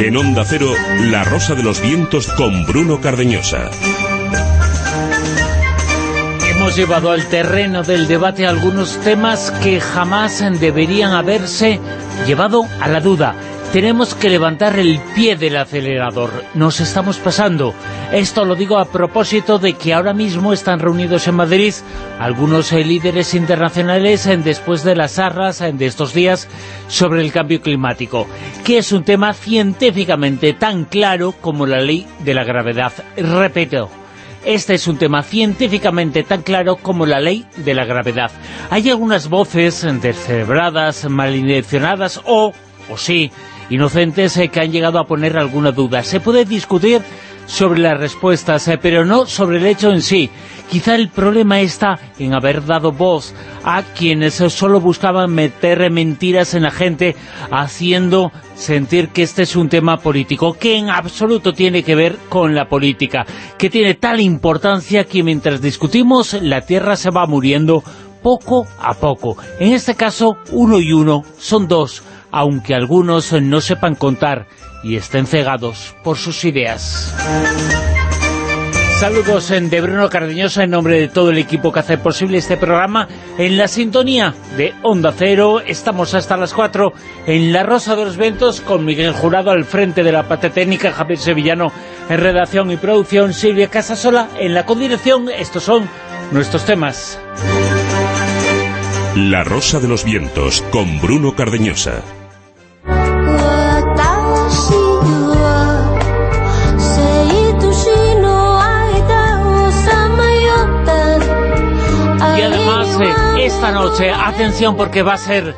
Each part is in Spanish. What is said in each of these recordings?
En Onda Cero, La Rosa de los Vientos con Bruno Cardeñosa. Hemos llevado al terreno del debate algunos temas que jamás deberían haberse llevado a la duda tenemos que levantar el pie del acelerador. Nos estamos pasando. Esto lo digo a propósito de que ahora mismo están reunidos en Madrid algunos eh, líderes internacionales en, después de las arras de estos días sobre el cambio climático, que es un tema científicamente tan claro como la ley de la gravedad. Repito, este es un tema científicamente tan claro como la ley de la gravedad. Hay algunas voces descerebradas, malintencionadas o, o sí, inocentes eh, que han llegado a poner alguna duda. Se puede discutir sobre las respuestas, eh, pero no sobre el hecho en sí. Quizá el problema está en haber dado voz a quienes solo buscaban meter mentiras en la gente, haciendo sentir que este es un tema político, que en absoluto tiene que ver con la política, que tiene tal importancia que mientras discutimos la Tierra se va muriendo poco a poco. En este caso, uno y uno son dos aunque algunos no sepan contar y estén cegados por sus ideas. Saludos en de Bruno Cardeñosa en nombre de todo el equipo que hace posible este programa en la sintonía de Onda Cero. Estamos hasta las 4 en La Rosa de los Ventos con Miguel Jurado al frente de la parte técnica, Javier Sevillano en redacción y producción, Silvia Casasola en la condirección. Estos son nuestros temas. La Rosa de los Vientos con Bruno Cardeñosa. Esta noche, atención porque va a ser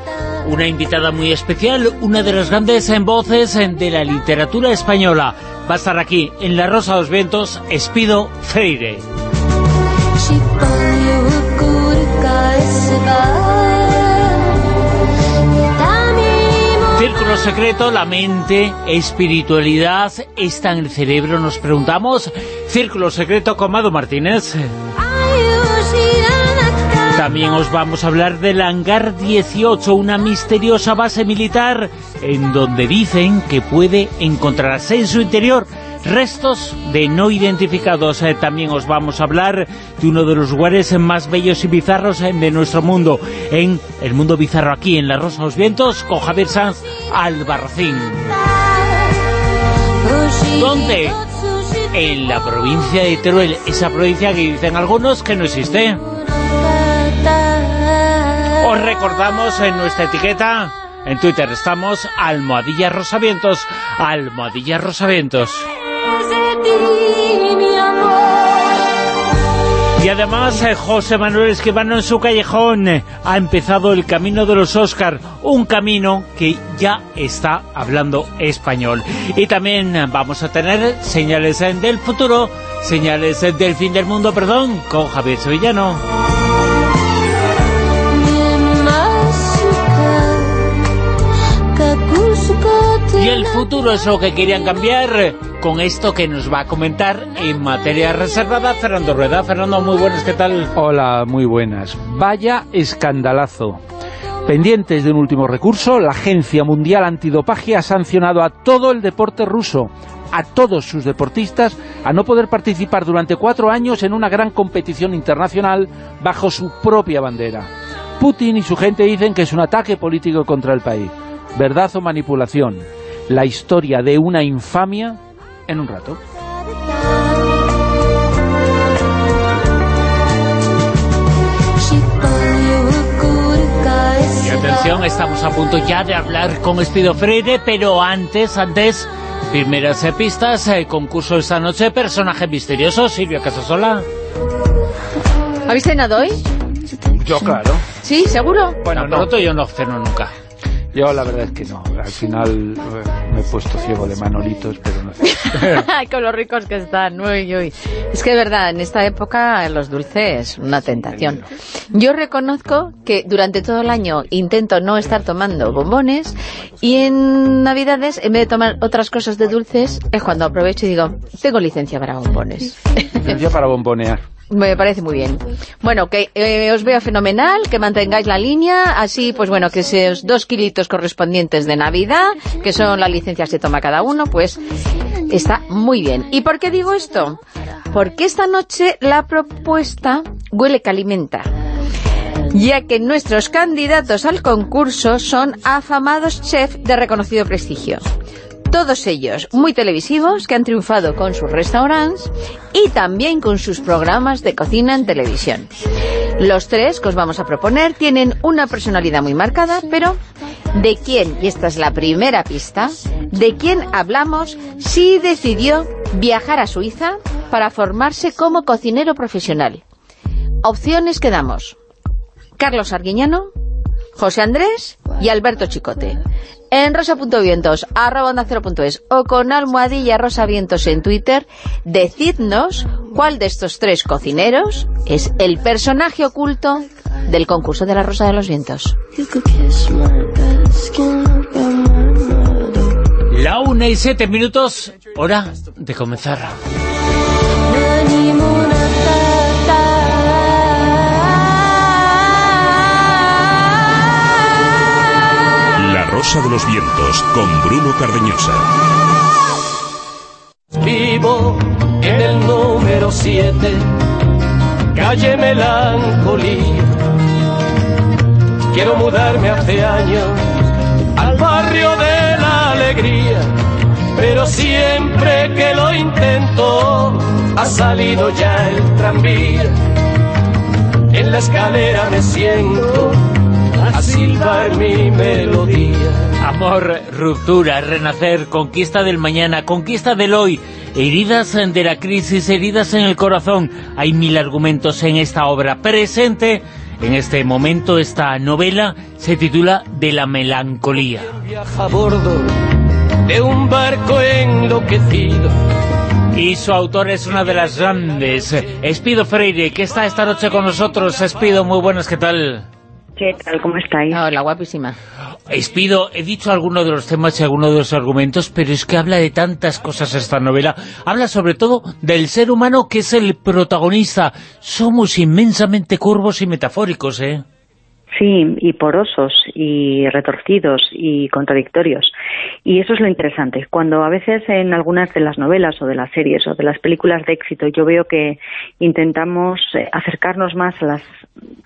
una invitada muy especial, una de las grandes voces de la literatura española. Va a estar aquí, en La Rosa de los Vientos, Espido Freire. Círculo secreto, la mente, espiritualidad, está en el cerebro, nos preguntamos. Círculo secreto con Mado Martínez. También os vamos a hablar del Hangar 18, una misteriosa base militar en donde dicen que puede encontrarse en su interior restos de no identificados. Eh, también os vamos a hablar de uno de los lugares más bellos y bizarros eh, de nuestro mundo, en el mundo bizarro aquí, en La Rosa de los Vientos, con Javier Sanz Albarracín. ¿Dónde? En la provincia de Teruel, esa provincia que dicen algunos que no existe. Os recordamos en nuestra etiqueta, en Twitter estamos, Almohadilla Rosavientos, Almohadilla Rosavientos. Y además eh, José Manuel Esquivano en su callejón eh, ha empezado el camino de los Oscar, un camino que ya está hablando español. Y también eh, vamos a tener señales del futuro, señales del fin del mundo, perdón, con Javier Sevillano. Y el futuro es lo que querían cambiar con esto que nos va a comentar en materia reservada Fernando Rueda. Fernando, muy buenas, ¿qué tal? Hola, muy buenas. Vaya escandalazo. Pendientes de un último recurso, la Agencia Mundial Antidopaje ha sancionado a todo el deporte ruso, a todos sus deportistas, a no poder participar durante cuatro años en una gran competición internacional bajo su propia bandera. Putin y su gente dicen que es un ataque político contra el país. ¿Verdad o manipulación? La historia de una infamia en un rato. Y atención, estamos a punto ya de hablar con Espido Freire, pero antes, antes, primeras pistas, el concurso esta noche, personaje misterioso, Silvia Casasola. ¿Habéis cenado hoy? Yo, claro. ¿Sí? ¿Seguro? Bueno, no, yo no ceno nunca. Yo la verdad es que no. Al final eh, me he puesto ciego de manolitos, pero no sé. Con los ricos que están. Uy, uy. Es que es verdad, en esta época los dulces una tentación. Yo reconozco que durante todo el año intento no estar tomando bombones y en Navidades, en vez de tomar otras cosas de dulces, es cuando aprovecho y digo, tengo licencia para bombones. Licencia para bombonear. Me parece muy bien. Bueno, que eh, os veo fenomenal, que mantengáis la línea, así, pues bueno, que esos dos kilitos correspondientes de Navidad, que son las licencias que toma cada uno, pues está muy bien. ¿Y por qué digo esto? Porque esta noche la propuesta huele que alimenta ya que nuestros candidatos al concurso son afamados chefs de reconocido prestigio. Todos ellos muy televisivos, que han triunfado con sus restaurantes y también con sus programas de cocina en televisión. Los tres que os vamos a proponer tienen una personalidad muy marcada, pero ¿de quién, y esta es la primera pista, de quién hablamos si decidió viajar a Suiza para formarse como cocinero profesional? Opciones que damos. Carlos Arguiñano, José Andrés y Alberto Chicote. En rosa.vientos, arroba onda o con almohadilla rosavientos en Twitter, decidnos cuál de estos tres cocineros es el personaje oculto del concurso de la Rosa de los Vientos. La una y siete minutos, hora de comenzar. De los Vientos con Bruno Cardeñosa. Vivo en el número 7, calle Melancolía. Quiero mudarme hace años al barrio de la alegría, pero siempre que lo intento ha salido ya el tranvía. En la escalera me siento a silbar mi melodía. Amor, ruptura, renacer, conquista del mañana, conquista del hoy, heridas de la crisis, heridas en el corazón. Hay mil argumentos en esta obra presente. En este momento esta novela se titula De la melancolía. Viaja a bordo de un barco enloquecido. Y su autor es una de las grandes, Espido Freire, que está esta noche con nosotros. Espido, muy buenas, ¿qué tal? ¿Qué tal? ¿Cómo estáis? Hola, guapísima. Espido, he dicho algunos de los temas y algunos de los argumentos, pero es que habla de tantas cosas esta novela. Habla sobre todo del ser humano que es el protagonista. Somos inmensamente curvos y metafóricos, ¿eh? Sí, y porosos, y retorcidos, y contradictorios. Y eso es lo interesante. Cuando a veces en algunas de las novelas o de las series o de las películas de éxito yo veo que intentamos eh, acercarnos más a las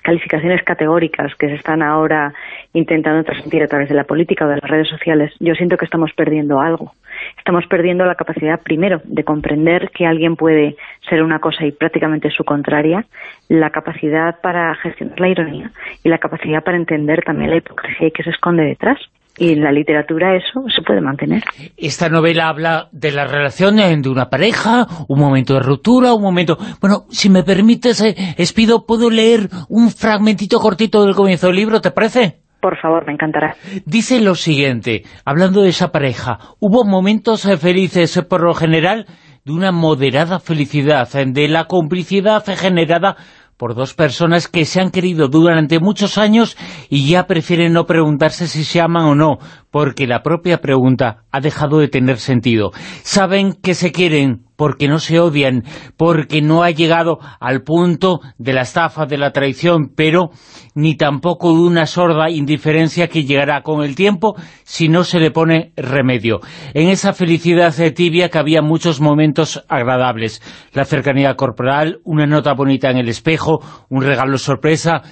calificaciones categóricas que se están ahora intentando transmitir a través de la política o de las redes sociales, yo siento que estamos perdiendo algo. Estamos perdiendo la capacidad, primero, de comprender que alguien puede ser una cosa y prácticamente su contraria, la capacidad para gestionar la ironía y la capacidad para entender también la hipocresía que se esconde detrás. Y en la literatura eso se puede mantener. Esta novela habla de la relación de una pareja, un momento de ruptura, un momento... Bueno, si me permites, eh, Espido, ¿puedo leer un fragmentito cortito del comienzo del libro, te parece? Por favor, me encantará. Dice lo siguiente, hablando de esa pareja, hubo momentos eh, felices, eh, por lo general, de una moderada felicidad, de la complicidad generada por dos personas que se han querido durante muchos años y ya prefieren no preguntarse si se aman o no, porque la propia pregunta ha dejado de tener sentido. Saben que se quieren porque no se odian, porque no ha llegado al punto de la estafa, de la traición, pero ni tampoco de una sorda indiferencia que llegará con el tiempo si no se le pone remedio. En esa felicidad tibia que había muchos momentos agradables. La cercanía corporal, una nota bonita en el espejo, un regalo sorpresa,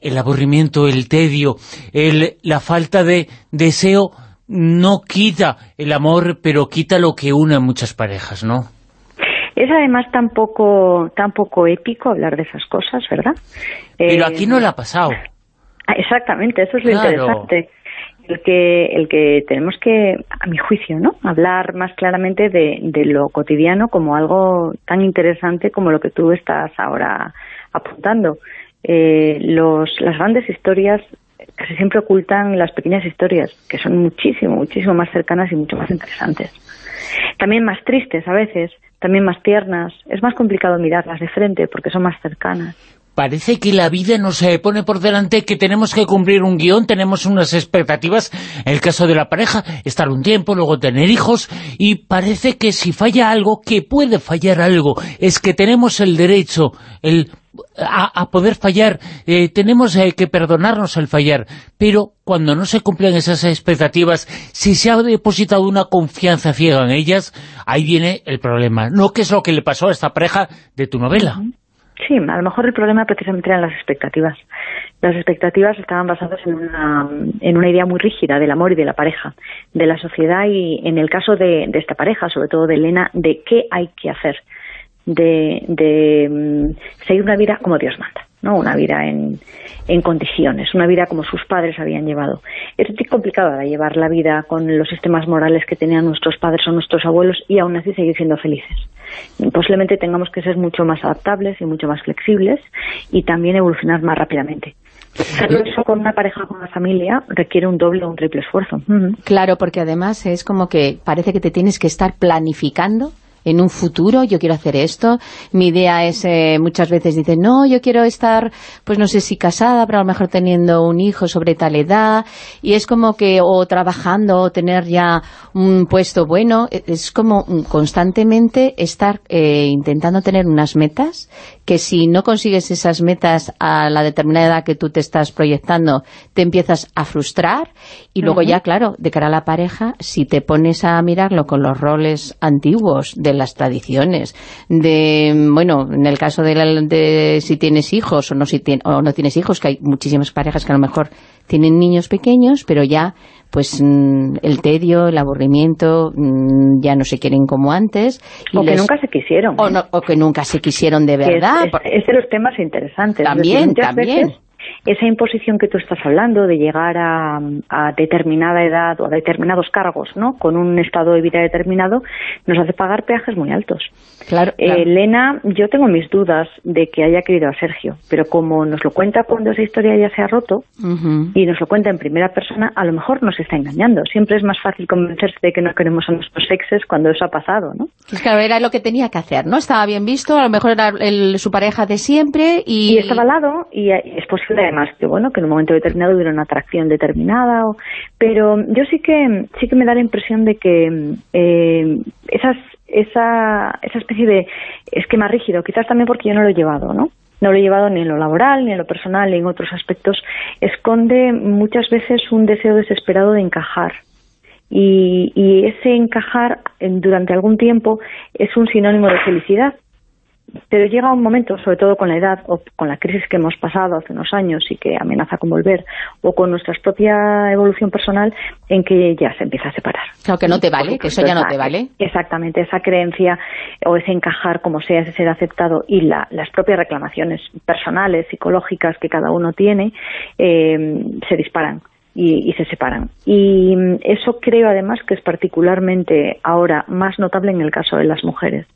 el aburrimiento, el tedio, la falta de deseo no quita el amor, pero quita lo que une a muchas parejas, ¿no? Es además tan poco, tan poco épico hablar de esas cosas, ¿verdad? Pero aquí no le ha pasado. Ah, exactamente, eso es lo interesante. El que, el que tenemos que, a mi juicio, ¿no? hablar más claramente de, de lo cotidiano como algo tan interesante como lo que tú estás ahora apuntando. Eh, los, las grandes historias casi siempre ocultan las pequeñas historias, que son muchísimo, muchísimo más cercanas y mucho más interesantes. También más tristes a veces, también más tiernas. Es más complicado mirarlas de frente porque son más cercanas. parece que la vida nos pone por delante que tenemos que cumplir un guion, tenemos unas expectativas, en el caso de la pareja, estar un tiempo, luego tener hijos, y parece que si falla algo, que puede fallar algo, es que tenemos el derecho el a, poder fallar, eh, tenemos eh, que perdonarnos al fallar, pero cuando no se cumplen esas expectativas, si se ha depositado una confianza ciega en ellas, ahí viene el problema. No que es lo que le pasó a esta pareja de tu novela. Sí, a lo mejor el problema precisamente eran las expectativas. Las expectativas estaban basadas en una, en una idea muy rígida del amor y de la pareja, de la sociedad y en el caso de, de esta pareja, sobre todo de Elena, de qué hay que hacer, de, de mm, seguir una vida como Dios manda. ¿no? una vida en, en, condiciones, una vida como sus padres habían llevado. Es complicado de llevar la vida con los sistemas morales que tenían nuestros padres o nuestros abuelos y aún así seguir siendo felices. Posiblemente tengamos que ser mucho más adaptables y mucho más flexibles y también evolucionar más rápidamente. Pero eso con una pareja, con una familia, requiere un doble o un triple esfuerzo. Claro, porque además es como que parece que te tienes que estar planificando en un futuro yo quiero hacer esto. Mi idea es, eh, muchas veces dicen, no, yo quiero estar, pues no sé si casada, pero a lo mejor teniendo un hijo sobre tal edad. Y es como que, o trabajando, o tener ya un puesto bueno. E, es como constantemente estar eh, intentando tener unas metas que si no consigues esas metas a la determinada edad que tú te estás proyectando, te empiezas a frustrar. Y luego ya, claro, de cara a la pareja, si te pones a mirarlo con los roles antiguos de las tradiciones, de, bueno, en el caso de, de si tienes hijos o no, si o no tienes hijos, que hay muchísimas parejas que a lo mejor tienen niños pequeños, pero ya pues mm, el tedio, el aburrimiento, mm, ya no se quieren como antes. o que nunca se quisieron. O, que nunca se quisieron de verdad. Es, de los temas interesantes. También, también esa imposición que tú estás hablando de llegar a, determinada edad o a determinados cargos, ¿no? Con un estado de vida determinado, nos hace pagar peajes muy altos. Claro, eh, Elena, yo tengo mis dudas de que haya querido a Sergio, pero como nos lo cuenta cuando esa historia ya se ha roto y nos lo cuenta en primera persona, a lo mejor nos está engañando. Siempre es más fácil convencerse de que no queremos a nuestros exes cuando eso ha pasado, ¿no? Claro, era lo que tenía que hacer, ¿no? Estaba bien visto, a lo mejor era su pareja de siempre y... Y estaba al lado y es posible además que bueno que en un momento determinado hubiera una atracción determinada pero yo sí que sí que me da la impresión de que eh, esas esa esa especie de esquema rígido quizás también porque yo no lo he llevado no no lo he llevado ni en lo laboral, ni en lo personal, ni en otros aspectos, esconde muchas veces un deseo desesperado de encajar. Y, y ese encajar durante algún tiempo es un sinónimo de felicidad, pero llega un momento, sobre todo con la edad o con la crisis que hemos pasado hace unos años y que amenaza con volver, o con nuestra propia evolución personal, en que ya se empieza a separar. Claro, que no te vale, que eso ya no te vale. Exactamente, esa creencia o ese encajar como sea, ese ser aceptado y las propias reclamaciones personales, psicológicas que cada uno tiene, eh, se disparan. Y, y, se separan. Y eso creo además que es particularmente ahora más notable en el caso de las mujeres.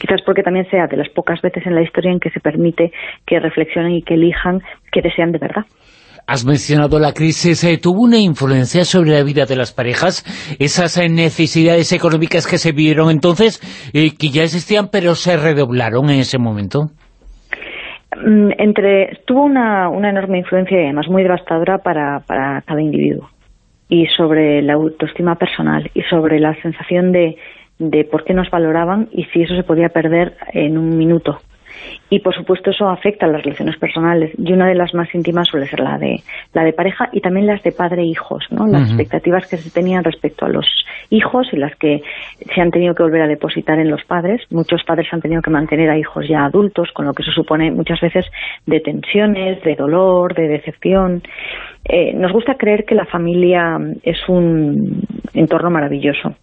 Quizás porque también sea de las pocas veces en la historia en que se permite que reflexionen y que elijan que desean de verdad. Has mencionado la crisis, eh, ¿tuvo una influencia sobre la vida de las parejas? Esas eh, necesidades económicas que se vieron entonces, eh, que ya existían, pero se redoblaron en ese momento. Mm, entre Tuvo una, una enorme influencia y además muy devastadora para, para cada individuo. Y sobre la autoestima personal y sobre la sensación de de por qué nos valoraban y si eso se podía perder en un minuto. Y por supuesto eso afecta a las relaciones personales y una de las más íntimas suele ser la de la de pareja y también las de padre e hijos, ¿no? Las expectativas que se tenían respecto a los hijos y las que se han tenido que volver a depositar en los padres. Muchos padres han tenido que mantener a hijos ya adultos, con lo que eso supone muchas veces de tensiones, de dolor, de decepción. Eh, nos gusta creer que la familia es un entorno maravilloso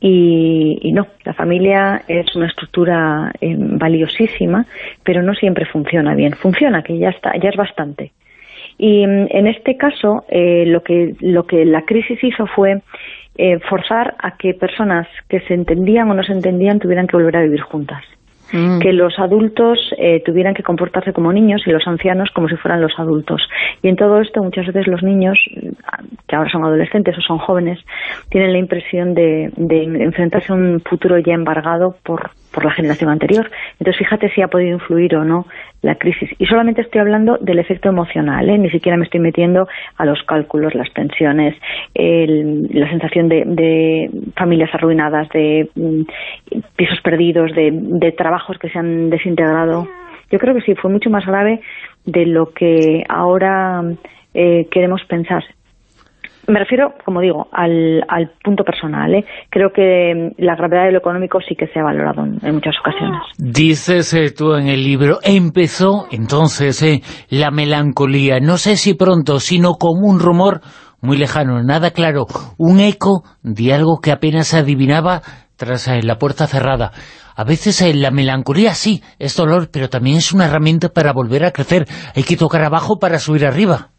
y, no, la familia es una estructura eh, valiosísima, pero no siempre funciona bien. Funciona, que ya está, ya es bastante. Y mm, en este caso, eh, lo, que, lo que la crisis hizo fue eh, forzar a que personas que se entendían o no se entendían tuvieran que volver a vivir juntas. Mm. que los adultos eh, tuvieran que comportarse como niños y los ancianos como si fueran los adultos. Y en todo esto muchas veces los niños que ahora son adolescentes o son jóvenes, tienen la impresión de, de enfrentarse a un futuro ya embargado por, por la generación anterior. Entonces, fíjate si ha podido influir o no la crisis. Y solamente estoy hablando del efecto emocional, ¿eh? ni siquiera me estoy metiendo a los cálculos, las pensiones, la sensación de, familias arruinadas, de mm, pisos perdidos, de, trabajos que se han desintegrado. Yo creo que sí, fue mucho más grave de lo que ahora eh, queremos pensar. Me refiero, como digo, al, al punto personal. ¿eh? Creo que la gravedad de lo económico sí que se ha valorado en, muchas ocasiones. Dices eh, tú en el libro, empezó entonces eh, la melancolía, no sé si pronto, sino como un rumor muy lejano, nada claro, un eco de algo que apenas se adivinaba tras eh, la puerta cerrada. A veces eh, la melancolía sí, es dolor, pero también es una herramienta para volver a crecer. Hay que tocar abajo para subir arriba.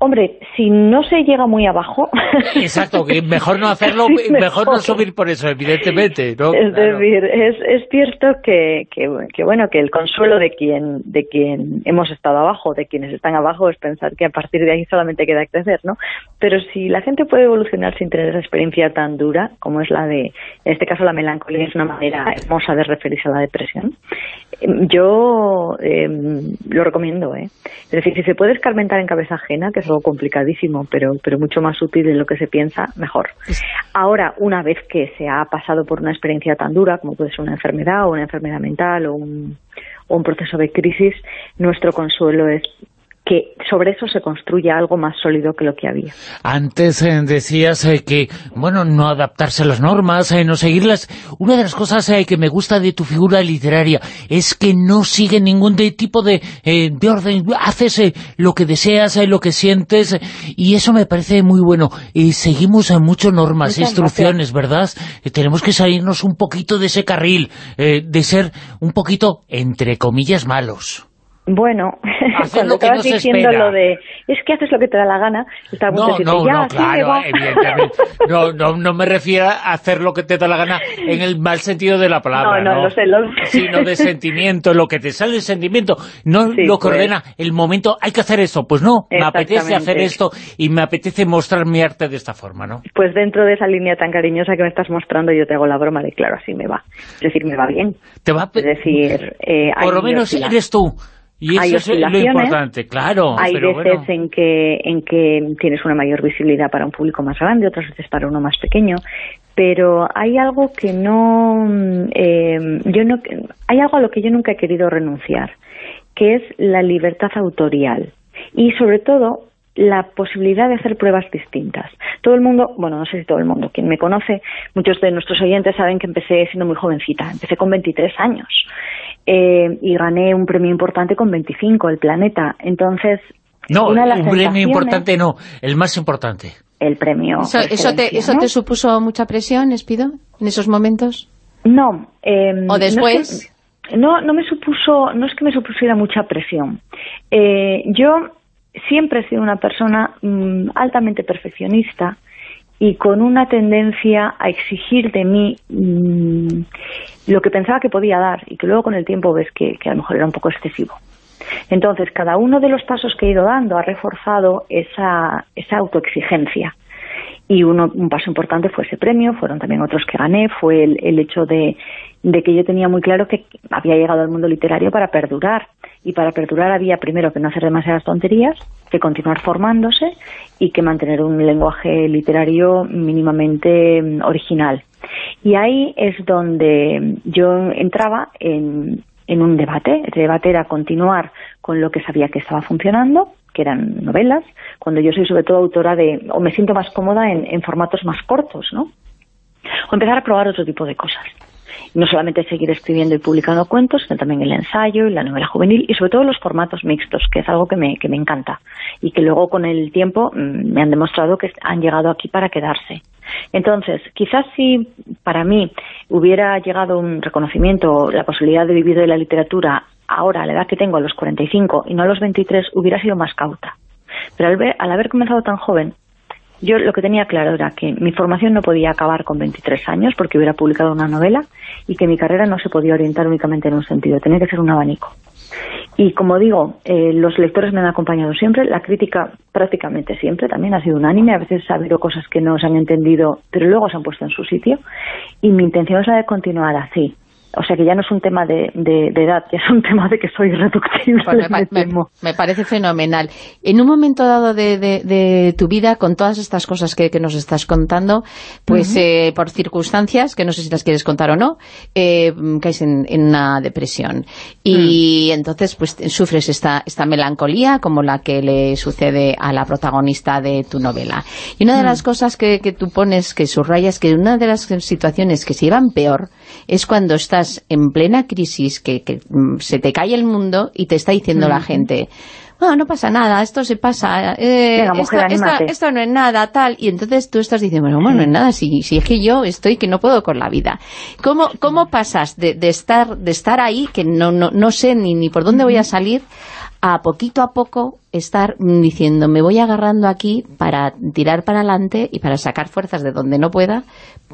Hombre, si no se llega muy abajo... Exacto, que mejor no hacerlo, mejor, no subir por eso, evidentemente. ¿no? Es decir, es, es cierto que, que, bueno, que el consuelo de quien, de quien hemos estado abajo, de quienes están abajo, es pensar que a partir de ahí solamente queda crecer, ¿no? Pero si la gente puede evolucionar sin tener esa experiencia tan dura, como es la de, en este caso la melancolía es una manera hermosa de referirse a la depresión, yo em, lo recomiendo, ¿eh? Es decir, si se puede escarmentar en cabeza ajena, que es algo complicadísimo, pero, pero mucho más útil de lo que se piensa, mejor. Ahora, una vez que se ha pasado por una experiencia tan dura, como puede ser una enfermedad o una enfermedad mental o un, o un proceso de crisis, nuestro consuelo es que sobre eso se construya algo más sólido que lo que había. Antes eh, decías eh, que, bueno, no adaptarse a las normas, eh, no seguirlas. Una de las cosas que me gusta de tu figura literaria es que no sigue ningún tipo de, de orden. Haces lo que deseas, lo que sientes, y eso me parece muy bueno. Y seguimos en muchas normas, instrucciones, ¿verdad? tenemos que salirnos un poquito de ese carril, de ser un poquito, entre comillas, malos. Bueno, cuando estabas diciendo lo de, es que haces lo que te da la gana, no, no, no, claro, evidentemente. No, no, no me refiero a hacer lo que te da la gana en el mal sentido de la palabra, no, no, no sé, lo sino de sentimiento, lo que te sale de sentimiento, no lo que pues. ordena el momento, hay que hacer eso, pues no, me apetece hacer esto y me apetece mostrar mi arte de esta forma, ¿no? Pues dentro de esa línea tan cariñosa que me estás mostrando, yo te hago la broma de, claro, así me va. Es decir, me va bien. Te va Es decir, eh, por lo menos eres tú. Y eso es lo importante, claro. Hay veces en, que, en que tienes una mayor visibilidad para un público más grande, otras veces para uno más pequeño, pero hay algo que no, eh, yo no, hay algo a lo que yo nunca he querido renunciar, que es la libertad autorial y sobre todo la posibilidad de hacer pruebas distintas. Todo el mundo, bueno, no sé si todo el mundo, quien me conoce, muchos de nuestros oyentes saben que empecé siendo muy jovencita, empecé con 23 años eh, y gané un premio importante con 25, el Planeta. Entonces, no, un premio importante no, el más importante. El premio. ¿Eso, te, ¿eso te supuso mucha presión, Espido, en esos momentos? No. Eh, ¿O después? No, no, me supuso, no es que me supusiera mucha presión. Eh, yo siempre he sido una persona mm, altamente perfeccionista y con una tendencia a exigir de mí mm, lo que pensaba que podía dar y que luego con el tiempo ves que, a lo mejor era un poco excesivo. Entonces, cada uno de los pasos que he ido dando ha reforzado esa, esa autoexigencia. Y uno, un paso importante fue ese premio, fueron también otros que gané, fue el, el hecho de, que yo tenía muy claro que había llegado al mundo literario para perdurar y para perdurar había primero que no hacer demasiadas tonterías, que continuar formándose y que mantener un lenguaje literario mínimamente mm, original. Y ahí es donde yo entraba en, en un debate. El debate era continuar con lo que sabía que estaba funcionando, que eran novelas, cuando yo soy sobre todo autora de, o me siento más cómoda en, formatos más cortos, ¿no? O empezar a probar otro tipo de cosas no solamente seguir escribiendo y publicando cuentos, sino también el ensayo y la novela juvenil y sobre todo los formatos mixtos, que es algo que me, que me encanta y que luego con el tiempo mm, me han demostrado que han llegado aquí para quedarse. Entonces, quizás si para mí hubiera llegado un reconocimiento, la posibilidad de vivir de la literatura ahora, a la edad que tengo, a los 45 y no a los 23, hubiera sido más cauta. Pero al, al haber comenzado tan joven, yo lo que tenía claro era que mi formación no podía acabar con 23 años porque hubiera publicado una novela y que mi carrera no se podía orientar únicamente en un sentido, tenía que ser un abanico. Y como digo, eh, los lectores me han acompañado siempre, la crítica prácticamente siempre también ha sido unánime, a veces ha habido cosas que no se han entendido, pero luego se han puesto en su sitio, y mi intención es la de continuar así. O sea que ya no es un tema de, edad, ya es un tema de que soy irreductible. Pues me, parece fenomenal. En un momento dado de, tu vida, con todas estas cosas que, nos estás contando, pues eh, por circunstancias, que no sé si las quieres contar o no, eh, caes en, una depresión. Y mm. entonces pues sufres esta, esta melancolía como la que le sucede a la protagonista de tu novela. Y una de las mm. cosas que, que tú pones, que subrayas, que una de las situaciones que se llevan peor es cuando estás en plena crisis, que, mm, se te cae el mundo y te está diciendo la gente no, no pasa nada, esto se pasa, eh, esto, no es nada, tal, y entonces tú estás diciendo, bueno, no es nada, si, si es que yo estoy que no puedo con la vida. ¿Cómo, cómo pasas de, de estar de estar ahí, que no, no, no sé ni, ni por dónde voy a salir, a poquito a poco estar diciendo, me voy agarrando aquí para tirar para adelante y para sacar fuerzas de donde no pueda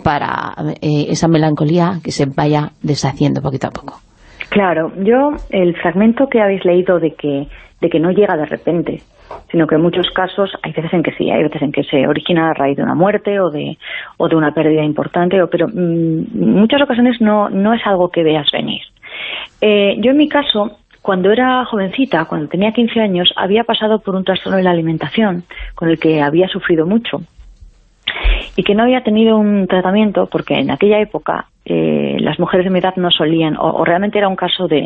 para eh, esa melancolía que se vaya deshaciendo poquito a poco. Claro, yo el fragmento que habéis leído de que, de que no llega de repente, sino que en muchos casos hay veces en que sí, hay veces en que se origina a raíz de una muerte o de, o de una pérdida importante, o, pero en mm, muchas ocasiones no, no es algo que veas venir. Eh, yo en mi caso cuando era jovencita, cuando tenía 15 años, había pasado por un trastorno de la alimentación con el que había sufrido mucho y que no había tenido un tratamiento porque en aquella época eh, las mujeres de mi edad no solían, o, realmente era un caso de,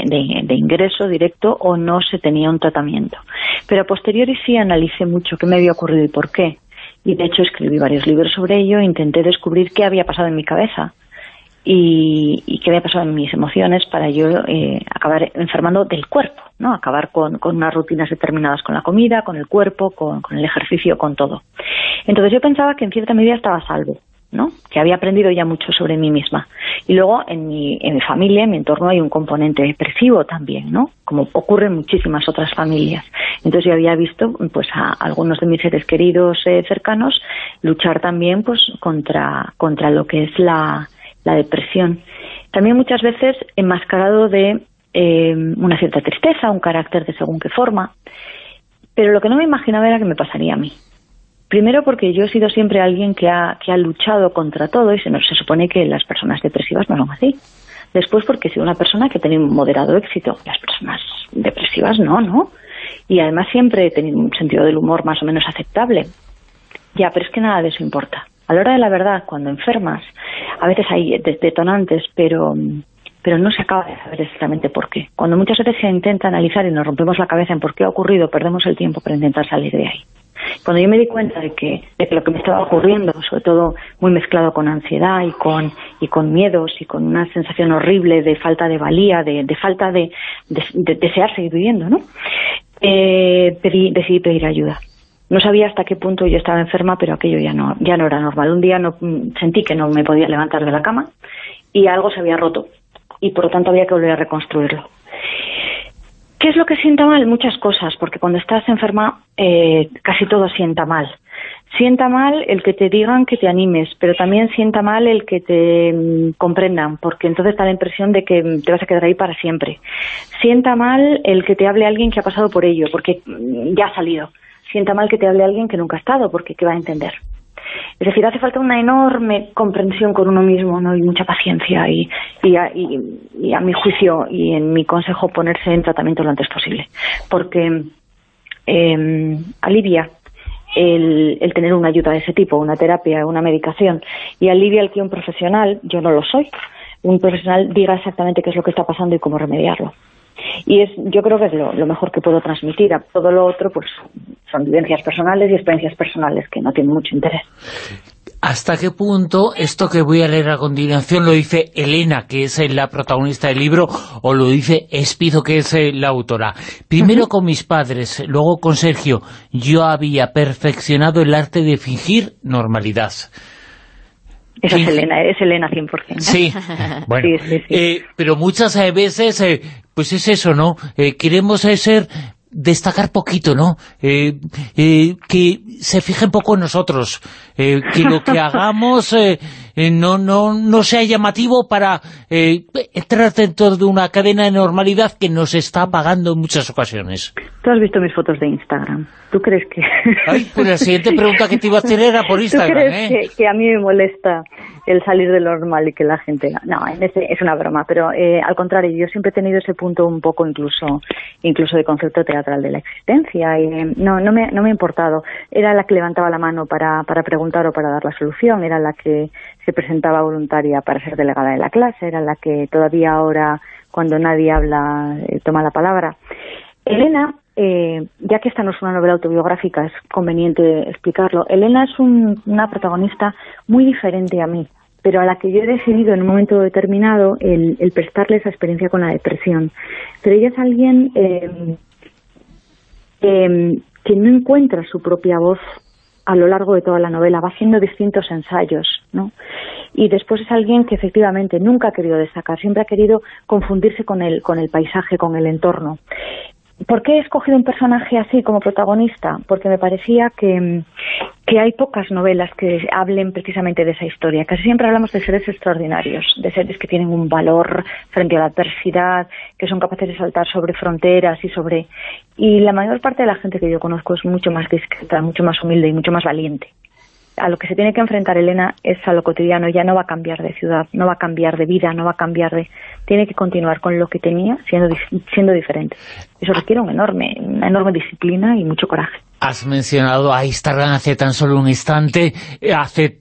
ingreso directo o no se tenía un tratamiento. Pero a posteriori sí analicé mucho qué me había ocurrido y por qué. Y de hecho escribí varios libros sobre ello e intenté descubrir qué había pasado en mi cabeza y, y qué había pasado en mis emociones para yo eh, acabar enfermando del cuerpo, ¿no? Acabar con, unas rutinas determinadas con la comida, con el cuerpo, con, el ejercicio, con todo. Entonces yo pensaba que en cierta medida estaba salvo, ¿no? Que había aprendido ya mucho sobre mí misma. Y luego en mi, en mi familia, en mi entorno, hay un componente depresivo también, ¿no? Como ocurre en muchísimas otras familias. Entonces yo había visto pues a algunos de mis seres queridos eh, cercanos luchar también pues contra, contra lo que es la la depresión. También muchas veces enmascarado de eh, una cierta tristeza, un carácter de según qué forma. Pero lo que no me imaginaba era que me pasaría a mí. Primero porque yo he sido siempre alguien que ha, que ha luchado contra todo y se, nos, se supone que las personas depresivas no son así. Después porque sido una persona que tenido un moderado éxito. Las personas depresivas no, ¿no? Y además siempre he tenido un sentido del humor más o menos aceptable. Ya, pero es que nada de eso importa. A la hora de la verdad, cuando enfermas, a veces hay detonantes, pero pero no se acaba de saber exactamente por qué. Cuando muchas veces se intenta analizar y nos rompemos la cabeza en por qué ha ocurrido, perdemos el tiempo para intentar salir de ahí. Cuando yo me di cuenta de que, de que lo que me estaba ocurriendo, sobre todo muy mezclado con ansiedad y con, y con miedos y con una sensación horrible de falta de valía, de, de falta de, de, desear seguir viviendo, ¿no? Eh, decidí pedir ayuda. No sabía hasta qué punto yo estaba enferma, pero aquello ya no, ya no era normal. Un día no, mm, sentí que no me podía levantar de la cama y algo se había roto y por lo tanto había que volver a reconstruirlo. ¿Qué es lo que sienta mal? Muchas cosas, porque cuando estás enferma eh, casi todo sienta mal. Sienta mal el que te digan que te animes, pero también sienta mal el que te mm, comprendan, porque entonces da la impresión de que te vas a quedar ahí para siempre. Sienta mal el que te hable alguien que ha pasado por ello, porque mm, ya ha salido sienta mal que te hable alguien que nunca ha estado, porque ¿qué va a entender? Es decir, hace falta una enorme comprensión con uno mismo ¿no? y mucha paciencia y, y, a, mi juicio y en mi consejo ponerse en tratamiento lo antes posible. Porque em, alivia el, el, tener una ayuda de ese tipo, una terapia, una medicación, y alivia el que un profesional, yo no lo soy, un profesional diga exactamente qué es lo que está pasando y cómo remediarlo. Y es, yo creo que es lo, mejor que puedo transmitir. A todo lo otro, pues son vivencias personales y experiencias personales que no tienen mucho interés. ¿Hasta qué punto esto que voy a leer a continuación lo dice Elena, que es la protagonista del libro, o lo dice Espizo, que es eh, la autora? Primero con mis padres, luego con Sergio, yo había perfeccionado el arte de fingir normalidad. Esa es Elena, es Elena 100%. Sí, bueno, eh, pero muchas eh, veces, eh, pues es eso, ¿no? queremos ser destacar poquito, ¿no? que se fije un poco en nosotros, eh, que lo que hagamos eh, eh, no, no, no sea llamativo para entrar dentro de una cadena de normalidad que nos está apagando en muchas ocasiones. Tú has visto mis fotos de Instagram. ¿Tú crees que...? Ay, pues la siguiente pregunta que te iba a hacer era por Instagram, ¿Tú crees que, a mí me molesta el salir de lo normal y que la gente... No, es una broma, pero al contrario, yo siempre he tenido ese punto un poco incluso incluso de concepto teatral de la existencia y no, no, me, no me ha importado. Era la que levantaba la mano para, para preguntar o para dar la solución, era la que se presentaba voluntaria para ser delegada de la clase, era la que todavía ahora, cuando nadie habla, eh, toma la palabra. Elena, eh, ya que esta no es una novela autobiográfica, es conveniente explicarlo. Elena es una protagonista muy diferente a mí pero a la que yo he decidido en un momento determinado el, prestarle esa experiencia con la depresión. Pero ella es alguien eh, em, que no encuentra su propia voz a lo largo de toda la novela, va haciendo distintos ensayos, ¿no? Y después es alguien que efectivamente nunca ha querido destacar, siempre ha querido confundirse con el, con el paisaje, con el entorno. ¿Por qué he escogido un personaje así como protagonista? Porque me parecía que, que hay pocas novelas que hablen precisamente de esa historia. Casi siempre hablamos de seres extraordinarios, de seres que tienen un valor frente a la adversidad, que son capaces de saltar sobre fronteras y sobre... Y la mayor parte de la gente que yo conozco es mucho más discreta, mucho más humilde y mucho más valiente a lo que se tiene que enfrentar Elena es a lo cotidiano, ya no va a cambiar de ciudad, no va a cambiar de vida, no va a cambiar de... Tiene que continuar con lo que tenía siendo, siendo diferente. Eso requiere un enorme, una enorme disciplina y mucho coraje. Has mencionado a Instagram hace tan solo un instante, eh, hace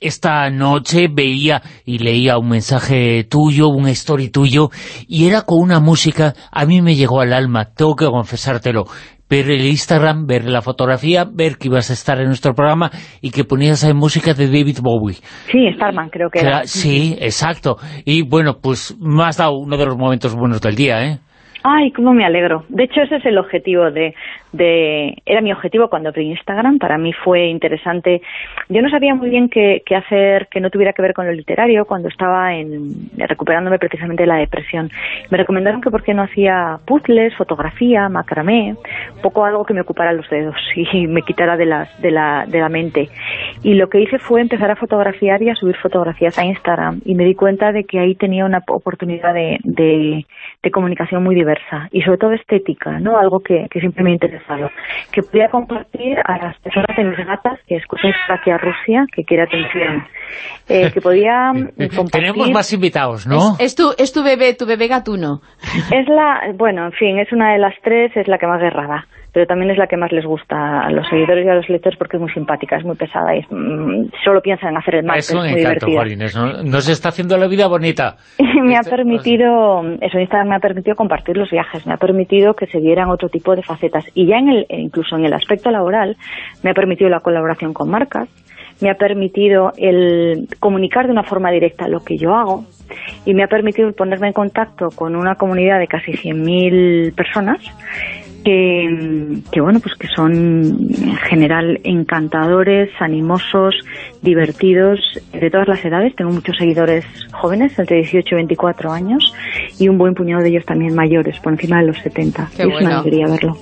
esta noche veía y leía un mensaje tuyo, un story tuyo, y era con una música, a mí me llegó al alma, tengo que confesártelo ver el Instagram, ver la fotografía, ver que ibas a estar en nuestro programa y que ponías ahí música de David Bowie. Sí, Starman creo que era. Sí, exacto. Y bueno, pues me has dado uno de los momentos buenos del día, ¿eh? Ay, cómo me alegro. De hecho, ese es el objetivo de, de... Era mi objetivo cuando abrí Instagram. Para mí fue interesante. Yo no sabía muy bien qué, hacer que no tuviera que ver con lo literario cuando estaba en, recuperándome precisamente de la depresión. Me recomendaron que por qué no hacía puzzles, fotografía, macramé, poco algo que me ocupara los dedos y me quitara de, las, de, la, de la mente. Y lo que hice fue empezar a fotografiar y a subir fotografías a Instagram. Y me di cuenta de que ahí tenía una oportunidad de, de, comunicación muy diversa y sobre todo estética, ¿no? Algo que, siempre me ha interesado. Que podía compartir a las personas de mis gatas que escuchan aquí a Rusia, que quiere atención. Eh, que podía compartir... Tenemos más invitados, ¿no? Es, tu, es tu bebé, tu bebé gatuno. Es la, bueno, en fin, es una de las tres, es la que más guerrada pero también es la que más les gusta a los seguidores y a los lectores porque es muy simpática, es muy pesada y mm, solo piensan en hacer el mal, es, muy divertida. ¿no? Nos está haciendo la vida bonita. me ha permitido, eso Instagram me ha permitido compartir los viajes, me ha permitido que se vieran otro tipo de facetas y ya en el, incluso en el aspecto laboral me ha permitido la colaboración con marcas, me ha permitido el comunicar de una forma directa lo que yo hago y me ha permitido ponerme en contacto con una comunidad de casi 100.000 personas que, bueno, pues que son en general encantadores, animosos, divertidos, de todas las edades. Tengo muchos seguidores jóvenes, entre 18 y 24 años, y un buen puñado de ellos también mayores, por encima de los 70. es una alegría verlo.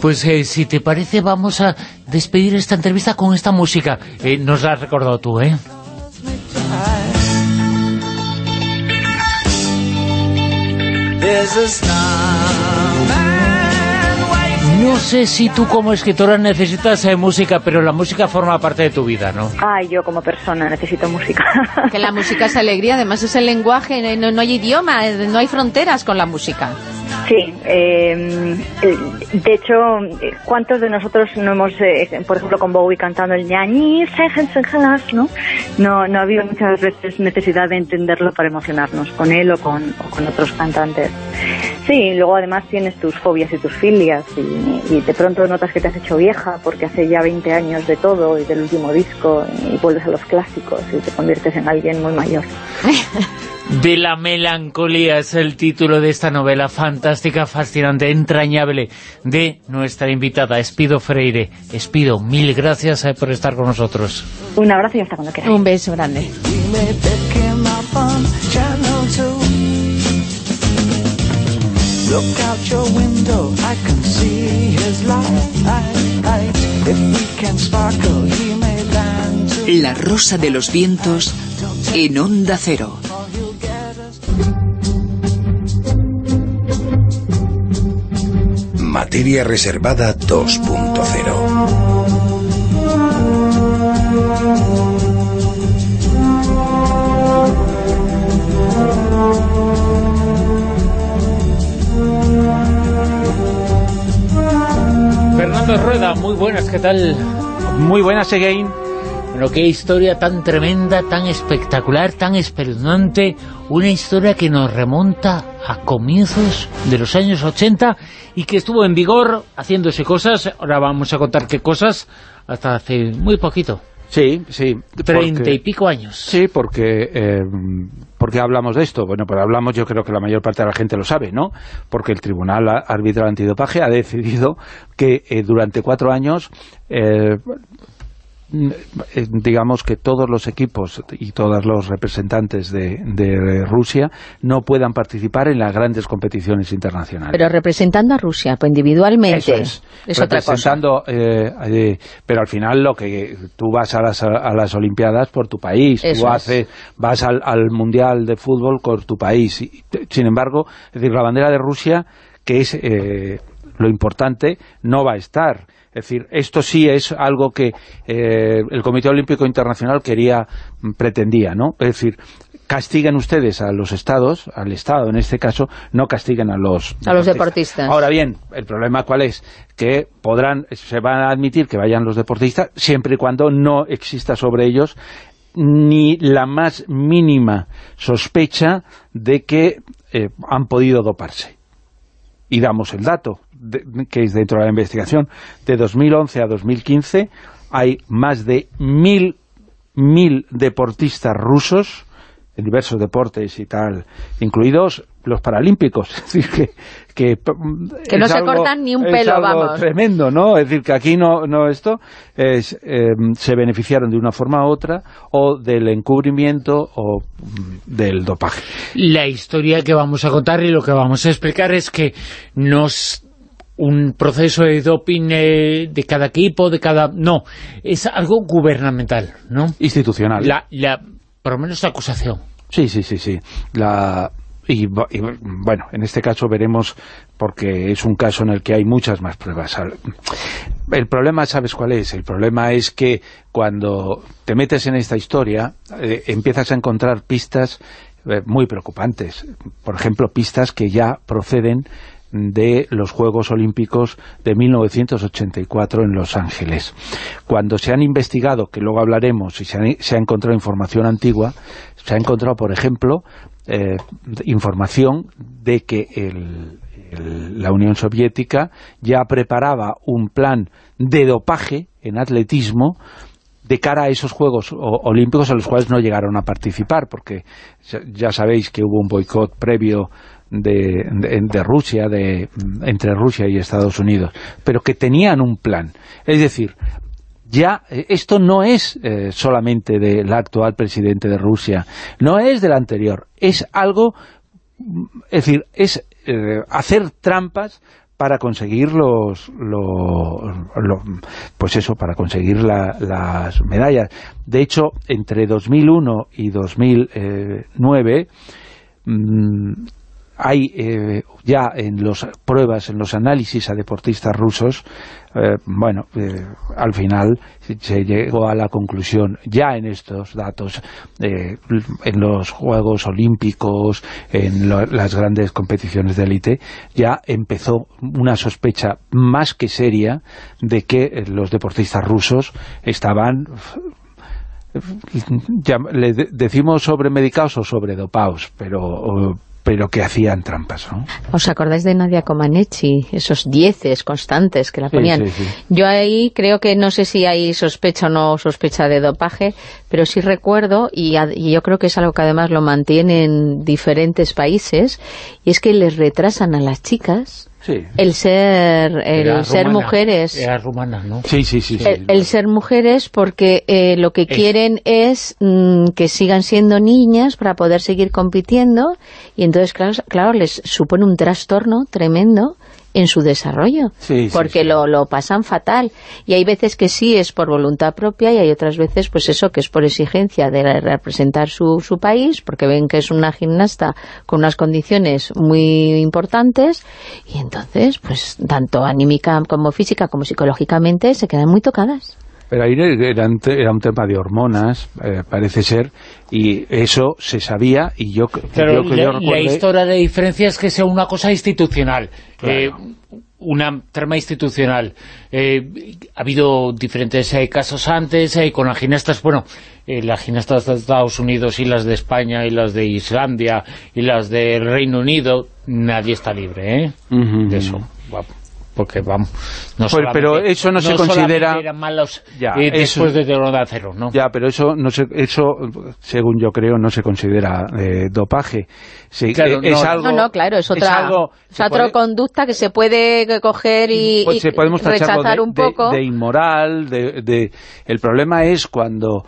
Pues eh, si te parece, vamos a despedir esta entrevista con esta música. Eh, nos la has recordado tú, ¿eh? No sé si tú como escritora necesitas eh, música, pero la música forma parte de tu vida, ¿no? Ay, yo como persona necesito música. que la música es alegría, además es el lenguaje, no, no hay idioma, no hay fronteras con la música. Sí, eh, de hecho, ¿cuántos de nosotros no hemos, eh, por ejemplo, con Bowie cantando el ñañi, ¿no? No, no ha habido muchas veces necesidad de entenderlo para emocionarnos con él o con, o con otros cantantes. Sí, luego además tienes tus fobias y tus filias y, y, de pronto notas que te has hecho vieja porque hace ya 20 años de todo y del último disco y vuelves a los clásicos y te conviertes en alguien muy mayor. De la melancolía es el título de esta novela fantástica, fascinante, entrañable de nuestra invitada Espido Freire. Espido, mil gracias eh, por estar con nosotros. Un abrazo y hasta cuando quieras. Un beso grande. La rosa de los vientos en onda cero. Materia reservada 2.0 Fernando Rueda, muy buenas, ¿qué tal? Muy buenas, again. Bueno, qué historia tan tremenda, tan espectacular, tan espeluznante, una historia que nos remonta a comienzos de los años 80 y que estuvo en vigor haciéndose cosas, ahora vamos a contar qué cosas, hasta hace muy poquito. Sí, sí. Treinta y pico años. Sí, porque, eh, porque hablamos de esto. Bueno, pues hablamos, yo creo que la mayor parte de la gente lo sabe, ¿no? Porque el Tribunal Arbitral Antidopaje ha decidido que eh, durante cuatro años, eh, digamos que todos los equipos y todos los representantes de, de Rusia no puedan participar en las grandes competiciones internacionales. Pero representando a Rusia, pues individualmente, Eso es, otra cosa. representando, eh, eh, pero al final lo que tú vas a las, a las Olimpiadas por tu país, Eso tú es. haces, vas al, al Mundial de Fútbol por tu país. Sin embargo, es decir, la bandera de Rusia, que es eh, lo importante, no va a estar. Es decir, esto sí es algo que eh, el Comité Olímpico Internacional quería, mm, pretendía, ¿no? Es decir, castiguen ustedes a los estados, al estado en este caso, no castiguen a los A los deportistas. Ahora bien, el problema cuál es, que podrán, se van a admitir que vayan los deportistas siempre y cuando no exista sobre ellos ni la más mínima sospecha de que eh, han podido doparse. Y damos el dato, de- que es dentro de la investigación, de 2011 a 2015 hay más de mil, mil deportistas rusos en diversos deportes y tal, incluidos los paralímpicos, es decir, que... Que, Que no es se algo- cortan ni un es pelo, algo vamos. tremendo, ¿no? Es decir, que aquí no, no esto es, eh, se beneficiaron de una forma u otra o del encubrimiento o mm, del dopaje. La historia que vamos a contar y lo que vamos a explicar es que nos un proceso de doping eh, de cada equipo, de cada... No, es algo gubernamental, ¿no? Institucional. La, la, por lo menos la acusación. Sí, sí, sí, sí. La, y, y, bueno, en este caso veremos, porque es un caso en el que hay muchas más pruebas. El problema, ¿sabes cuál es? El problema es que cuando te metes en esta historia, eh, empiezas a encontrar pistas eh, muy preocupantes. Por ejemplo, pistas que ya proceden de los Juegos Olímpicos de 1984 en Los Ángeles. Cuando se han investigado, que luego hablaremos, y se, han- ha encontrado información antigua, se ha encontrado, por ejemplo, eh, información de que el- la Unión Soviética ya preparaba un plan de dopaje en atletismo de cara a esos Juegos Olímpicos a los cuales no llegaron a participar, porque ya sabéis que hubo un boicot previo de, Rusia, de, entre Rusia y Estados Unidos, pero que tenían un plan. Es decir, ya eh, esto no es eh, solamente del actual presidente de Rusia, no es del anterior, es algo, es decir, es eh, hacer trampas para conseguir los, los- lo- pues eso, para conseguir la- las medallas. De hecho, entre 2001 y 2009 mm, hay eh, ya en las pruebas, en los análisis a deportistas rusos, eh, bueno, eh, al final se llegó a la conclusión, ya en estos datos, eh, en los Juegos Olímpicos, en lo- las grandes competiciones de élite, ya empezó una sospecha más que seria de que los deportistas rusos estaban ya, le de- decimos sobremedicados o sobredopados, pero, o- pero que hacían trampas, ¿no? ¿Os acordáis de Nadia Comaneci? Esos dieces constantes que la Sí, ponían. sí, sí. Yo ahí creo que no sé si hay sospecha o no sospecha de dopaje, pero sí recuerdo, y, a- y yo creo que es algo que además lo mantienen diferentes países, y es que les retrasan a las chicas Sí, el ser, el Era ser rumana, mujeres. Era rumana, ¿no? sí, sí. sí, sí. el, el ser mujeres porque eh, lo que Es- quieren es mm, que sigan siendo niñas para poder seguir compitiendo y entonces claro, claro les supone un trastorno tremendo en su desarrollo, Sí, sí, porque sí. Lo, lo pasan fatal. Y hay veces que sí es por voluntad propia y hay otras veces, pues eso, que es por exigencia de representar su, su país, porque ven que es una gimnasta con unas condiciones muy importantes y entonces, pues tanto anímica como física como psicológicamente se quedan muy tocadas. Pero ahí era, un te- era un tema de hormonas, eh, parece ser, y eso se sabía, y yo, Pero yo que la, yo la recuerde- historia de diferencia es que sea una cosa institucional, eh, una trama institucional. Eh, ha habido diferentes eh, casos antes eh, con las gimnastas, bueno, eh, las gimnastas de Estados Unidos y las de España y las de Islandia y las del Reino Unido, nadie está libre ¿eh? De eso. Va, Porque vamos, no Pues, pero eso no se considera- eran malos Ya, eh, eso- después de Telón de Acero, ¿no? Ya, pero eso, no se, eso según yo creo, no se considera eh, dopaje. Sí, Claro, eh, es no, algo, No, no, claro, es otra, algo- es otra puede- conducta que se puede coger y, pues y se podemos tacharlo rechazar de, un de- poco. de inmoral, de, de- el problema es cuando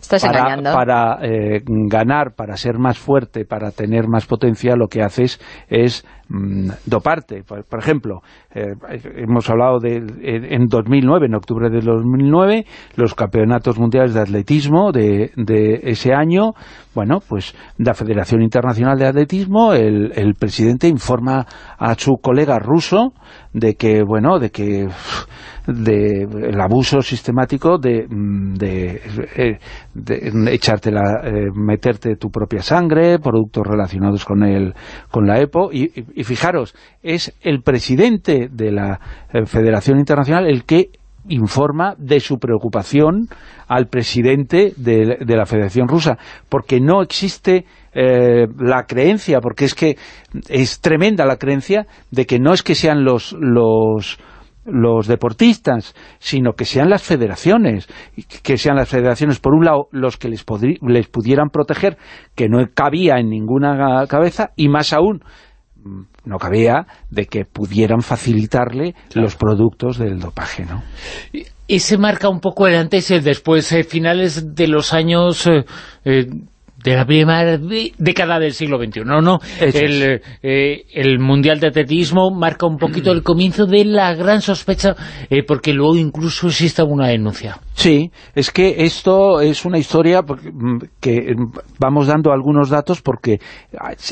Estás para, engañando. para eh, ganar, para ser más fuerte, para tener más potencia, lo que haces es mm, doparte. Por, por ejemplo, eh, hemos hablado de en, en 2009, en octubre de 2009, los campeonatos mundiales de atletismo de, de ese año, bueno, pues la Federación Internacional de Atletismo, el, el presidente informa a su colega ruso de que, bueno, de que de abuso sistemático de, mm, de, eh, de echarte la, eh, meterte tu propia sangre, productos relacionados con el con la EPO y, fijaros, es el presidente de la eh, Federación Internacional el que informa de su preocupación al presidente de, de la Federación Rusa, porque no existe la creencia, porque es que es tremenda la creencia de que no es que sean los, los, los deportistas, sino que sean las federaciones, que sean las federaciones, por un lado, los que les, les pudieran proteger, que no cabía en ninguna cabeza, y más aún, mm, no cabía de que pudieran facilitarle los productos del dopaje, ¿no? Y- Y se marca un poco el antes y el después, eh, finales de los años... eh, eh, de la primera dé- década del siglo XXI, ¿no? el, eh, eh, el Mundial de Atletismo marca un poquito el comienzo de la gran sospecha, eh, porque luego incluso existe una denuncia. Sí, es que esto es una historia mm, que mm, vamos dando algunos datos porque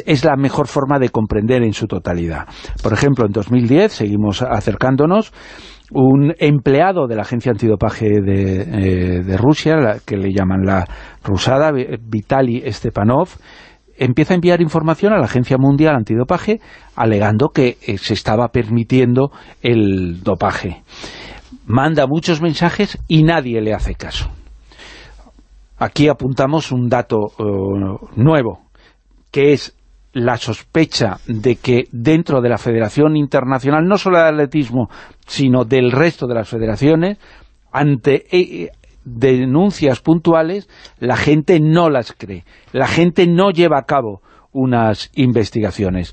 es la mejor forma de comprender en su totalidad. Por ejemplo, en 2010, seguimos acercándonos, un empleado de la agencia antidopaje de, eh, Rusia, que le llaman la rusada, Vi- Vitaly Stepanov, empieza a enviar información a la Agencia Mundial Antidopaje alegando que eh, se estaba permitiendo el dopaje manda muchos mensajes y nadie le hace caso. Aquí apuntamos un dato eh, nuevo, que es la sospecha de que dentro de la Federación Internacional, no solo de atletismo, sino del resto de las federaciones, ante eh, denuncias puntuales, la gente no las cree. La gente no lleva a cabo unas investigaciones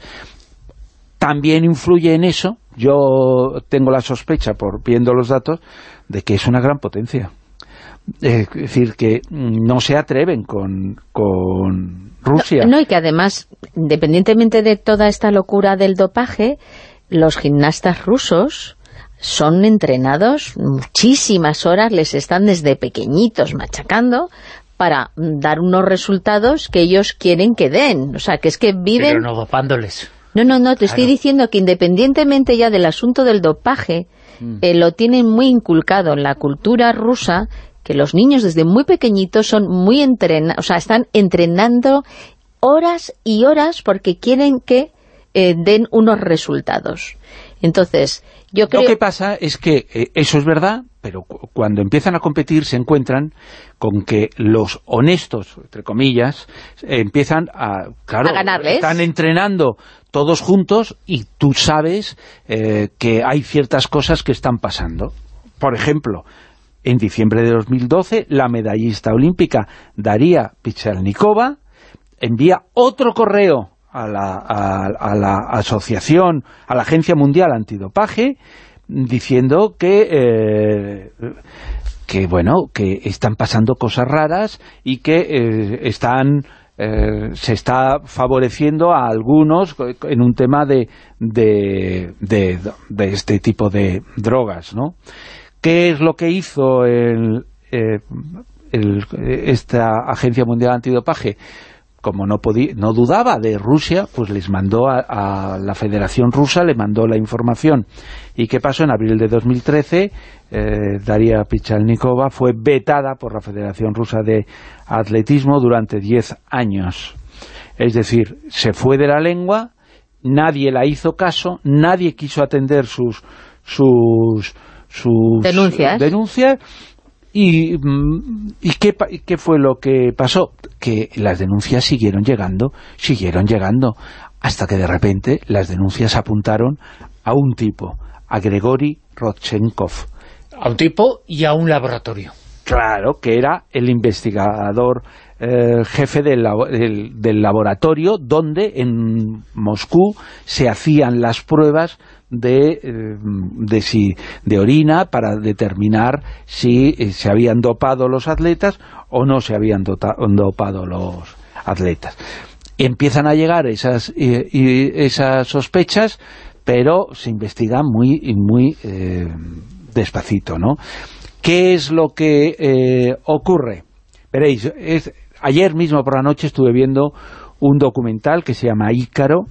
también influye en eso, yo tengo la sospecha, por viendo los datos, de que es una gran potencia. Es decir, que no se atreven con, con Rusia. No, y que además, independientemente de toda esta locura del dopaje, los gimnastas rusos son entrenados muchísimas horas, les están desde pequeñitos machacando para dar unos resultados que ellos quieren que den. O sea, que es que viven... Pero no dopándoles. No, no, no, te estoy diciendo que independientemente ya del asunto del dopaje, Mm. eh, lo tienen muy inculcado en la cultura rusa, que los niños desde muy pequeñitos son muy entrenados, o sea, están entrenando horas y horas porque quieren que eh, den unos resultados. Entonces, yo creo... Lo que pasa es que eh, eso es verdad, pero cu- cuando empiezan a competir se encuentran con que los honestos, entre comillas, eh, empiezan a... Claro, A ganarles. están entrenando todos juntos y tú sabes eh, que hay ciertas cosas que están pasando. Por ejemplo, en diciembre de 2012, la medallista olímpica Daria Pichelnikova envía otro correo a la, a- la asociación, a la Agencia Mundial Antidopaje, diciendo que, eh, que bueno, que están pasando cosas raras y que eh, están eh, se está favoreciendo a algunos en un tema de, de, este tipo de drogas, ¿no? ¿Qué es lo que hizo el, eh, esta Agencia Mundial Antidopaje? como no, podía, no dudaba de Rusia, pues les mandó a, la Federación Rusa, le mandó la información. ¿Y qué pasó? En abril de 2013, eh, Daria Pichalnikova fue vetada por la Federación Rusa de Atletismo durante 10 años. Es decir, se fue de la lengua, nadie la hizo caso, nadie quiso atender sus, sus, sus denuncias ¿Y, mm, y qué, qué, fue lo que pasó? Que las denuncias siguieron llegando, siguieron llegando, hasta que de repente las denuncias apuntaron a un tipo, a Grigori Rodchenkov. A un tipo y a un laboratorio. Claro, que era el investigador eh, jefe del, del, laboratorio donde en Moscú se hacían las pruebas de, eh, de, si, de orina para determinar si eh, se habían dopado los atletas o no se habían dopado los atletas. Empiezan a llegar esas, esas sospechas, pero se investigan muy, muy eh, despacito, ¿no? ¿Qué es lo que ocurre? Veréis, ayer mismo por la noche estuve viendo un documental que se llama Ícaro,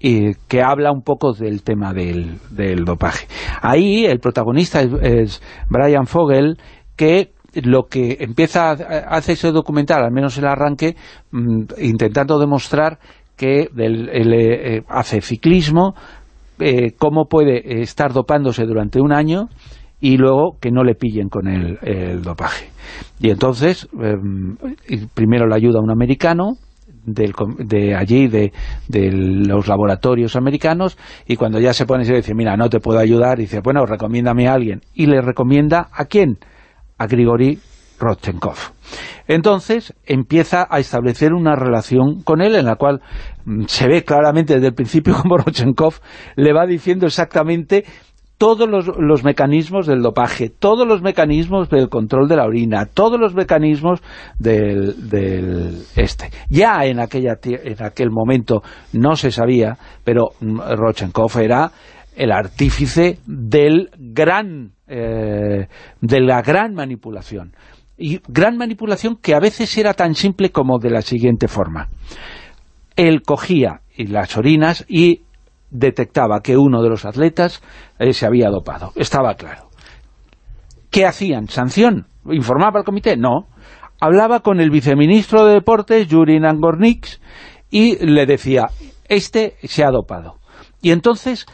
que habla un poco del tema del, dopaje. Ahí el protagonista es, Brian Fogel, que lo que empieza, hace ese documental, al menos el arranque, mm, intentando demostrar que él, eh, hace ciclismo, eh, cómo puede estar dopándose durante un año y luego que no le pillen con el, dopaje. Y entonces, em, primero le ayuda a un americano, de allí, de, los laboratorios americanos, y cuando ya se pone y dice, mira, no te puedo ayudar, dice, bueno, recomiéndame a alguien. Y le recomienda, ¿a quién? A Grigori Rodchenkov. Entonces empieza a establecer una relación con él en la cual mm, se ve claramente desde el principio como Rodchenkov le va diciendo exactamente todos los, mecanismos del dopaje, todos los mecanismos del control de la orina, todos los mecanismos del, este. Ya en, aquella, en aquel momento no se sabía, pero mm, Rochenkov era el artífice del gran, eh, de la gran manipulación. Y gran manipulación que a veces era tan simple como de la siguiente forma. Él cogía las orinas y detectaba que uno de los atletas eh, se había dopado. Estaba claro. ¿Qué hacían? ¿Sanción? ¿Informaba al comité? No. Hablaba con el viceministro de Deportes, Yuri Nangornix, y le decía, este se ha dopado. Y entonces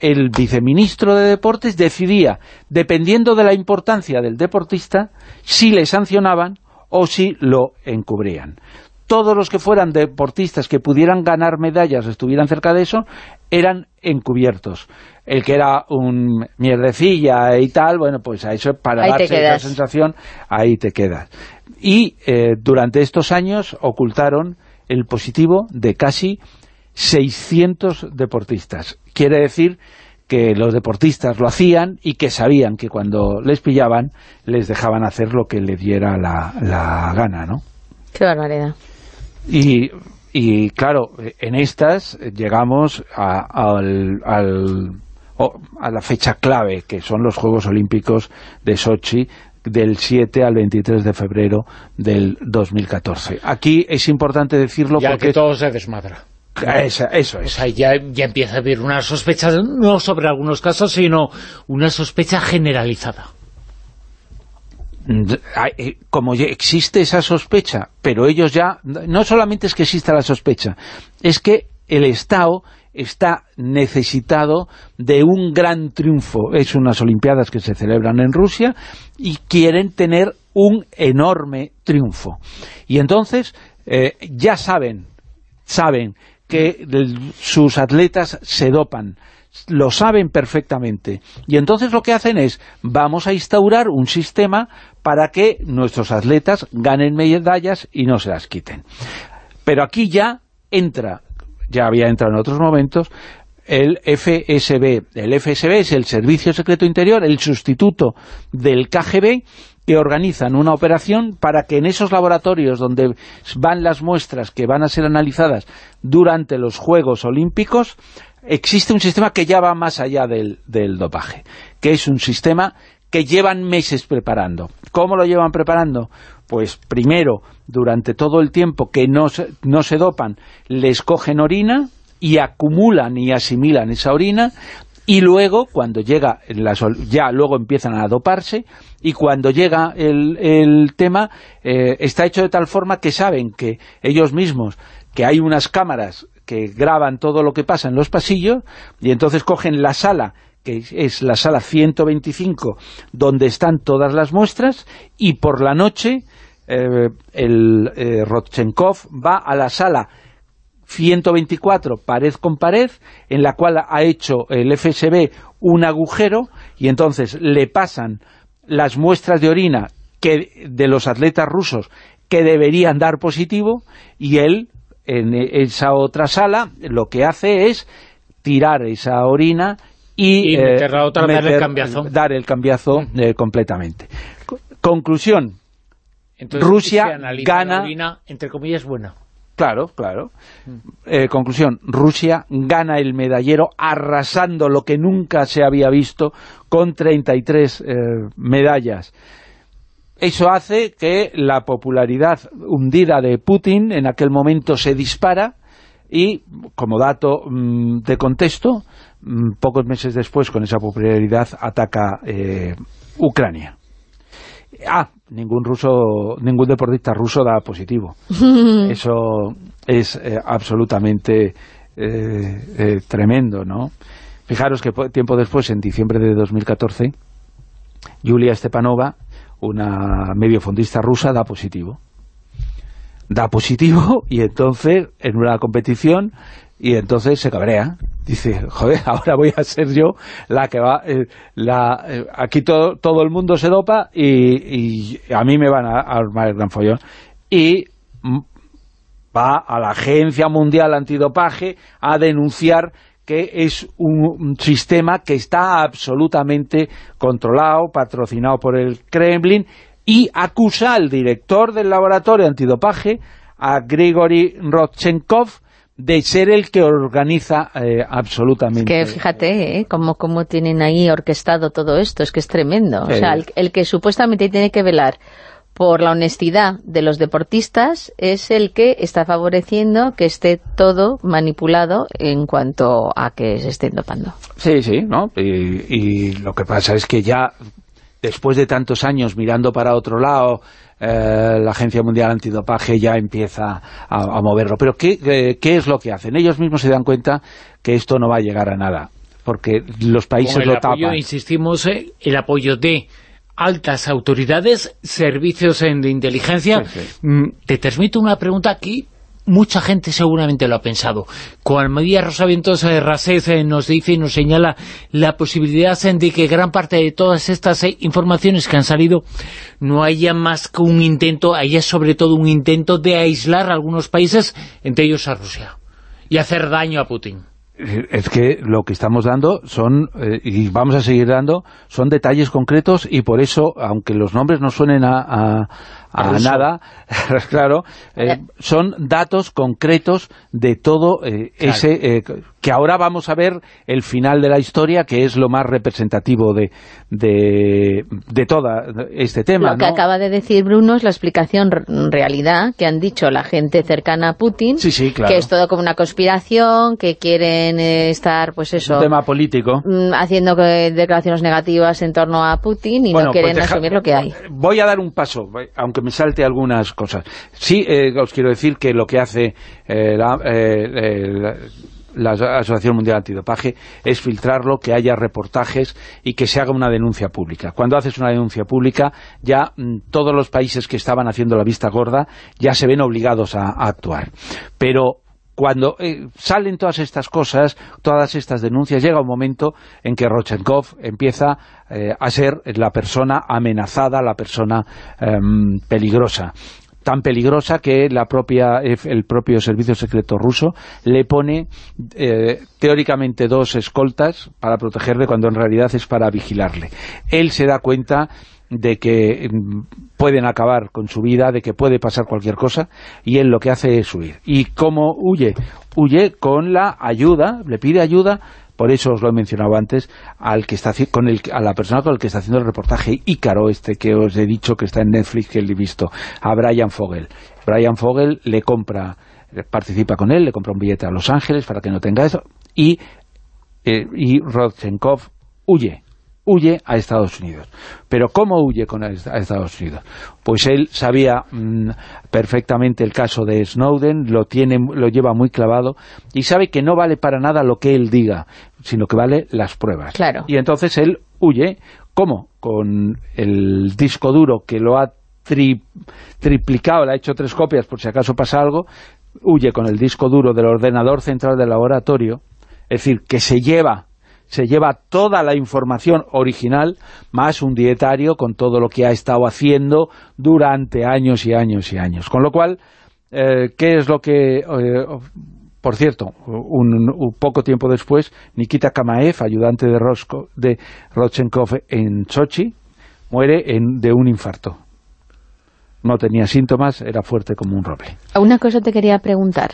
el viceministro de Deportes decidía, dependiendo de la importancia del deportista, si le sancionaban o si lo encubrían todos los que fueran deportistas que pudieran ganar medallas, estuvieran cerca de eso, eran encubiertos. El que era un mierdecilla y tal, bueno, pues a eso para darse esa sensación, ahí te quedas. Y eh, durante estos años ocultaron el positivo de casi 600 deportistas. Quiere decir que los deportistas lo hacían y que sabían que cuando les pillaban les dejaban hacer lo que les diera la, la gana, ¿no? Qué barbaridad. Y, y claro, en estas llegamos a, al, a la fecha clave, que son los Juegos Olímpicos de Sochi, del 7 al 23 de febrero del 2014. Aquí es importante decirlo ya porque... que todo se desmadra. eso es. O sea, ya, ya empieza a haber una sospecha, no sobre algunos casos, sino una sospecha generalizada. Eh, como existe esa sospecha, pero ellos ya, no solamente es que exista la sospecha, es que el Estado está necesitado de un gran triunfo. Es unas Olimpiadas que se celebran en Rusia y quieren tener un enorme triunfo. Y entonces eh, ya saben, saben que sus atletas se dopan, lo saben perfectamente. Y entonces lo que hacen es, vamos a instaurar un sistema para que nuestros atletas ganen medallas y no se las quiten. Pero aquí ya entra, ya había entrado en otros momentos, el FSB. El FSB es el Servicio Secreto Interior, el sustituto del KGB, que organizan una operación para que en esos laboratorios donde van las muestras que van a ser analizadas durante los Juegos Olímpicos, existe un sistema que ya va más allá del, del dopaje, que es un sistema que llevan meses preparando. ¿Cómo lo llevan preparando? Pues primero, durante todo el tiempo que no se, no se dopan, les cogen orina y acumulan y asimilan esa orina y luego cuando llega las, ya luego empiezan a doparse y cuando llega el, el tema eh, está hecho de tal forma que saben que ellos mismos que hay unas cámaras que graban todo lo que pasa en los pasillos y entonces cogen la sala que es la sala 125 donde están todas las muestras y por la noche eh, el eh, Rodchenkov va a la sala 124 pared con pared, en la cual ha hecho el FSB un agujero y entonces le pasan las muestras de orina que de los atletas rusos que deberían dar positivo y él en esa otra sala lo que hace es tirar esa orina y, meter, dar el cambiazo, dar el cambiazo eh, completamente. Conclusión, Entonces, Rusia gana... Orina, entre comillas, buena. Claro, claro. Eh, conclusión, Rusia gana el medallero arrasando lo que nunca se había visto con 33 eh, medallas. Eso hace que la popularidad hundida de Putin en aquel momento se dispara y, como dato mmm, de contexto, pocos meses después, con esa popularidad, ataca eh, Ucrania. Ah, ningún ruso, ningún deportista ruso da positivo. Eso es eh, absolutamente eh, eh, tremendo, ¿no? Fijaros que tiempo después, en diciembre de 2014, Yulia Stepanova, una mediofondista rusa, da positivo. Da positivo y entonces, en una competición, y entonces se cabrea. Dice, joder, ahora voy a ser yo la que va... Eh, la, eh, aquí todo, todo el mundo se dopa y, a mí me van a, armar el gran follón. Y va a la Agencia Mundial Antidopaje a denunciar que es un, un, sistema que está absolutamente controlado, patrocinado por el Kremlin, y acusa al director del laboratorio antidopaje, a Grigory Rodchenkov, de ser el que organiza eh, absolutamente. Es que fíjate, ¿eh? Cómo, cómo tienen ahí orquestado todo esto, es que es tremendo. Sí. O sea, el, el, que supuestamente tiene que velar por la honestidad de los deportistas es el que está favoreciendo que esté todo manipulado en cuanto a que se estén dopando. Sí, sí, ¿no? Y, y lo que pasa es que ya después de tantos años mirando para otro lado, eh, la Agencia Mundial Antidopaje ya empieza a, a moverlo. Pero ¿qué, eh, ¿qué, es lo que hacen? Ellos mismos se dan cuenta que esto no va a llegar a nada, porque los países Con el lo apoyo, tapan. insistimos, eh, el apoyo de altas autoridades, servicios de inteligencia. Sí, sí. Mm, te transmito una pregunta aquí mucha gente seguramente lo ha pensado. Con Almadía Rosavientos eh, Rasez eh, nos dice y nos señala la posibilidad eh, de que gran parte de todas estas informaciones que han salido no haya más que un intento, haya sobre todo un intento de aislar a algunos países, entre ellos a Rusia, y hacer daño a Putin. Es que lo que estamos dando son, y vamos a seguir dando, son detalles concretos y por eso, aunque los nombres no suenen a, a a nada, claro, eh, son datos concretos de todo eh, claro. ese, eh, que ahora vamos a ver el final de la historia, que es lo más representativo de, de, de todo este tema. Lo que ¿no? acaba de decir Bruno es la explicación realidad que han dicho la gente cercana a Putin, sí, sí, claro. que es todo como una conspiración, que quieren estar, pues eso... Un tema político. Mm, haciendo declaraciones negativas en torno a Putin y bueno, no quieren pues deja, asumir lo que hay. Voy a dar un paso, aunque me salte algunas cosas. Sí, eh, os quiero decir que lo que hace eh, la, eh, la, Asociación Mundial Antidopaje es filtrarlo, que haya reportajes y que se haga una denuncia pública. Cuando haces una denuncia pública, ya mmm, todos los países que estaban haciendo la vista gorda ya se ven obligados a, a actuar. Pero cuando eh, salen todas estas cosas, todas estas denuncias, llega un momento en que Rochenkov empieza eh, a ser la persona amenazada, la persona eh, peligrosa. tan peligrosa que la propia el propio servicio secreto ruso le pone eh, teóricamente dos escoltas para protegerle cuando en realidad es para vigilarle. Él se da cuenta de que mm, pueden acabar con su vida, de que puede pasar cualquier cosa, y él lo que hace es huir. ¿Y cómo huye? Huye con la ayuda, le pide ayuda, por eso os lo he mencionado antes, al que está con el, a la persona con la que está haciendo el reportaje Ícaro, este que os he dicho que está en Netflix, que he visto, a Brian Fogel. Brian Fogel le compra, participa con él, le compra un billete a Los Ángeles para que no tenga eso, y, eh, y Rodchenkov huye huye a Estados Unidos. ¿Pero cómo huye con a Estados Unidos? Pues él sabía mm, perfectamente el caso de Snowden, lo, tiene, lo lleva muy clavado y sabe que no vale para nada lo que él diga, sino que vale las pruebas. Claro. Y entonces él huye, ¿cómo? Con el disco duro que lo ha triplicado, le ha hecho tres copias por si acaso pasa algo, huye con el disco duro del ordenador central del laboratorio, es decir, que se lleva se lleva toda la información original más un dietario con todo lo que ha estado haciendo durante años y años y años. Con lo cual, eh, ¿qué es lo que... Eh, por cierto, un, poco tiempo después, Nikita Kamaev, ayudante de, Rosco, de en Sochi, muere de un infarto no tenía síntomas, era fuerte como un roble. Una cosa te quería preguntar.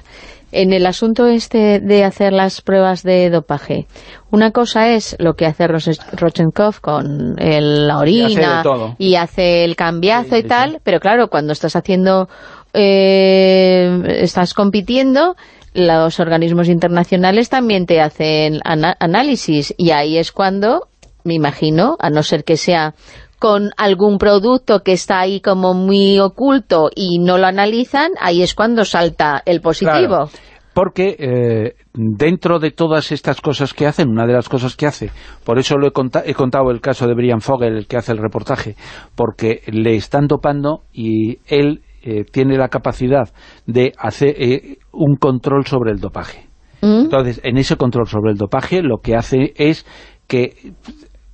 En el asunto este de hacer las pruebas de dopaje, una cosa es lo que hace Rochenkov con la orina y hace, el cambiazo y tal, pero claro, cuando estás haciendo, eh, estás compitiendo, los organismos internacionales también te hacen análisis y ahí es cuando, me imagino, a no ser que sea con algún producto que está ahí como muy oculto y no lo analizan, ahí es cuando salta el positivo. porque eh, dentro de todas estas cosas que hacen, una de las cosas que hace, por eso lo he, contado el caso de Brian Fogel, el que hace el reportaje, porque le están dopando y él eh, tiene la capacidad de hacer eh, un control sobre el dopaje. ¿Mm? Entonces, en ese control sobre el dopaje, lo que hace es que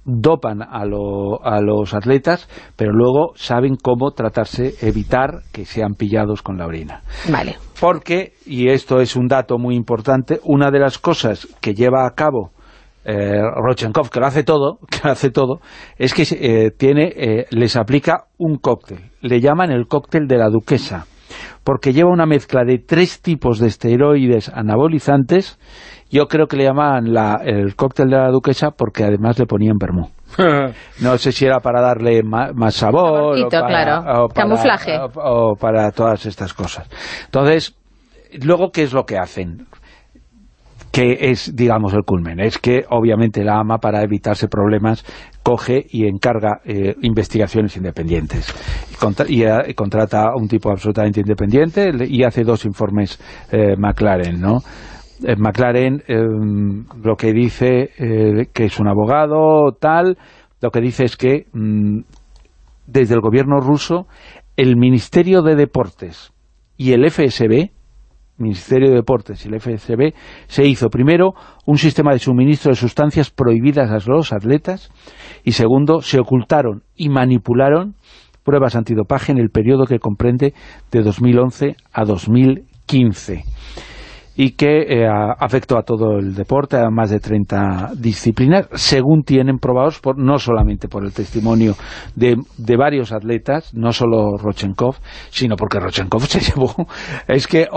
dopan a, los atletas, pero luego saben cómo tratarse, evitar que sean pillados con la orina. Vale. Porque, y esto es un dato muy importante, una de las cosas que lleva a cabo eh, Rochenkov, que lo hace todo, que hace todo, es que eh, tiene, eh, les aplica un cóctel. Le llaman el cóctel de la duquesa, porque lleva una mezcla de tres tipos de esteroides anabolizantes yo creo que le llamaban el cóctel de la duquesa porque además le ponían vermú. no sé si era para darle más, sabor o para, camuflaje o, para todas estas cosas. Entonces, luego, ¿qué es lo que hacen? que es, digamos, el culmen. Es que, obviamente, la AMA, para evitarse problemas, coge y encarga eh, investigaciones independientes. Y, eh, contrata a un tipo absolutamente independiente y hace dos informes eh, McLaren, ¿no? Eh, McLaren em, lo que dice eh, que es un abogado tal, lo que dice es que mm, desde el gobierno ruso el Ministerio de Deportes y el FSB Ministerio de Deportes y el FSB se hizo primero un sistema de suministro de sustancias prohibidas a los atletas y segundo se ocultaron y manipularon pruebas antidopaje en el periodo que comprende de 2011 a 2015 y que eh, afectó a todo el deporte, a más de 30 disciplinas, según tienen probados, por, no solamente por el testimonio de, de varios atletas, no solo Rochenkov, sino porque Rochenkov se llevó, es que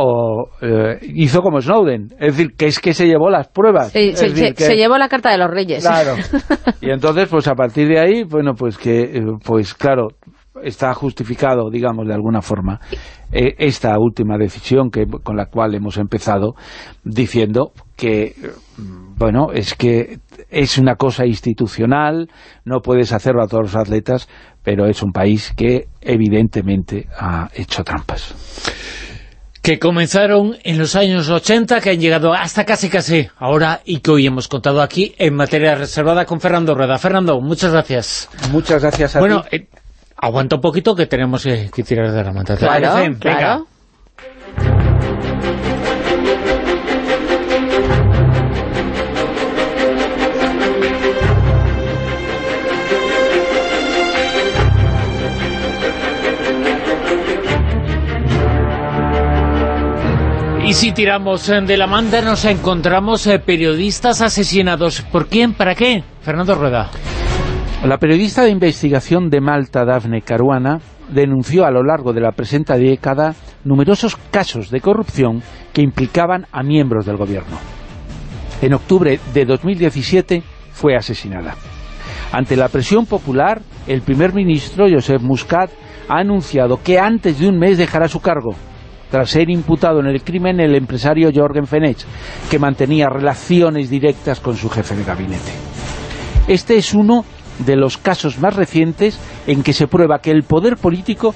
eh, hizo como Snowden, es decir, que es que se llevó las pruebas. se, se, llevó la carta de los reyes. Claro, y entonces, pues a partir de ahí, bueno, pues que, eh, pues claro, está justificado, digamos, de alguna forma, eh, esta última decisión que, con la cual hemos empezado, diciendo que, mm, bueno, es que es una cosa institucional, no puedes hacerlo a todos los atletas, pero es un país que evidentemente ha hecho trampas que comenzaron en los años 80, que han llegado hasta casi casi ahora y que hoy hemos contado aquí en materia reservada con Fernando Rueda. Fernando, muchas gracias. Muchas gracias a bueno, eh, aguanta un poquito que tenemos que, tirar de la manta. Claro, Y si tiramos eh, de la manda nos encontramos eh, periodistas asesinados. ¿Por quién? ¿Para qué? Fernando Rueda. La periodista de investigación de Malta, Dafne Caruana, denunció a lo largo de la presente década numerosos casos de corrupción que implicaban a miembros del gobierno. En octubre de 2017 fue asesinada. Ante la presión popular, el primer ministro, Josep Muscat, ha anunciado que antes de un mes dejará su cargo, tras ser imputado en el crimen el empresario Jorgen Fenech, que mantenía relaciones directas con su jefe de gabinete. Este es uno de los casos más recientes en que se prueba que el poder político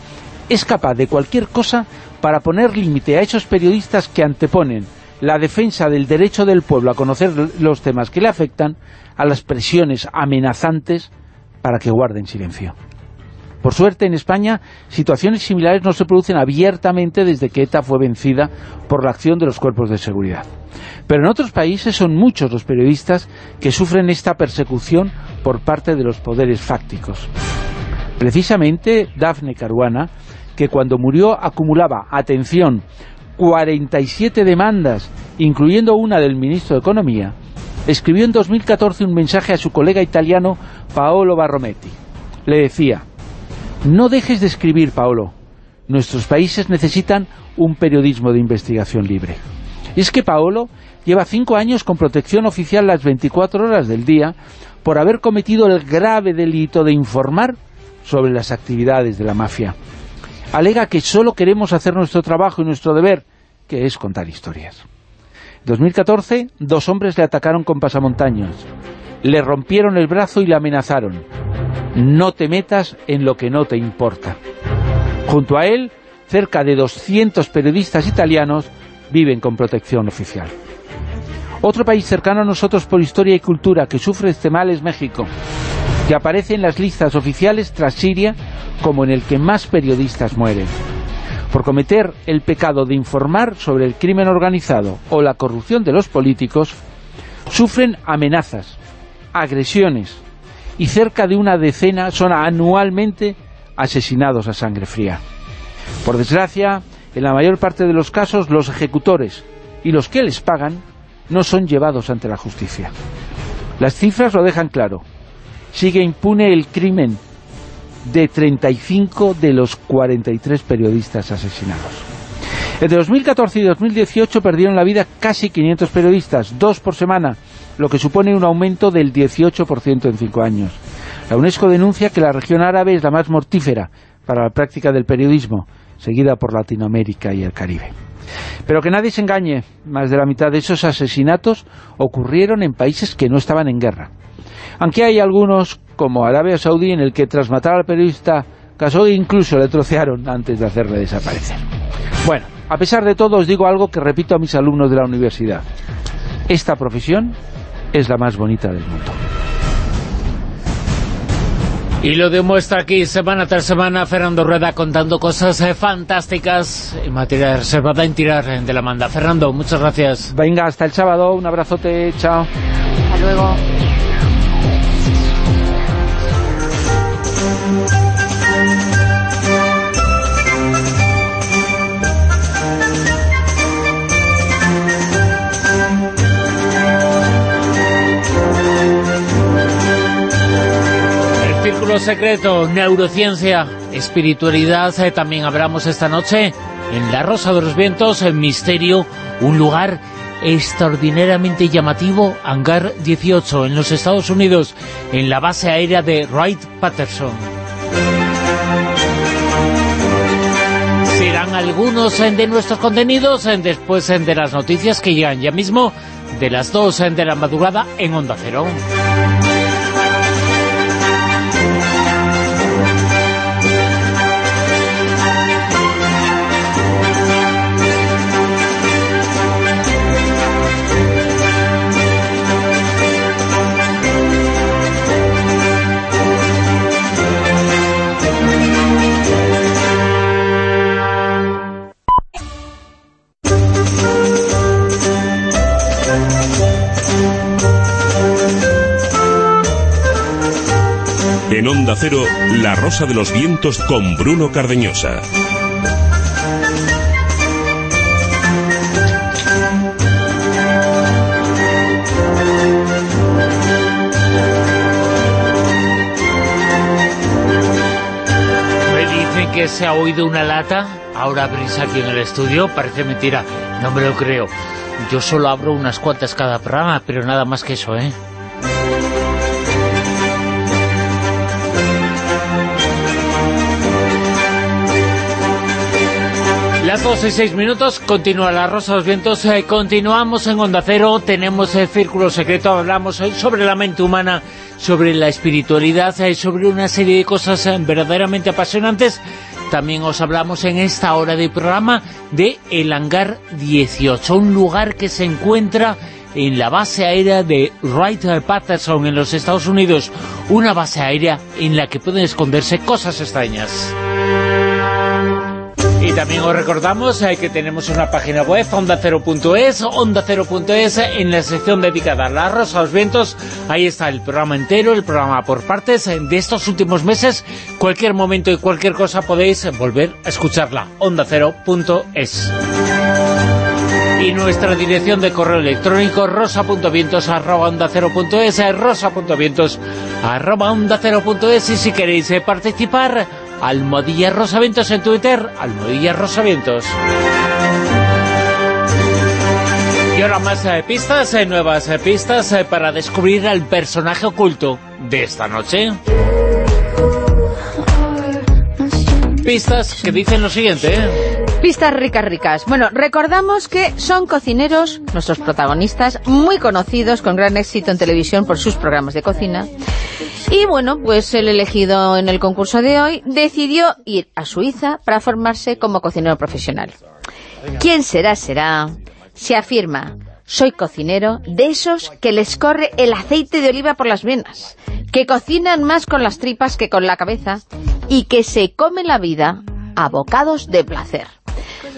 es capaz de cualquier cosa para poner límite a esos periodistas que anteponen la defensa del derecho del pueblo a conocer los temas que le afectan a las presiones amenazantes para que guarden silencio. Por suerte, en España, situaciones similares no se producen abiertamente desde que ETA fue vencida por la acción de los cuerpos de seguridad. Pero en otros países son muchos los periodistas que sufren esta persecución por parte de los poderes fácticos. Precisamente Dafne Caruana, que cuando murió acumulaba, atención, 47 demandas, incluyendo una del ministro de Economía, escribió en 2014 un mensaje a su colega italiano Paolo Barrometti. Le decía, no dejes de escribir, Paolo. Nuestros países necesitan un periodismo de investigación libre. Es que Paolo lleva cinco años con protección oficial las 24 horas del día por haber cometido el grave delito de informar sobre las actividades de la mafia. Alega que solo queremos hacer nuestro trabajo y nuestro deber, que es contar historias. En 2014, dos hombres le atacaron con pasamontañas, le rompieron el brazo y le amenazaron. No te metas en lo que no te importa. Junto a él, cerca de 200 periodistas italianos viven con protección oficial. Otro país cercano a nosotros por historia y cultura que sufre este mal es México, que aparece en las listas oficiales tras Siria como en el que más periodistas mueren. Por cometer el pecado de informar sobre el crimen organizado o la corrupción de los políticos, sufren amenazas, agresiones y cerca de una decena son anualmente asesinados a sangre fría. Por desgracia, en la mayor parte de los casos, los ejecutores y los que les pagan no son llevados ante la justicia. Las cifras lo dejan claro. Sigue impune el crimen de 35 de los 43 periodistas asesinados. Entre 2014 y 2018 perdieron la vida casi 500 periodistas, dos por semana, lo que supone un aumento del 18% en cinco años. La UNESCO denuncia que la región árabe es la más mortífera para la práctica del periodismo, seguida por Latinoamérica y el Caribe. Pero que nadie se engañe, más de la mitad de esos asesinatos ocurrieron en países que no estaban en guerra. Aunque hay algunos, como Arabia Saudí, en el que tras matar al periodista Khashoggi incluso le trocearon antes de hacerle desaparecer. Bueno, a pesar de todo os digo algo que repito a mis alumnos de la universidad. Esta profesión es la más bonita del mundo. Y lo demuestra aquí semana tras semana Fernando Rueda contando cosas eh, fantásticas en materia reservada en tirar de la manda. Fernando, muchas gracias. Venga, hasta el sábado, un abrazote, chao. Hasta luego. Círculo Secreto, neurociencia, espiritualidad, eh, también hablamos esta noche en La Rosa de los Vientos, en Misterio, un lugar extraordinariamente llamativo, Hangar 18, en los Estados Unidos, en la base aérea de Wright-Patterson. Serán algunos eh, de nuestros contenidos eh, después eh, de las noticias que llegan ya mismo de las 2 de la madrugada en Onda Cero. En Onda Cero, La Rosa de los Vientos con Bruno Cardeñosa. ¿Me dicen que se ha oído una lata, ahora abrís aquí en el estudio, parece mentira, no me lo creo. Yo solo abro unas cuantas cada programa, pero nada más que eso, ¿eh? Las 12 y 6 minutos, continúa la Rosa de los Vientos, eh, continuamos en Onda Cero, tenemos el Círculo Secreto, hablamos hoy sobre la mente humana, sobre la espiritualidad, eh, sobre una serie de cosas eh, verdaderamente apasionantes. También os hablamos en esta hora de programa de El Hangar 18, un lugar que se encuentra en la base aérea de Wright-Patterson en los Estados Unidos, una base aérea en la que pueden esconderse cosas extrañas. Y también os recordamos eh, que tenemos una página web, ondacero.es, ondacero.es, en la sección dedicada a la rosa los vientos, ahí está el programa entero, el programa por partes eh, de estos últimos meses, cualquier momento y cualquier cosa podéis volver a escucharla, ondacero.es. Y nuestra dirección de correo electrónico rosa.vientos arroba onda cero punto es, rosa.vientos arroba onda cero punto es, y si queréis eh, participar Almohadilla Rosavientos en Twitter, Almohadilla Rosavientos. Y ahora más eh, pistas, eh, nuevas eh, pistas eh, para descubrir al personaje oculto de esta noche. Pistas que dicen lo siguiente. Pistas ricas, ricas. Bueno, recordamos que son cocineros, nuestros protagonistas, muy conocidos, con gran éxito en televisión por sus programas de cocina. Y bueno, pues el elegido en el concurso de hoy decidió ir a Suiza para formarse como cocinero profesional. ¿Quién será? Será... Se afirma, soy cocinero de esos que les corre el aceite de oliva por las venas, que cocinan más con las tripas que con la cabeza y que se comen la vida a bocados de placer.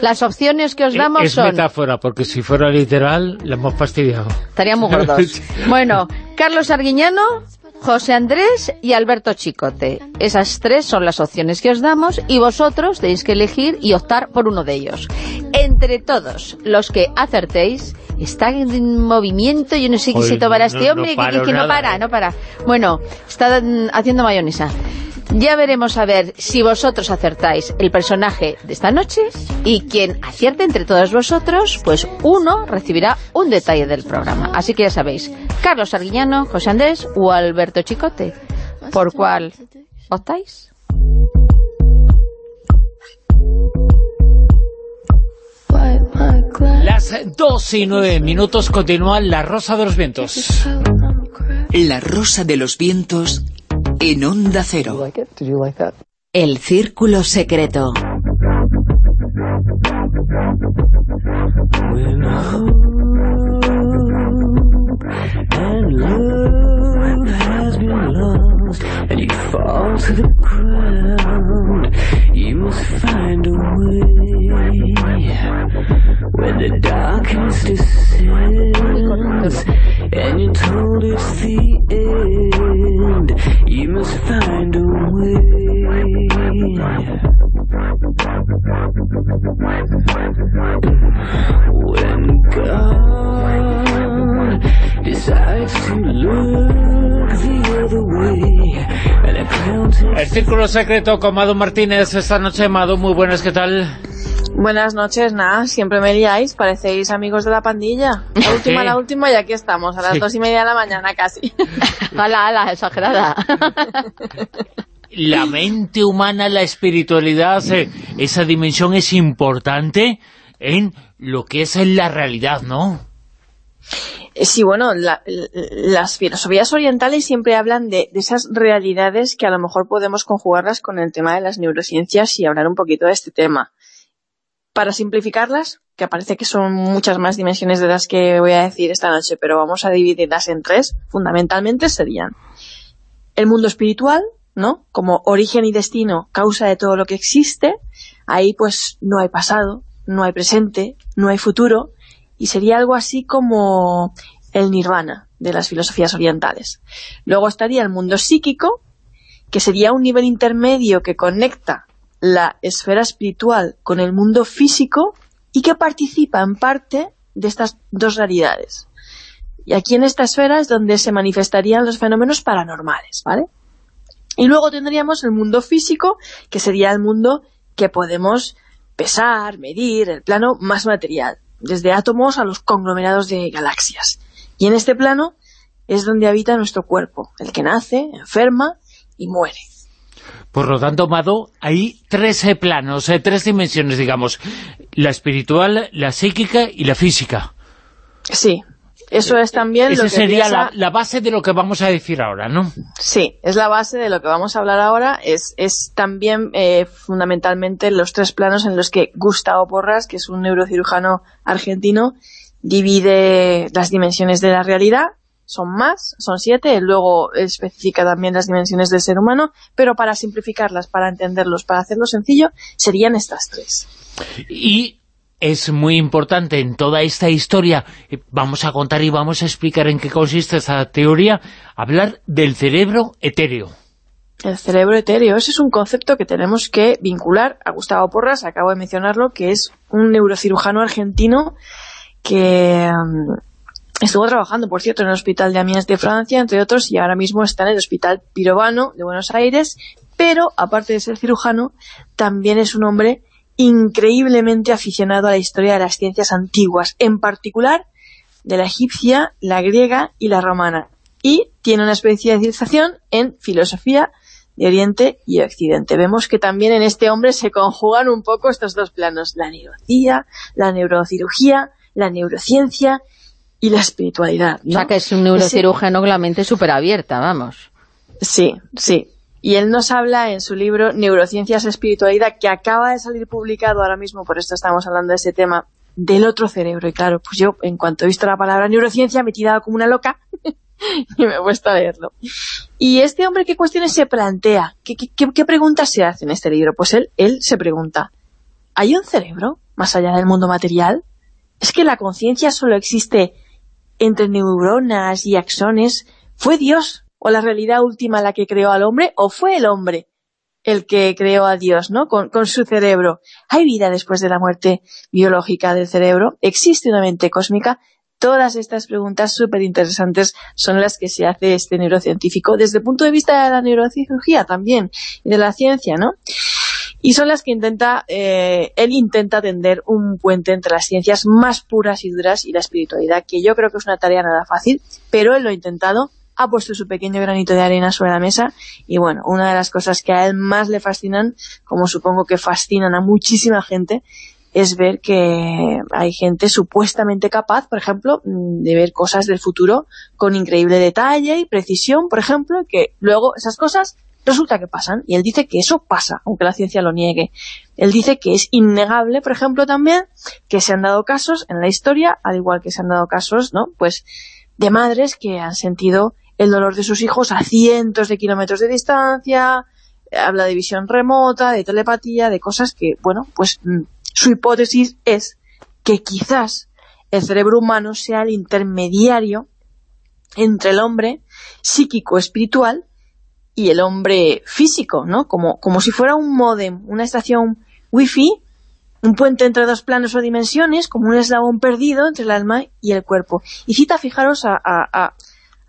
Las opciones que os damos es son... metáfora, porque si fuera literal, le hemos fastidiado. Estarían muy gordos. Bueno, Carlos Arguiñano, José Andrés y Alberto Chicote. Esas tres son las opciones que os damos y vosotros tenéis que elegir y optar por uno de ellos. Entre todos los que acertéis, está en movimiento, yo no sé qué se tomará este no hombre, que- que, no para, ¿eh? no para. Bueno, está haciendo mayonesa. Ya veremos a ver si vosotros acertáis el personaje de esta noche y quien acierte entre todos vosotros, pues uno recibirá un detalle del programa. Así que ya sabéis, Carlos Arguiñano, José Andrés o Alberto Chicote. ¿Por cuál optáis? Las 2 y 9 minutos continúan La Rosa de los Vientos. La rosa de los vientos en Onda Cero. El círculo secreto. To the ground. You must find a way when the darkness descends and you're told it's the end. You must find a way. When God decides to look the other way El Círculo Secreto con Madu Martínez esta noche. Madu, muy buenas, ¿qué tal? Buenas noches, nada, siempre me liáis, parecéis amigos de la pandilla. La última, Sí. la última y aquí estamos, a las Sí. dos y media de la mañana casi. Ala, ala, exagerada. La mente humana, la espiritualidad, eh, esa dimensión es importante en lo que es la realidad, ¿no? Eh, Sí, bueno, la- las filosofías orientales siempre hablan de esas realidades que a lo mejor podemos conjugarlas con el tema de las neurociencias y hablar un poquito de este tema. Para simplificarlas, que parece que son muchas más dimensiones de las que voy a decir esta noche, pero vamos a dividirlas en tres, fundamentalmente serían el mundo espiritual, ¿no? Como origen y destino, causa de todo lo que existe, ahí pues no hay pasado, no hay presente, no hay futuro, y sería algo así como el nirvana de las filosofías orientales. Luego estaría el mundo psíquico, que sería un nivel intermedio que conecta la esfera espiritual con el mundo físico y que participa en parte de estas dos realidades. Y aquí en esta esfera es donde se manifestarían los fenómenos paranormales, ¿vale? Y luego tendríamos el mundo físico, que sería el mundo que podemos pesar, medir, el plano más material, desde átomos a los conglomerados de galaxias. Y en este plano es donde habita nuestro cuerpo, el que nace, enferma y muere. Por lo tanto, Mado, hay tres eh, planos, eh, tres dimensiones, digamos, la espiritual, la psíquica y la física. Sí, eso es también lo que sería la, base de lo que vamos a decir ahora, ¿no? Sí, es la base de lo que vamos a hablar ahora. Es, es también eh, fundamentalmente los tres planos en los que Gustavo Porras, que es un neurocirujano argentino, divide las dimensiones de la realidad. Son más, son siete, luego especifica también las dimensiones del ser humano, pero para simplificarlas, para entenderlos, para hacerlo sencillo, serían estas tres. Y es muy importante en toda esta historia, eh, vamos a contar y vamos a explicar en qué consiste esta teoría, hablar del cerebro etéreo. El cerebro etéreo, ese es un concepto que tenemos que vincular a Gustavo Porras, acabo de mencionarlo, que es un neurocirujano argentino que mm, estuvo trabajando, por cierto, en el Hospital de Amiens de Francia, entre otros, y ahora mismo está en el Hospital Pirovano de Buenos Aires, pero, aparte de ser cirujano, también es un hombre increíblemente aficionado a la historia de las ciencias antiguas, en particular de la egipcia, la griega y la romana. Y tiene una especialización en filosofía de Oriente y Occidente. Vemos que también en este hombre se conjugan un poco estos dos planos, la neurocía, la neurocirugía, la neurociencia y la espiritualidad. O sea que es un neurocirujano con la mente súper abierta, vamos. Sí, sí. Y él nos habla en su libro Neurociencias Espiritualidad, que acaba de salir publicado ahora mismo, por esto estamos hablando de ese tema, del otro cerebro. Y claro, pues yo, en cuanto he visto la palabra neurociencia, me he tirado como una loca y me he puesto a leerlo. Y este hombre, ¿qué cuestiones se plantea? ¿Qué, qué, preguntas se hace en este libro? Pues él, él se pregunta, ¿hay un cerebro más allá del mundo material? ¿Es que la conciencia solo existe entre neuronas y axones? ¿Fue Dios o la realidad última la que creó al hombre, o fue el hombre el que creó a Dios, ¿no? Con, su cerebro. ¿Hay vida después de la muerte biológica del cerebro? ¿Existe una mente cósmica? Todas estas preguntas súper interesantes son las que se hace este neurocientífico desde el punto de vista de la neurocirugía también y de la ciencia, ¿no? Y son las que intenta, eh, él intenta tender un puente entre las ciencias más puras y duras y la espiritualidad, que yo creo que es una tarea nada fácil, pero él lo ha intentado ha puesto su pequeño granito de arena sobre la mesa y bueno, una de las cosas que a él más le fascinan, como supongo que fascinan a muchísima gente, es ver que hay gente supuestamente capaz, por ejemplo, de ver cosas del futuro con increíble detalle y precisión, por ejemplo, que luego esas cosas resulta que pasan, y él dice que eso pasa, aunque la ciencia lo niegue. Él dice que es innegable, por ejemplo, también, que se han dado casos en la historia, al igual que se han dado casos, ¿no?, pues de madres que han sentido el dolor de sus hijos a cientos de kilómetros de distancia, habla de visión remota, de telepatía, de cosas que, bueno, pues mm, su hipótesis es que quizás el cerebro humano sea el intermediario entre el hombre psíquico-espiritual y el hombre físico, ¿no? Como, como si fuera un modem, una estación wifi, un puente entre dos planos o dimensiones, como un eslabón perdido entre el alma y el cuerpo. Y cita, fijaros, a, a a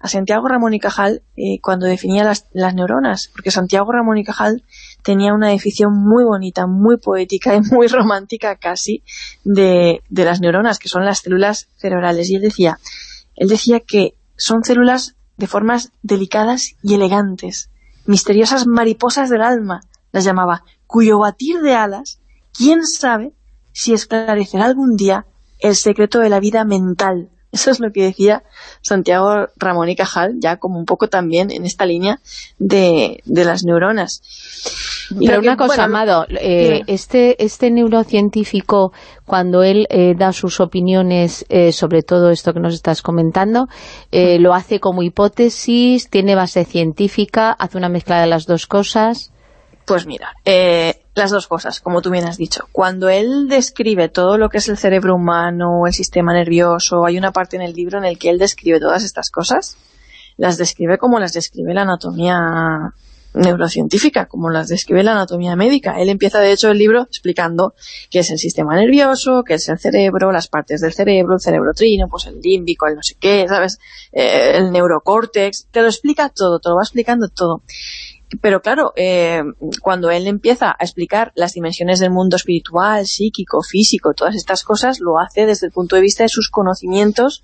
Santiago Ramón y Cajal eh, cuando definía las, neuronas, porque Santiago Ramón y Cajal tenía una definición muy bonita, muy poética y muy romántica casi de, de las neuronas, que son las células cerebrales. Y él decía, él decía que son células de formas delicadas y elegantes, misteriosas mariposas del alma, las llamaba, cuyo batir de alas, quién sabe si esclarecerá algún día el secreto de la vida mental eso es lo que decía Santiago Ramón y Cajal, ya como un poco también en esta línea de, las neuronas. Pero una cosa, Amado, eh, este, este neurocientífico, cuando él eh, da sus opiniones eh, sobre todo esto que nos estás comentando, lo hace como hipótesis, tiene base científica, hace una mezcla de las dos cosas. Pues mira, eh, las dos cosas, como tú bien has dicho. Cuando él describe todo lo que es el cerebro humano, el sistema nervioso, hay una parte en el libro en el que él describe todas estas cosas, las describe como las describe la anatomía neurocientífica, como las describe la anatomía médica. Él empieza, de hecho, el libro explicando qué es el sistema nervioso, qué es el cerebro, las partes del cerebro, el cerebro trino, pues el límbico, el no sé qué, ¿sabes? Eh, el neurocórtex, te lo explica todo, te lo va explicando todo. Pero claro, eh, cuando él empieza a explicar las dimensiones del mundo espiritual, psíquico, físico, todas estas cosas, lo hace desde el punto de vista de sus conocimientos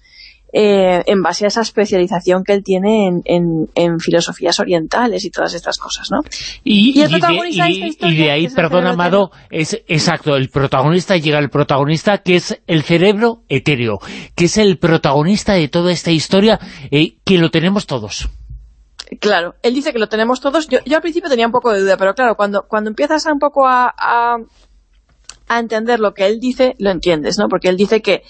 eh, en base a esa especialización que él tiene en, filosofías orientales y todas estas cosas, ¿no? Y, de, ahí, perdón, Amado, es exacto, el protagonista llega el protagonista que es el cerebro etéreo, que es el protagonista de toda esta historia eh, que lo tenemos todos. Claro, él dice que lo tenemos todos. Yo, al principio tenía un poco de duda, pero claro, cuando, cuando empiezas a un poco a, a entender lo que él dice, lo entiendes, ¿no? Porque él dice que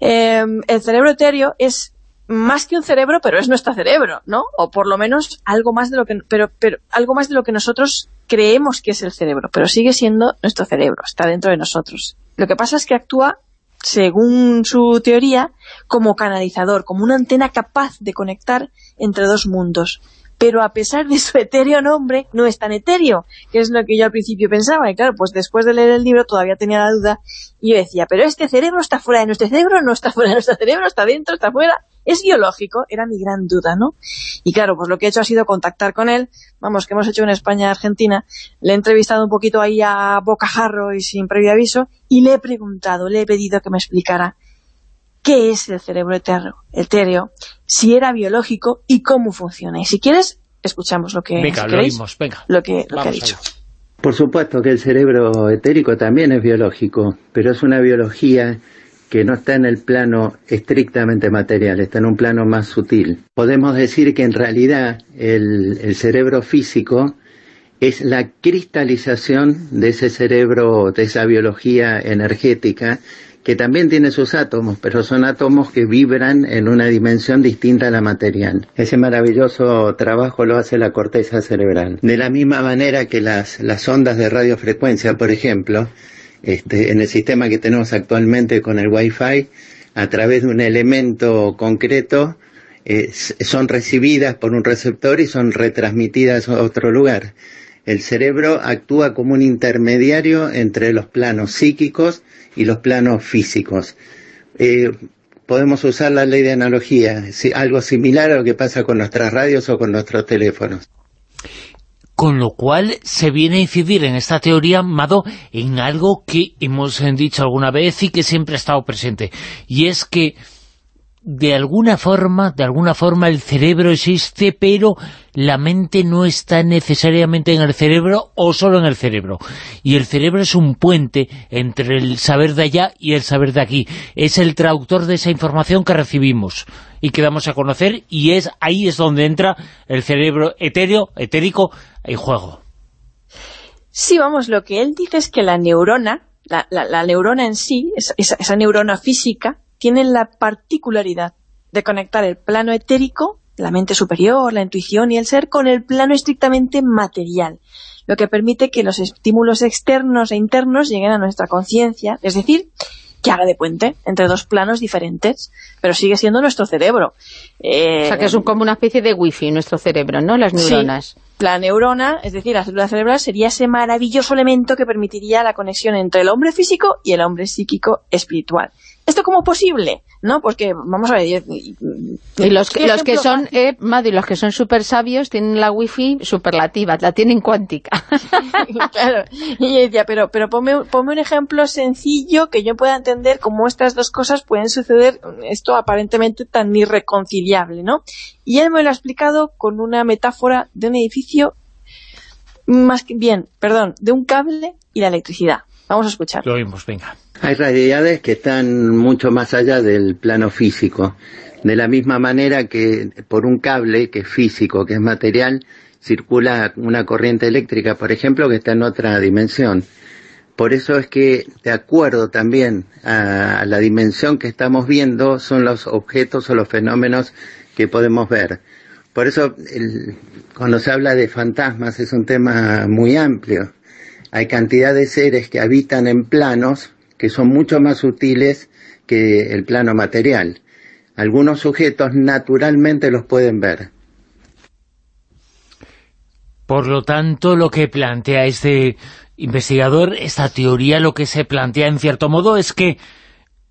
Em, el cerebro etéreo es más que un cerebro, pero es nuestro cerebro, ¿no? O por lo menos algo más de lo que, pero, pero algo más de lo que nosotros creemos que es el cerebro, pero sigue siendo nuestro cerebro, está dentro de nosotros. Lo que pasa es que actúa, según su teoría, como canalizador, como una antena capaz de conectar entre dos mundos. Pero a pesar de su etéreo nombre, no es tan etéreo, que es lo que yo al principio pensaba, y claro, pues después de leer el libro todavía tenía la duda, y yo decía, pero este cerebro está fuera de nuestro cerebro, no está fuera de nuestro cerebro, está dentro, está fuera, es biológico, era mi gran duda, ¿no? Y claro, pues lo que he hecho ha sido contactar con él, vamos, que hemos hecho en España Argentina, le he entrevistado un poquito ahí a bocajarro y sin previo aviso, y le he preguntado, le he pedido que me explicara qué es el cerebro etéreo, etéreo, si era biológico y cómo funciona. Y si quieres, escuchamos lo que, venga, lo, lo, que, ha dicho. Por supuesto que el cerebro etérico también es biológico, pero es una biología que no está en el plano estrictamente material, está en un plano más sutil. Podemos decir que en realidad el, el cerebro físico es la cristalización de ese cerebro, de esa biología energética que también tiene sus átomos, pero son átomos que vibran en una dimensión distinta a la material. Ese maravilloso trabajo lo hace la corteza cerebral. De la misma manera que las, las ondas de radiofrecuencia, por ejemplo, este, en el sistema que tenemos actualmente con el Wi-Fi, a través de un elemento concreto, eh, son recibidas por un receptor y son retransmitidas a otro lugar. El cerebro actúa como un intermediario entre los planos psíquicos y los planos físicos. Eh, podemos usar la ley de analogía, algo similar a lo que pasa con nuestras radios o con nuestros teléfonos. Con lo cual se viene a incidir en esta teoría, Mado, en algo que hemos dicho alguna vez y que siempre ha estado presente. Y es que de alguna forma, de alguna forma el cerebro existe, pero la mente no está necesariamente en el cerebro o solo en el cerebro. Y el cerebro es un puente entre el saber de allá y el saber de aquí. Es el traductor de esa información que recibimos y que damos a conocer y es ahí es donde entra el cerebro etéreo, etérico en juego. Sí, vamos, lo que él dice es que la neurona, la, neurona en sí, esa neurona física, tienen la particularidad de conectar el plano etérico, la mente superior, la intuición y el ser, con el plano estrictamente material, lo que permite que los estímulos externos e internos lleguen a nuestra conciencia, es decir, que haga de puente entre dos planos diferentes, pero sigue siendo nuestro cerebro. o sea, que es como una especie de wifi nuestro cerebro, ¿no? Las neuronas. La neurona, es decir, la célula cerebral, sería ese maravilloso elemento que permitiría la conexión entre el hombre físico y el hombre psíquico espiritual. ¿Esto cómo posible? ¿No? Porque, vamos a ver... Y, los que, los que son, eh, los que son súper sabios tienen la wifi superlativa, la tienen cuántica. claro. Y yo decía, pero, pero ponme, un ejemplo sencillo que yo pueda entender cómo estas dos cosas pueden suceder, esto aparentemente tan irreconciliable, ¿no? Y él me lo ha explicado con una metáfora de un edificio más que, bien, perdón, de un cable y la electricidad. Vamos a escuchar. Lo oímos, venga. Hay realidades que están mucho más allá del plano físico. De la misma manera que por un cable, que es físico, que es material, circula una corriente eléctrica, por ejemplo, que está en otra dimensión. Por eso es que, de acuerdo también a la dimensión que estamos viendo, son los objetos o los fenómenos que podemos ver. Por eso, cuando se habla de fantasmas, es un tema muy amplio hay cantidad de seres que habitan en planos que son mucho más sutiles que el plano material. Algunos sujetos naturalmente los pueden ver. Por lo tanto, lo que plantea este investigador, esta teoría, lo que se plantea en cierto modo es que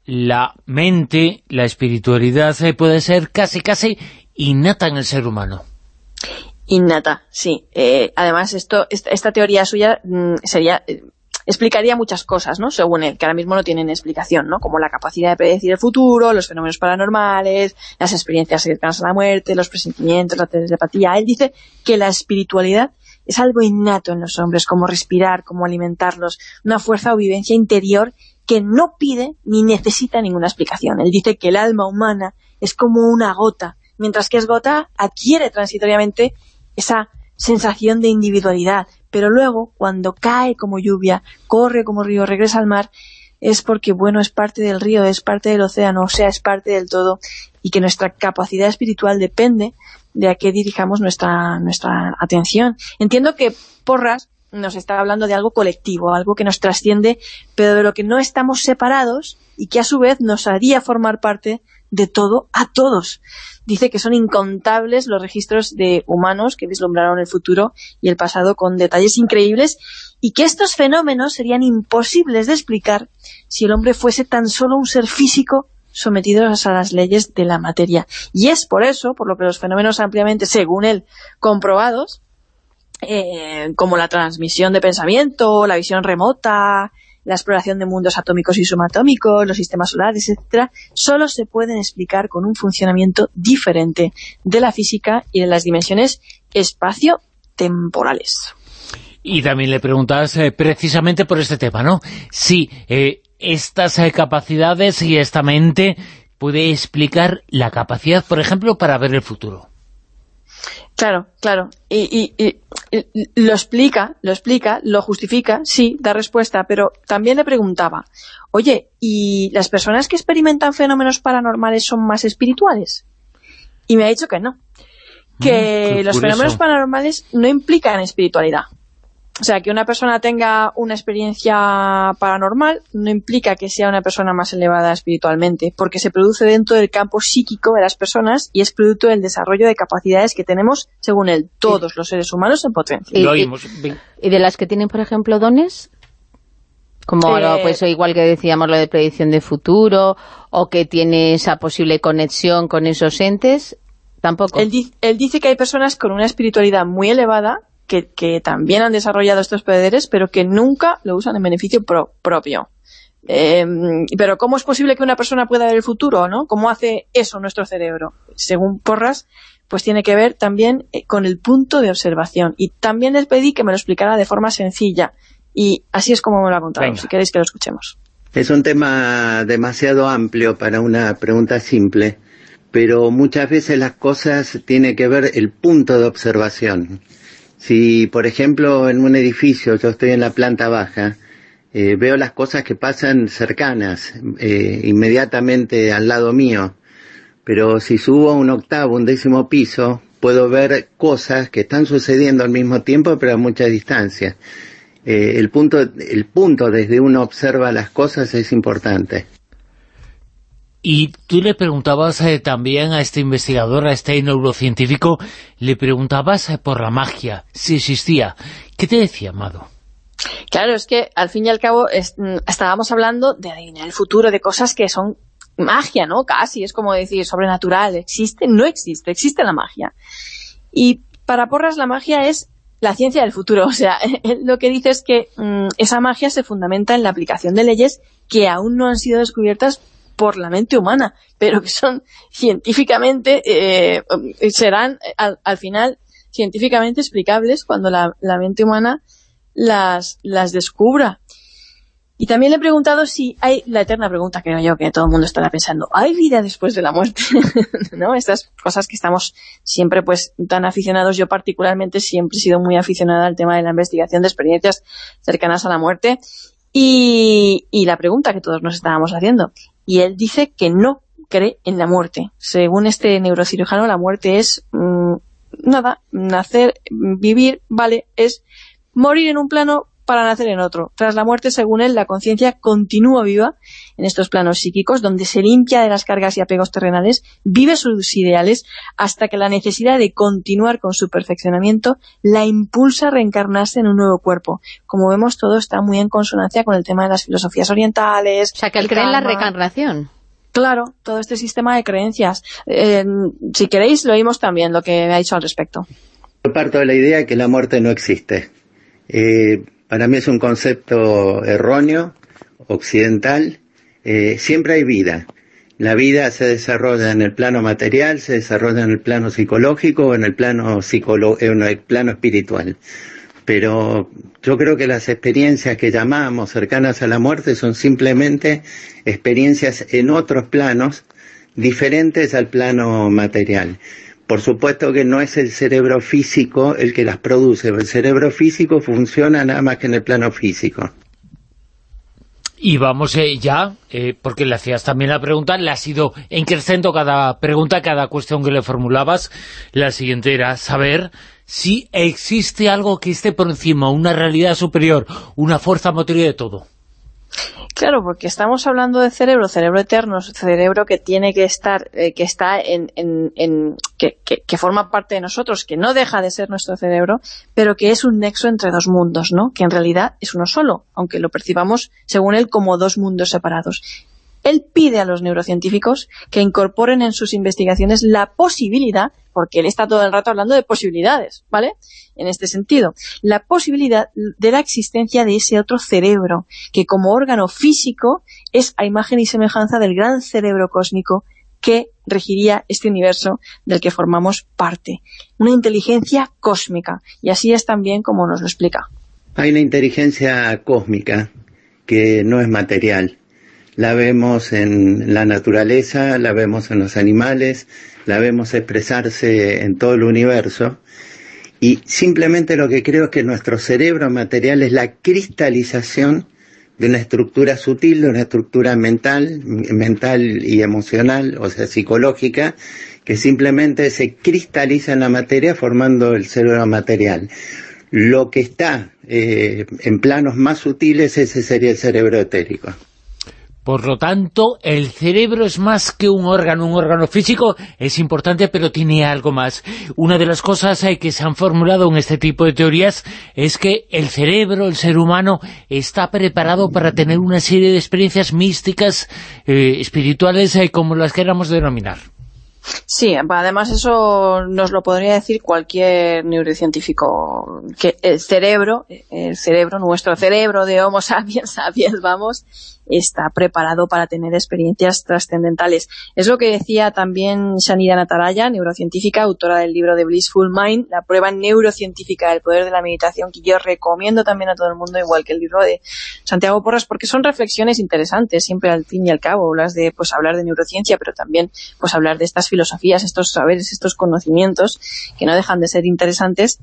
la mente, la espiritualidad puede ser casi casi innata en el ser humano. Innata, sí. Eh, además, esto, esta, teoría suya mm, sería eh, explicaría muchas cosas, ¿no? Según él, que ahora mismo no tienen explicación, ¿no? Como la capacidad de predecir el futuro, los fenómenos paranormales, las experiencias cercanas a la muerte, los presentimientos, la telepatía. Él dice que la espiritualidad es algo innato en los hombres, como respirar, como alimentarlos, una fuerza o vivencia interior que no pide ni necesita ninguna explicación. Él dice que el alma humana es como una gota, mientras que es gota adquiere transitoriamente esa sensación de individualidad, pero luego, cuando cae como lluvia, corre como río, regresa al mar, es porque, bueno, es parte del río, es parte del océano, o sea, es parte del todo, y que nuestra capacidad espiritual depende de a qué dirijamos nuestra, nuestra atención. Entiendo que Porras nos está hablando de algo colectivo, algo que nos trasciende, pero de lo que no estamos separados y que a su vez nos haría formar parte de todo a todos. Dice que son incontables los registros de humanos que vislumbraron el futuro y el pasado con detalles increíbles y que estos fenómenos serían imposibles de explicar si el hombre fuese tan solo un ser físico sometido a las leyes de la materia. Y es por eso, por lo que los fenómenos ampliamente, según él, comprobados, eh, como la transmisión de pensamiento, la visión remota, la exploración de mundos atómicos y subatómicos, los sistemas solares, etcétera, solo se pueden explicar con un funcionamiento diferente de la física y de las dimensiones espacio-temporales. Y también le preguntas eh, precisamente por este tema, ¿no? Si eh, estas eh, capacidades y esta mente puede explicar la capacidad, por ejemplo, para ver el futuro. Claro, claro. Y, lo explica, lo explica, lo justifica, sí, da respuesta, pero también le preguntaba, oye, ¿y las personas que experimentan fenómenos paranormales son más espirituales? Y me ha dicho que no. Que mm, los fenómenos paranormales no implican espiritualidad. O sea, que una persona tenga una experiencia paranormal no implica que sea una persona más elevada espiritualmente, porque se produce dentro del campo psíquico de las personas y es producto del desarrollo de capacidades que tenemos, según él, todos los seres humanos en potencia. ¿Y, de las que tienen, por ejemplo, dones? Como eh, pues igual que decíamos lo de predicción de futuro, o que tiene esa posible conexión con esos entes, tampoco. Él, él dice que hay personas con una espiritualidad muy elevada que, también han desarrollado estos poderes, pero que nunca lo usan en beneficio propio. Em, pero ¿cómo es posible que una persona pueda ver el futuro? ¿no? ¿Cómo hace eso nuestro cerebro? Según Porras, pues tiene que ver también eh, con el punto de observación. Y también les pedí que me lo explicara de forma sencilla. Y así es como me lo ha contado, si queréis que lo escuchemos. Es un tema demasiado amplio para una pregunta simple, pero muchas veces las cosas tienen que ver el punto de observación. Si, por ejemplo, en un edificio yo estoy en la planta baja, eh, veo las cosas que pasan cercanas, eh, inmediatamente al lado mío, pero si subo un octavo, un décimo piso, puedo ver cosas que están sucediendo al mismo tiempo, pero a mucha distancia. Eh, el, punto, el punto desde uno observa las cosas es importante. Y tú le preguntabas eh, también a este investigador, a este neurocientífico, le preguntabas eh, por la magia, si existía. ¿Qué te decía, Amado? Claro, es que al fin y al cabo mm, estábamos hablando de adivinar el futuro, de cosas que son magia, ¿no? Casi, es como decir, sobrenatural. ¿Existe? No existe, existe la magia. Y para Porras la magia es la ciencia del futuro. O sea, lo que dice es que mm, esa magia se fundamenta en la aplicación de leyes que aún no han sido descubiertas por la mente humana, pero que son científicamente, eh, serán al, final científicamente explicables cuando la, mente humana las, las descubra. Y también le he preguntado si hay, la eterna pregunta creo yo que todo el mundo estará pensando, ¿hay vida después de la muerte? ¿No? Estas cosas que estamos siempre pues tan aficionados, yo particularmente siempre he sido muy aficionada al tema de la investigación de experiencias cercanas a la muerte y, y la pregunta que todos nos estábamos haciendo, y él dice que no cree en la muerte. Según este neurocirujano, la muerte es mm, nada, nacer, vivir, vale, es morir en un plano para nacer en otro. Tras la muerte, según él, la conciencia continúa viva en estos planos psíquicos, donde se limpia de las cargas y apegos terrenales, vive sus ideales, hasta que la necesidad de continuar con su perfeccionamiento la impulsa a reencarnarse en un nuevo cuerpo. Como vemos, todo está muy en consonancia con el tema de las filosofías orientales. O sea, que él cree en la reencarnación. Claro, todo este sistema de creencias. Eh, si queréis, lo oímos también, lo que ha dicho al respecto Yo parto de la idea de que la muerte no existe. Eh, para mí es un concepto erróneo, occidental. Eh, siempre hay vida. La vida se desarrolla en el plano material, se desarrolla en el plano psicológico o en el plano, en el plano espiritual. Pero yo creo que las experiencias que llamamos cercanas a la muerte son simplemente experiencias en otros planos diferentes al plano material. Por supuesto que no es el cerebro físico el que las produce, el cerebro físico funciona nada más que en el plano físico. Y vamos eh, ya, eh, porque le hacías también la pregunta, le ha sido increciendo cada pregunta, cada cuestión que le formulabas. La siguiente era saber si existe algo que esté por encima, una realidad superior, una fuerza motriz de todo. Claro, porque estamos hablando de cerebro, cerebro eterno, cerebro que tiene que estar, eh, que está en, en, que, que, forma parte de nosotros, que no deja de ser nuestro cerebro, pero que es un nexo entre dos mundos, ¿no? Que en realidad es uno solo, aunque lo percibamos, según él, como dos mundos separados. Él pide a los neurocientíficos que incorporen en sus investigaciones la posibilidad, porque él está todo el rato hablando de posibilidades, ¿vale?, en este sentido, la posibilidad de la existencia de ese otro cerebro, que como órgano físico es a imagen y semejanza del gran cerebro cósmico que regiría este universo del que formamos parte. Una inteligencia cósmica, y así es también como nos lo explica. Hay una inteligencia cósmica que no es material, la vemos en la naturaleza, la vemos en los animales, la vemos expresarse en todo el universo. Y simplemente lo que creo es que nuestro cerebro material es la cristalización de una estructura sutil, de una estructura mental, mental y emocional, o sea, psicológica, que simplemente se cristaliza en la materia formando el cerebro material. Lo que está eh, en planos más sutiles, ese sería el cerebro etérico. Por lo tanto, el cerebro es más que un órgano, un órgano físico, es importante, pero tiene algo más. Una de las cosas eh, que se han formulado en este tipo de teorías es que el cerebro, el ser humano, está preparado para tener una serie de experiencias místicas, eh, espirituales, eh, como las queramos denominar. Sí, además eso nos lo podría decir cualquier neurocientífico, que el cerebro, el cerebro, nuestro cerebro de Homo sapiens vamos, está preparado para tener experiencias trascendentales. Es lo que decía también Shanida Nataraya, neurocientífica, autora del libro de Blissful Mind, la prueba neurocientífica del poder de la meditación, que yo recomiendo también a todo el mundo, igual que el libro de Santiago Porras, porque son reflexiones interesantes, siempre al fin y al cabo, hablas de pues hablar de neurociencia, pero también pues hablar de estas filosofías, estos saberes, estos conocimientos, que no dejan de ser interesantes.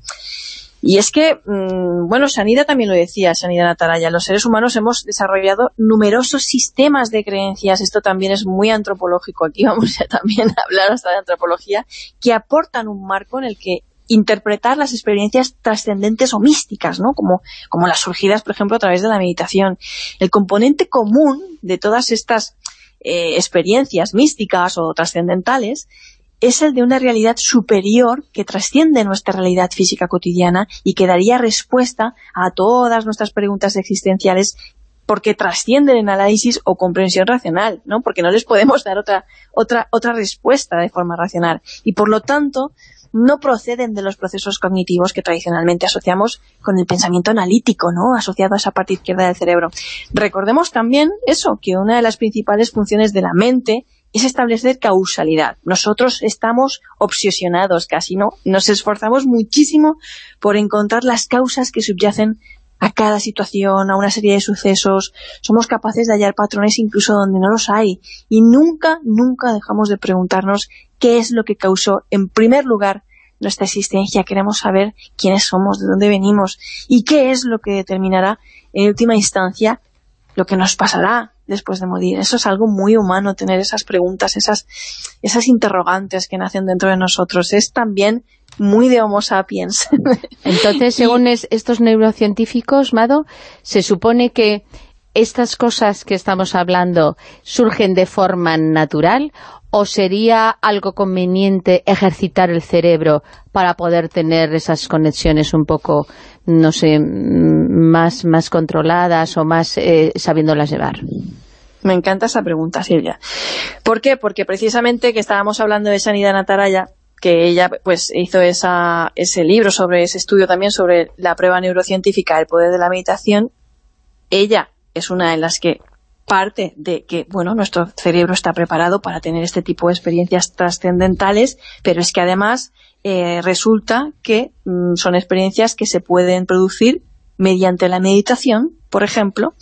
Y es que, mm, bueno, Sanida también lo decía, Sanida Nataraya, los seres humanos hemos desarrollado numerosos sistemas de creencias, esto también es muy antropológico, aquí vamos a también a hablar hasta de antropología, que aportan un marco en el que interpretar las experiencias trascendentes o místicas, ¿no? Como, como las surgidas, por ejemplo, a través de la meditación. El componente común de todas estas eh, experiencias místicas o trascendentales es el de una realidad superior que trasciende nuestra realidad física cotidiana y que daría respuesta a todas nuestras preguntas existenciales porque trascienden en análisis o comprensión racional, ¿no? Porque no les podemos dar otra, otra, otra respuesta de forma racional. Y por lo tanto, no proceden de los procesos cognitivos que tradicionalmente asociamos con el pensamiento analítico, ¿no? Asociado a esa parte izquierda del cerebro. Recordemos también eso, que una de las principales funciones de la mente es establecer causalidad. Nosotros estamos obsesionados casi, ¿no? Nos esforzamos muchísimo por encontrar las causas que subyacen a cada situación, a una serie de sucesos. Somos capaces de hallar patrones incluso donde no los hay. Y nunca, nunca dejamos de preguntarnos qué es lo que causó, en primer lugar, nuestra existencia. Queremos saber quiénes somos, de dónde venimos y qué es lo que determinará, en última instancia, lo que nos pasará después de morir. Eso es algo muy humano, tener esas preguntas, esas, esas interrogantes que nacen dentro de nosotros. Es también muy de homo sapiens. Entonces, según estos neurocientíficos, Mado, se supone que estas cosas que estamos hablando surgen de forma natural o sería algo conveniente ejercitar el cerebro para poder tener esas conexiones un poco, no sé, más, más controladas o más eh, sabiéndolas llevar? Me encanta esa pregunta, Silvia. ¿Por qué? Porque precisamente que estábamos hablando de sanidad nataraya, que ella pues hizo ese libro sobre ese estudio también sobre la prueba neurocientífica del poder de la meditación, ella es una de las que parte de que, bueno, nuestro cerebro está preparado para tener este tipo de experiencias trascendentales, pero es que además eh, resulta que mm, son experiencias que se pueden producir mediante la meditación, por ejemplo,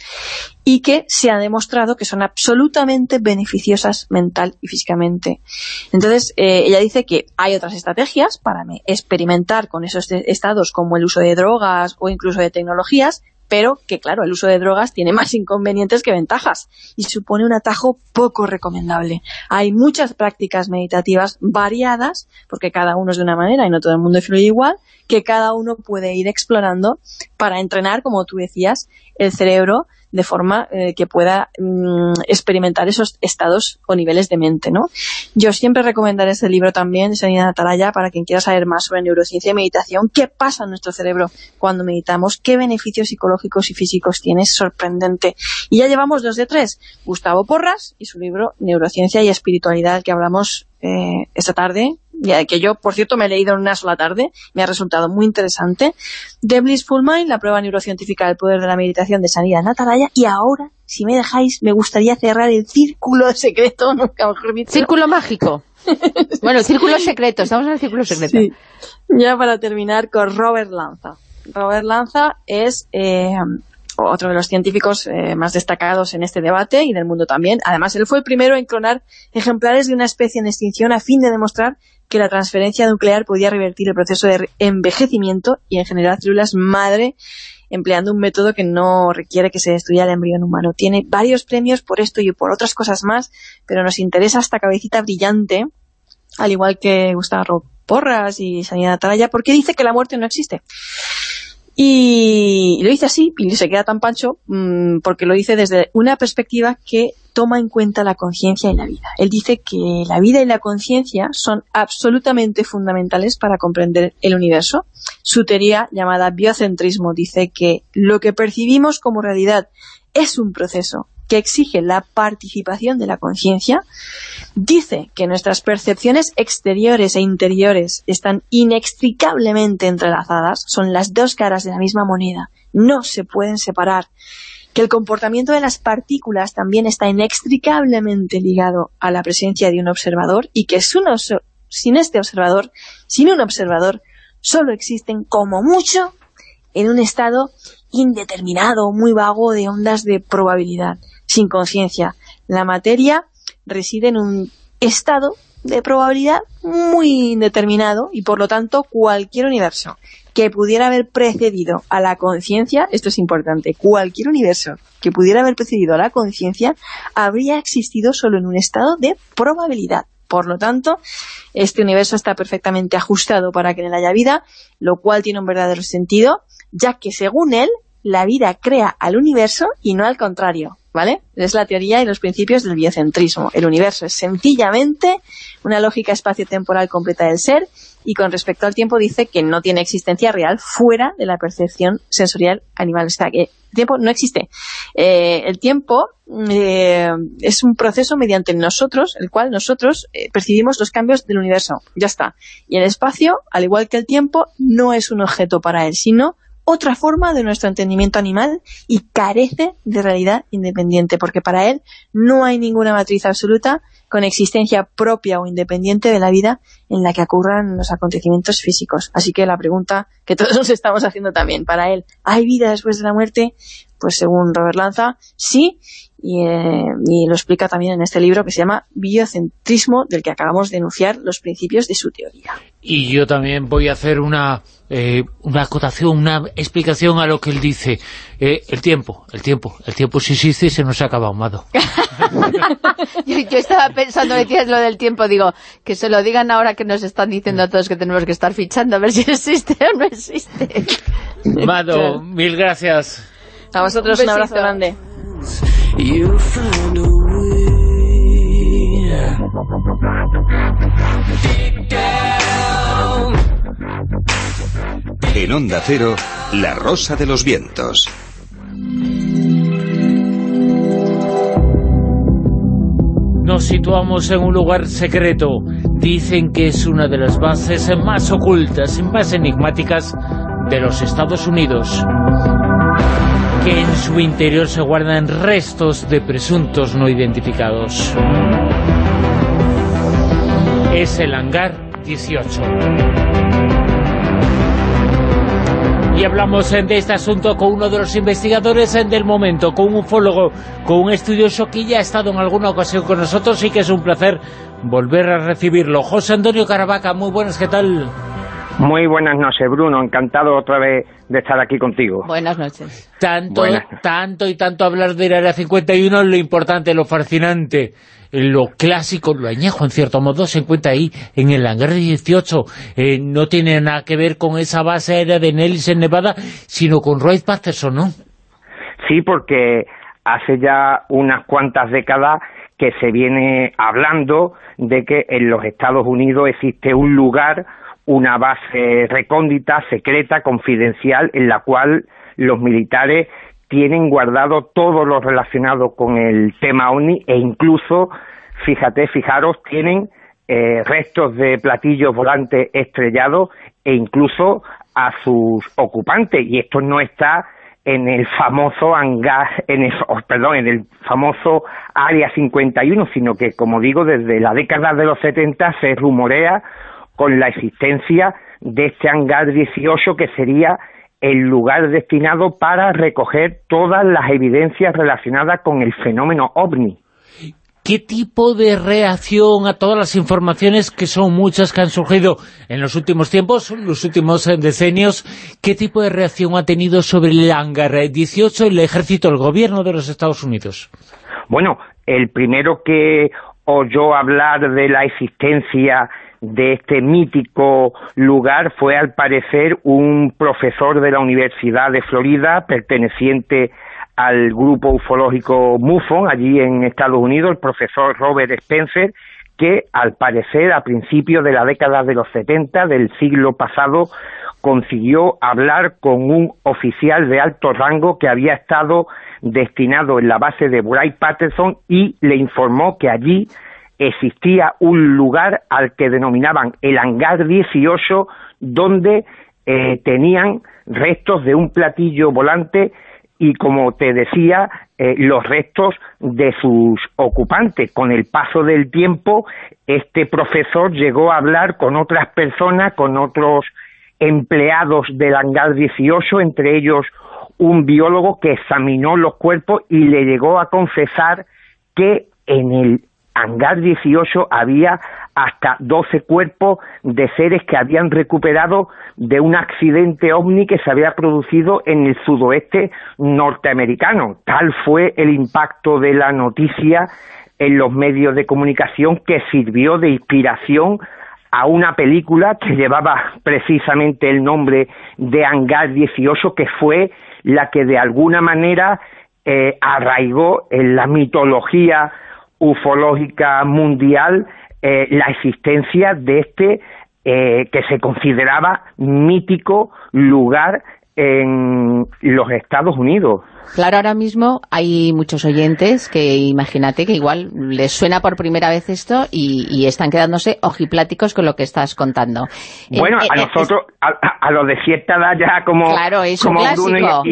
y que se ha demostrado que son absolutamente beneficiosas mental y físicamente. Entonces, eh, ella dice que hay otras estrategias para experimentar con esos estados como el uso de drogas o incluso de tecnologías, pero que claro, el uso de drogas tiene más inconvenientes que ventajas y supone un atajo poco recomendable. Hay muchas prácticas meditativas variadas, porque cada uno es de una manera y no todo el mundo fluye igual, que cada uno puede ir explorando para entrenar, como tú decías, el cerebro de forma eh, que pueda mm, experimentar esos estados o niveles de mente, ¿no? Yo siempre recomendaré este libro también, de Sanidad Atalaya, para quien quiera saber más sobre neurociencia y meditación, qué pasa en nuestro cerebro cuando meditamos, qué beneficios psicológicos y físicos tiene, sorprendente. Y ya llevamos dos de tres, Gustavo Porras y su libro Neurociencia y Espiritualidad, que hablamos eh, esta tarde, que yo, por cierto, me he leído en una sola tarde, me ha resultado muy interesante, de Blissful Mind, la prueba neurocientífica del poder de la meditación de Sanidad Natalaya, y ahora, si me dejáis, me gustaría cerrar el círculo secreto, nunca mejor Círculo mágico. bueno, círculo secreto, estamos en el círculo secreto. Sí. Ya para terminar con Robert Lanza. Robert Lanza es eh, otro de los científicos eh, más destacados en este debate y del mundo también. Además, él fue el primero en clonar ejemplares de una especie en extinción a fin de demostrar que la transferencia nuclear podía revertir el proceso de envejecimiento y en generar células madre empleando un método que no requiere que se destruya el embrión humano. Tiene varios premios por esto y por otras cosas más, pero nos interesa esta cabecita brillante, al igual que Gustavo Porras y Sanidad Atalaya, porque dice que la muerte no existe. Y lo dice así, y se queda tan pancho, mm, porque lo dice desde una perspectiva que toma en cuenta la conciencia y la vida. Él dice que la vida y la conciencia son absolutamente fundamentales para comprender el universo. Su teoría, llamada biocentrismo, dice que lo que percibimos como realidad es un proceso que exige la participación de la conciencia, dice que nuestras percepciones exteriores e interiores están inextricablemente entrelazadas, son las dos caras de la misma moneda, no se pueden separar, que el comportamiento de las partículas también está inextricablemente ligado a la presencia de un observador y que sin este observador, sin un observador, solo existen como mucho en un estado indeterminado, muy vago de ondas de probabilidad sin conciencia. La materia reside en un estado de probabilidad muy indeterminado y por lo tanto cualquier universo que pudiera haber precedido a la conciencia, esto es importante, cualquier universo que pudiera haber precedido a la conciencia habría existido solo en un estado de probabilidad. Por lo tanto, este universo está perfectamente ajustado para que en él haya vida, lo cual tiene un verdadero sentido, ya que según él, la vida crea al universo y no al contrario. ¿vale? Es la teoría y los principios del biocentrismo. El universo es sencillamente una lógica espacio-temporal completa del ser y con respecto al tiempo dice que no tiene existencia real fuera de la percepción sensorial animal. O sea, que el tiempo no existe. Eh, el tiempo eh, es un proceso mediante nosotros, el cual nosotros eh, percibimos los cambios del universo. Ya está. Y el espacio, al igual que el tiempo, no es un objeto para él, sino otra forma de nuestro entendimiento animal y carece de realidad independiente, porque para él no hay ninguna matriz absoluta con existencia propia o independiente de la vida en la que ocurran los acontecimientos físicos. Así que la pregunta que todos nos estamos haciendo también, para él, ¿hay vida después de la muerte? Pues según Robert Lanza, sí, eh, y, lo explica también en este libro que se llama Biocentrismo, del que acabamos de enunciar los principios de su teoría. Y yo también voy a hacer una, eh, una acotación, una explicación a lo que él dice. Eh, el tiempo, el tiempo, el tiempo si existe se nos ha acabado, Mado. yo, estaba pensando, decías lo del tiempo, digo, que se lo digan ahora que nos están diciendo a todos que tenemos que estar fichando a ver si existe o no existe. Mado, mil gracias. A vosotros un abrazo grande. En Onda Cero, La Rosa de los Vientos. Nos situamos en un lugar secreto. Dicen que es una de las bases más ocultas, más enigmáticas de los Estados Unidos que en su interior se guardan restos de presuntos no identificados. Es el hangar 18. Y hablamos de este asunto con uno de los investigadores del momento, con un ufólogo, con un estudioso que ya ha estado en alguna ocasión con nosotros y que es un placer volver a recibirlo. José Antonio Caravaca, muy buenas, ¿qué tal? Muy buenas noches, Bruno. Encantado otra vez de estar aquí contigo. Buenas noches. Tanto, tanto y tanto hablar del Área 51, lo importante, lo fascinante, lo clásico, lo añejo en cierto modo, se encuentra ahí en el hangar 18. Eh, no tiene nada que ver con esa base aérea de Nellis en Nevada, sino con Wright Patterson, ¿no? Sí, porque hace ya unas cuantas décadas que se viene hablando de que en los Estados Unidos existe un lugar una base recóndita, secreta, confidencial, en la cual los militares tienen guardado todo lo relacionado con el tema OVNI e incluso, fíjate, fijaros, tienen eh, restos de platillos volantes estrellados e incluso a sus ocupantes. Y esto no está en el famoso hangar, en el, oh, perdón, en el famoso Área 51, sino que, como digo, desde la década de los 70 se rumorea con la existencia de este hangar 18 que sería el lugar destinado para recoger todas las evidencias relacionadas con el fenómeno OVNI. ¿Qué tipo de reacción a todas las informaciones, que son muchas que han surgido en los últimos tiempos, los últimos decenios, qué tipo de reacción ha tenido sobre el hangar 18 el ejército, el gobierno de los Estados Unidos? Bueno, el primero que oyó hablar de la existencia de este mítico lugar fue al parecer un profesor de la Universidad de Florida perteneciente al grupo ufológico MUFON allí en Estados Unidos, el profesor Robert Spencer, que al parecer a principios de la década de los 70 del siglo pasado consiguió hablar con un oficial de alto rango que había estado destinado en la base de Wright Patterson y le informó que allí existía un lugar al que denominaban el hangar 18, donde eh, tenían restos de un platillo volante y, como te decía, eh, los restos de sus ocupantes. Con el paso del tiempo, este profesor llegó a hablar con otras personas, con otros empleados del hangar 18, entre ellos un biólogo que examinó los cuerpos y le llegó a confesar que en el hangar 18 había hasta 12 cuerpos de seres que habían recuperado de un accidente ovni que se había producido en el sudoeste norteamericano. Tal fue el impacto de la noticia en los medios de comunicación que sirvió de inspiración a una película que llevaba precisamente el nombre de Hangar 18, que fue la que de alguna manera eh, arraigó en la mitología ufológica mundial eh, la existencia de este eh, que se consideraba mítico lugar en los Estados Unidos. Claro, ahora mismo hay muchos oyentes que imagínate que igual les suena por primera vez esto y, están quedándose ojipláticos con lo que estás contando. Bueno, a nosotros, a, los de cierta edad ya como, claro, es un clásico.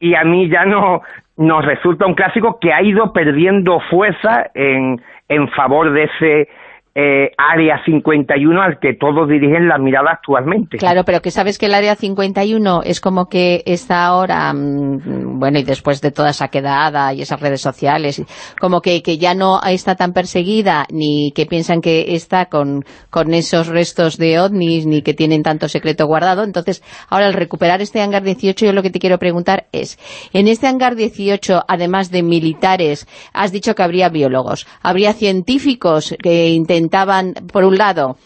y, a mí ya no, nos resulta un clásico que ha ido perdiendo fuerza en, en favor de ese eh, Área 51 al que todos dirigen la mirada actualmente. Claro, pero que sabes que el Área 51 es como que está ahora, mm, bueno, y después de toda esa quedada y esas redes sociales, como que, que ya no está tan perseguida, ni que piensan que está con, con esos restos de ovnis, ni que tienen tanto secreto guardado. Entonces, ahora al recuperar este hangar 18, yo lo que te quiero preguntar es, en este hangar 18, además de militares, has dicho que habría biólogos, habría científicos que intentan intentaban, por un lado,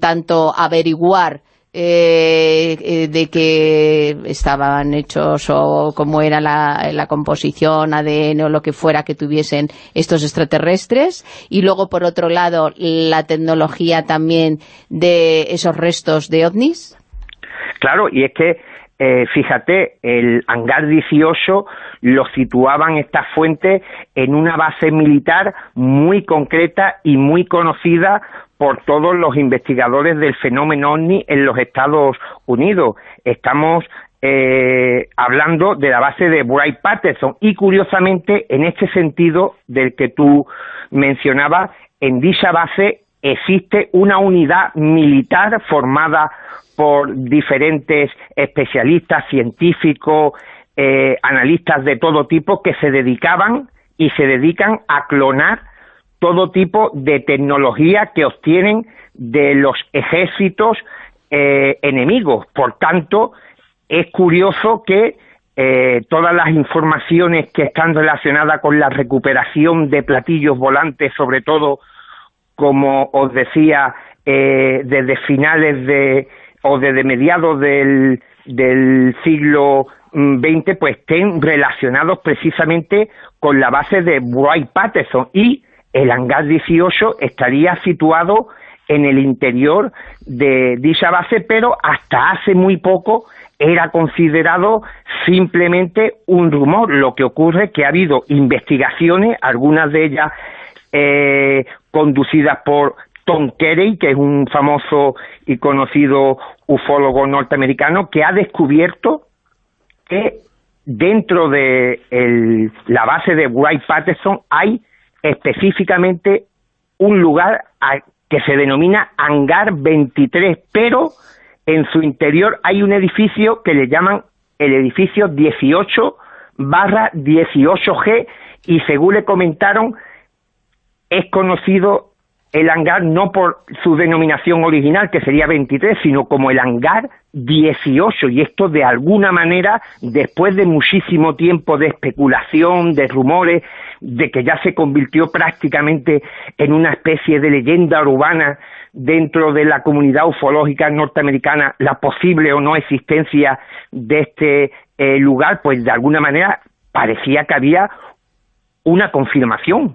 tanto averiguar eh, eh, de qué estaban hechos o cómo era la, la, composición, ADN o lo que fuera que tuviesen estos extraterrestres y luego por otro lado la tecnología también de esos restos de ovnis? Claro, y es que eh, fíjate, el hangar 18 lo situaban estas fuentes en una base militar muy concreta y muy conocida por todos los investigadores del fenómeno OVNI en los Estados Unidos. Estamos eh, hablando de la base de Bright Patterson y curiosamente en este sentido del que tú mencionabas, en dicha base existe una unidad militar formada por diferentes especialistas, científicos, eh, analistas de todo tipo que se dedicaban y se dedican a clonar todo tipo de tecnología que obtienen de los ejércitos eh, enemigos. Por tanto, es curioso que eh, todas las informaciones que están relacionadas con la recuperación de platillos volantes, sobre todo, como os decía, desde finales de o desde mediados del, siglo XX, pues estén relacionados precisamente con la base de Wright Patterson y el hangar 18 estaría situado en el interior de dicha base, pero hasta hace muy poco era considerado simplemente un rumor. Lo que ocurre es que ha habido investigaciones, algunas de ellas eh, conducidas por Tom Carey, que es un famoso y conocido ufólogo norteamericano, que ha descubierto que dentro de la base de Wright Patterson hay específicamente un lugar que se denomina Hangar 23, pero en su interior hay un edificio que le llaman el edificio 18 barra 18G y según le comentaron es conocido el hangar no por su denominación original, que sería 23, sino como el hangar 18. Y esto de alguna manera, después de muchísimo tiempo de especulación, de rumores, de que ya se convirtió prácticamente en una especie de leyenda urbana dentro de la comunidad ufológica norteamericana, la posible o no existencia de este eh, lugar, pues de alguna manera parecía que había una confirmación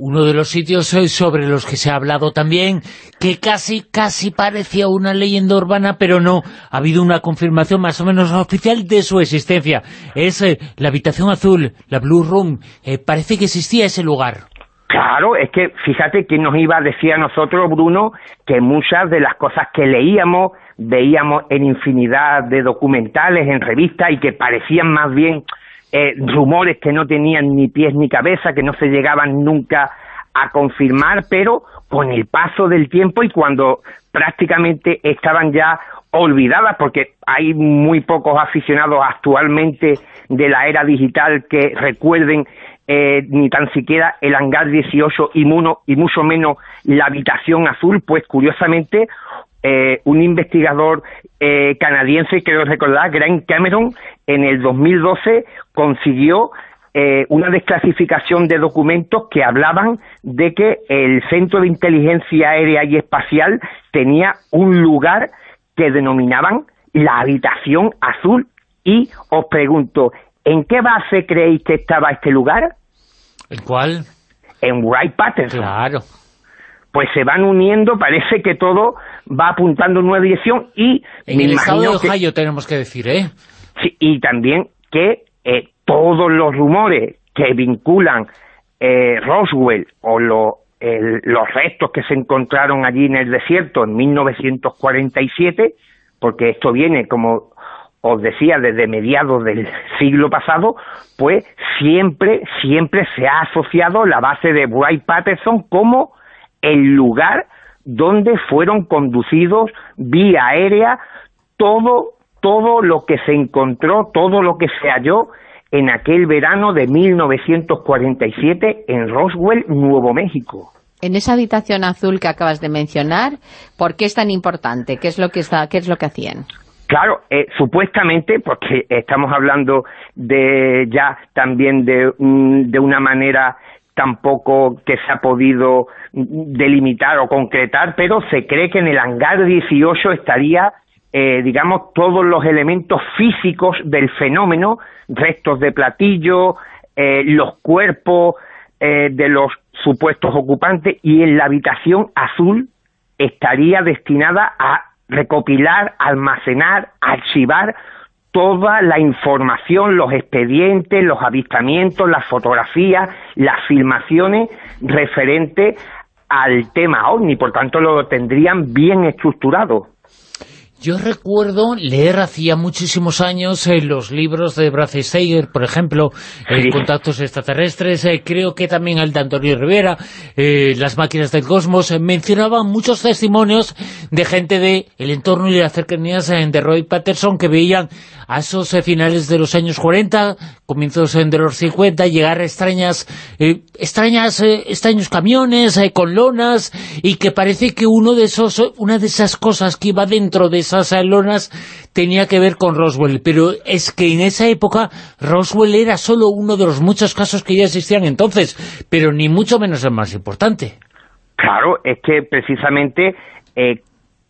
uno de los sitios sobre los que se ha hablado también, que casi, casi parecía una leyenda urbana, pero no, ha habido una confirmación más o menos oficial de su existencia. Es eh, la habitación azul, la Blue Room, eh, parece que existía ese lugar. Claro, es que fíjate que nos iba a decir a nosotros, Bruno, que muchas de las cosas que leíamos, veíamos en infinidad de documentales, en revistas, y que parecían más bien eh, rumores que no tenían ni pies ni cabeza, que no se llegaban nunca a confirmar, pero con el paso del tiempo y cuando prácticamente estaban ya olvidadas, porque hay muy pocos aficionados actualmente de la era digital que recuerden eh, ni tan siquiera el hangar 18 y, y mucho menos la habitación azul, pues curiosamente eh, un investigador eh, canadiense, creo recordar, Grant Cameron, en el 2012 consiguió eh, una desclasificación de documentos que hablaban de que el Centro de Inteligencia Aérea y Espacial tenía un lugar que denominaban la habitación azul. Y os pregunto, ¿en qué base creéis que estaba este lugar? ¿El cuál? En Wright Patterson. Claro pues se van uniendo, parece que todo va apuntando en una dirección y... En el estado de Ohio tenemos que decir, ¿eh? Sí, y también que eh, todos los rumores que vinculan eh, Roswell o los restos que se encontraron allí en el desierto en 1947, porque esto viene, como os decía, desde mediados del siglo pasado, pues siempre, siempre se ha asociado la base de Wright Patterson como el lugar donde fueron conducidos vía aérea todo, todo lo que se encontró, todo lo que se halló en aquel verano de 1947 en Roswell, Nuevo México. En esa habitación azul que acabas de mencionar, ¿por qué es tan importante? ¿Qué es lo que, está, qué es lo que hacían? Claro, eh, supuestamente, porque estamos hablando de ya también de, de una manera tampoco que se ha podido delimitar o concretar, pero se cree que en el hangar 18 estaría, eh, digamos, todos los elementos físicos del fenómeno, restos de platillo, eh, los cuerpos eh, de los supuestos ocupantes y en la habitación azul estaría destinada a recopilar, almacenar, archivar toda la información, los expedientes, los avistamientos, las fotografías, las filmaciones referentes al tema OVNI, por tanto lo tendrían bien estructurado. Yo recuerdo leer hacía muchísimos años en los libros de Brace Steiger, por ejemplo, en Contactos Extraterrestres, eh, creo que también el de Antonio Rivera, eh, Las Máquinas del Cosmos, eh, mencionaban muchos testimonios de gente de el entorno y las cercanías de Roy Patterson que veían a esos finales de los años 40, comienzos de los 50, llegar a extrañas, extrañas extraños camiones con lonas y que parece que uno de esos, una de esas cosas que iba dentro de esas lonas tenía que ver con Roswell, pero es que en esa época Roswell era solo uno de los muchos casos que ya existían entonces, pero ni mucho menos el más importante. Claro, es que precisamente eh,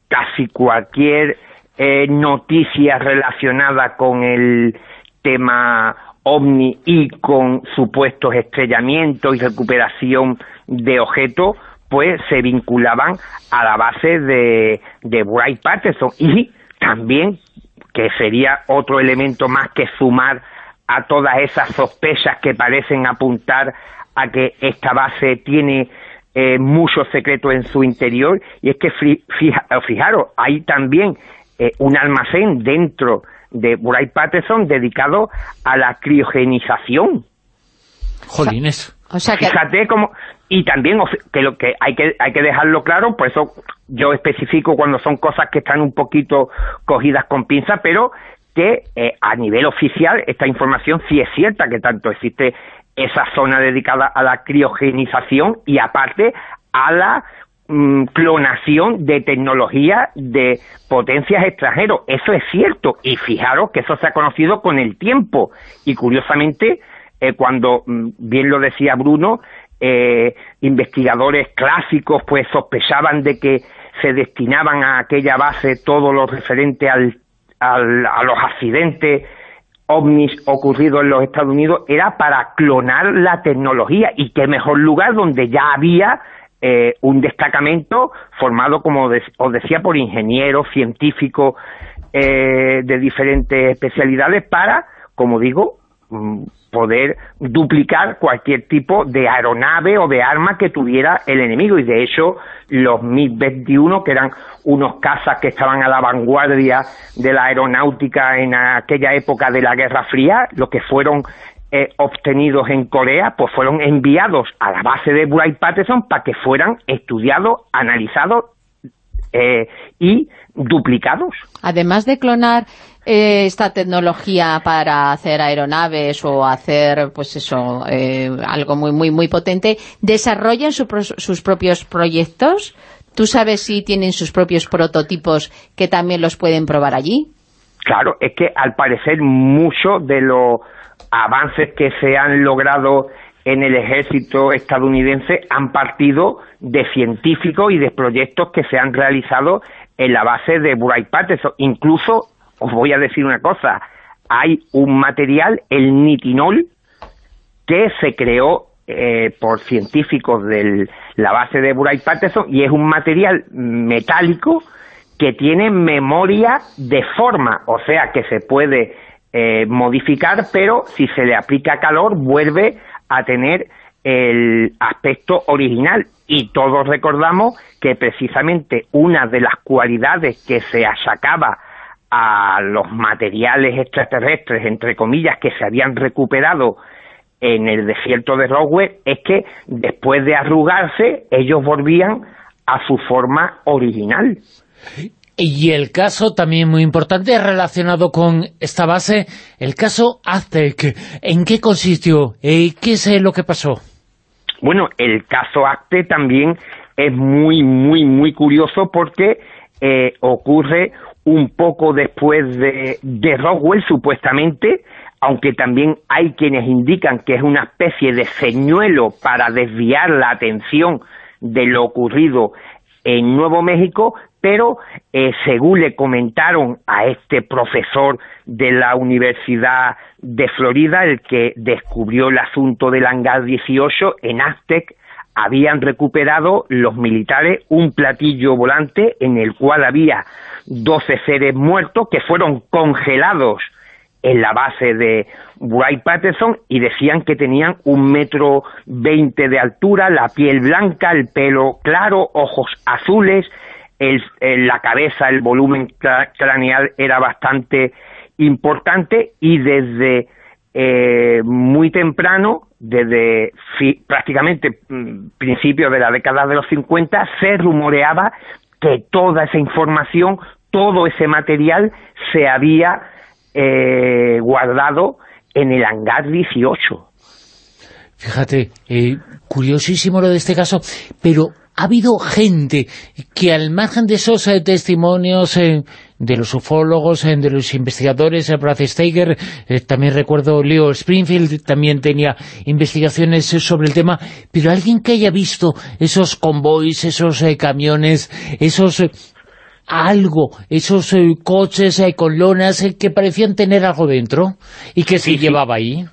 casi cualquier eh, noticia relacionada con el tema OVNI y con supuestos estrellamientos y recuperación de objetos, pues se vinculaban a la base de, de Bright Patterson y también, que sería otro elemento más que sumar a todas esas sospechas que parecen apuntar a que esta base tiene eh, mucho secreto en su interior, y es que fijaros, hay también eh, un almacén dentro de Bright Patterson dedicado a la criogenización. Jolines. O sea que... Fíjate cómo y también que lo que hay que hay que dejarlo claro por eso yo especifico cuando son cosas que están un poquito cogidas con pinza pero que eh, a nivel oficial esta información sí es cierta que tanto existe esa zona dedicada a la criogenización y aparte a la mm, clonación de tecnología de potencias extranjeros. Eso es cierto y fijaros que eso se ha conocido con el tiempo y curiosamente eh, cuando mm, bien lo decía Bruno eh, investigadores clásicos pues sospechaban de que se destinaban a aquella base todo lo referente al, a los accidentes ovnis ocurridos en los Estados Unidos. Era para clonar la tecnología y qué mejor lugar donde ya había eh, un destacamento formado, como os decía, por ingenieros, científicos eh, de diferentes especialidades para, como digo, poder duplicar cualquier tipo de aeronave o de arma que tuviera el enemigo y de hecho los MiG-21 que eran unos cazas que estaban a la vanguardia de la aeronáutica en aquella época de la Guerra Fría, lo que fueron eh, obtenidos en Corea, pues fueron enviados a la base de Wright Patterson para que fueran estudiados, analizados eh, y duplicados. Además de clonar eh, esta tecnología para hacer aeronaves o hacer, pues eso, eh, algo muy, muy, muy potente, ¿desarrollan sus propios proyectos? ¿Tú sabes si tienen sus propios prototipos que también los pueden probar allí? Claro, es que al parecer muchos de los avances que se han logrado en el ejército estadounidense han partido de científicos y de proyectos que se han realizado en la base de Bright Patterson. Incluso os voy a decir una cosa, hay un material, el nitinol, que se creó eh, por científicos de la base de Bright Patterson y es un material metálico que tiene memoria de forma, o sea que se puede eh, modificar, pero si se le aplica calor vuelve a tener el aspecto original. Y todos recordamos que precisamente una de las cualidades que se achacaba a los materiales extraterrestres, entre comillas, que se habían recuperado en el desierto de Roswell, es que después de arrugarse, ellos volvían a su forma original. Y el caso también muy importante relacionado con esta base, el caso Aztec. ¿En qué consistió? ¿Y ¿Qué es lo que pasó? Bueno, el caso Aztec también es muy, muy, muy curioso porque eh, ocurre un poco después de, de Roswell, supuestamente, aunque también hay quienes indican que es una especie de señuelo para desviar la atención de lo ocurrido en Nuevo México, pero eh, según le comentaron a este profesor de la Universidad de Florida, el que descubrió el asunto del hangar 18, en Aztec habían recuperado los militares un platillo volante en el cual había 12 seres muertos que fueron congelados en la base de Wright Patterson y decían que tenían un metro veinte de altura, la piel blanca, el pelo claro, ojos azules, el, la cabeza, el volumen craneal era bastante importante y desde eh, muy temprano, desde prácticamente mm, principios de la década de los 50, se rumoreaba que toda esa información, todo ese material se había eh, guardado en el hangar 18. Fíjate, eh, curiosísimo lo de este caso, pero ha habido gente que al margen de esos eh, testimonios eh, de los ufólogos, eh, de los investigadores, Brad Steiger, también recuerdo Leo Springfield, también tenía investigaciones sobre el tema, pero alguien que haya visto esos convoys, esos camiones, esos algo, esos coches con lonas que parecían tener algo dentro y que se llevaba ahí.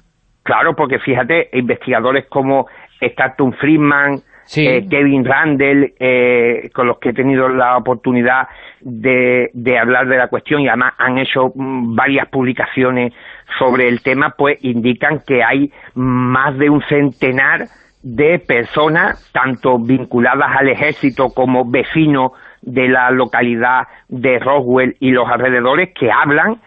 Claro, porque fíjate, investigadores como Stanton Friedman, eh, Kevin Randall, eh, con los que he tenido la oportunidad de, hablar de la cuestión y además han hecho mm, varias publicaciones sobre el tema, pues indican que hay más de un centenar de personas, tanto vinculadas al ejército como vecinos de la localidad de Roswell y los alrededores, que hablan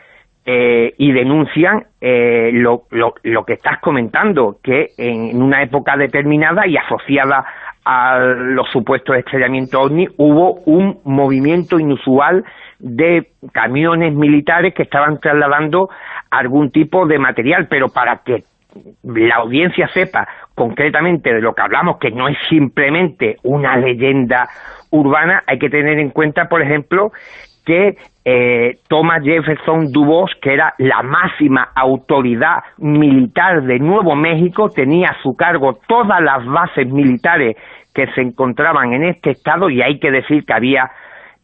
eh, y denuncian lo, lo, lo, que estás comentando, que en una época determinada y asociada a los supuestos estrellamientos OVNI, hubo un movimiento inusual de camiones militares que estaban trasladando algún tipo de material, pero para que la audiencia sepa concretamente de lo que hablamos, que no es simplemente una leyenda urbana, hay que tener en cuenta, por ejemplo, que eh, Thomas Jefferson Dubois, que era la máxima autoridad militar de Nuevo México, tenía a su cargo todas las bases militares que se encontraban en este estado y hay que decir que había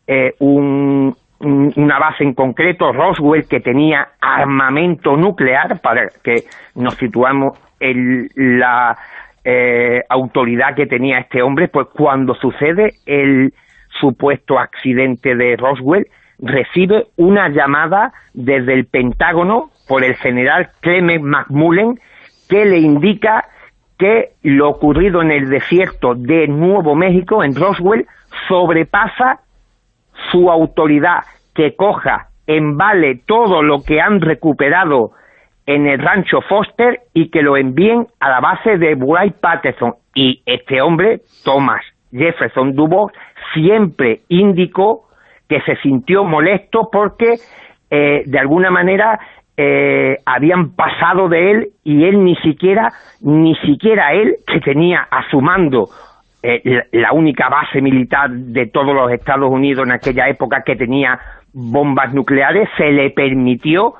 eh, una base en concreto, Roswell, que tenía armamento nuclear, para que nos situamos en la eh, autoridad que tenía este hombre, pues cuando sucede el supuesto accidente de Roswell, recibe una llamada desde el Pentágono por el general Clement McMullen que le indica que lo ocurrido en el desierto de Nuevo México, en Roswell, sobrepasa su autoridad, que coja en vale todo lo que han recuperado en el rancho Foster y que lo envíen a la base de Wright Patterson. Y este hombre, Thomas Jefferson Dubois, siempre indicó que se sintió molesto porque eh, de alguna manera eh, habían pasado de él y él ni siquiera, ni siquiera él, que tenía a su mando eh, la, única base militar de todos los Estados Unidos en aquella época que tenía bombas nucleares, se le permitió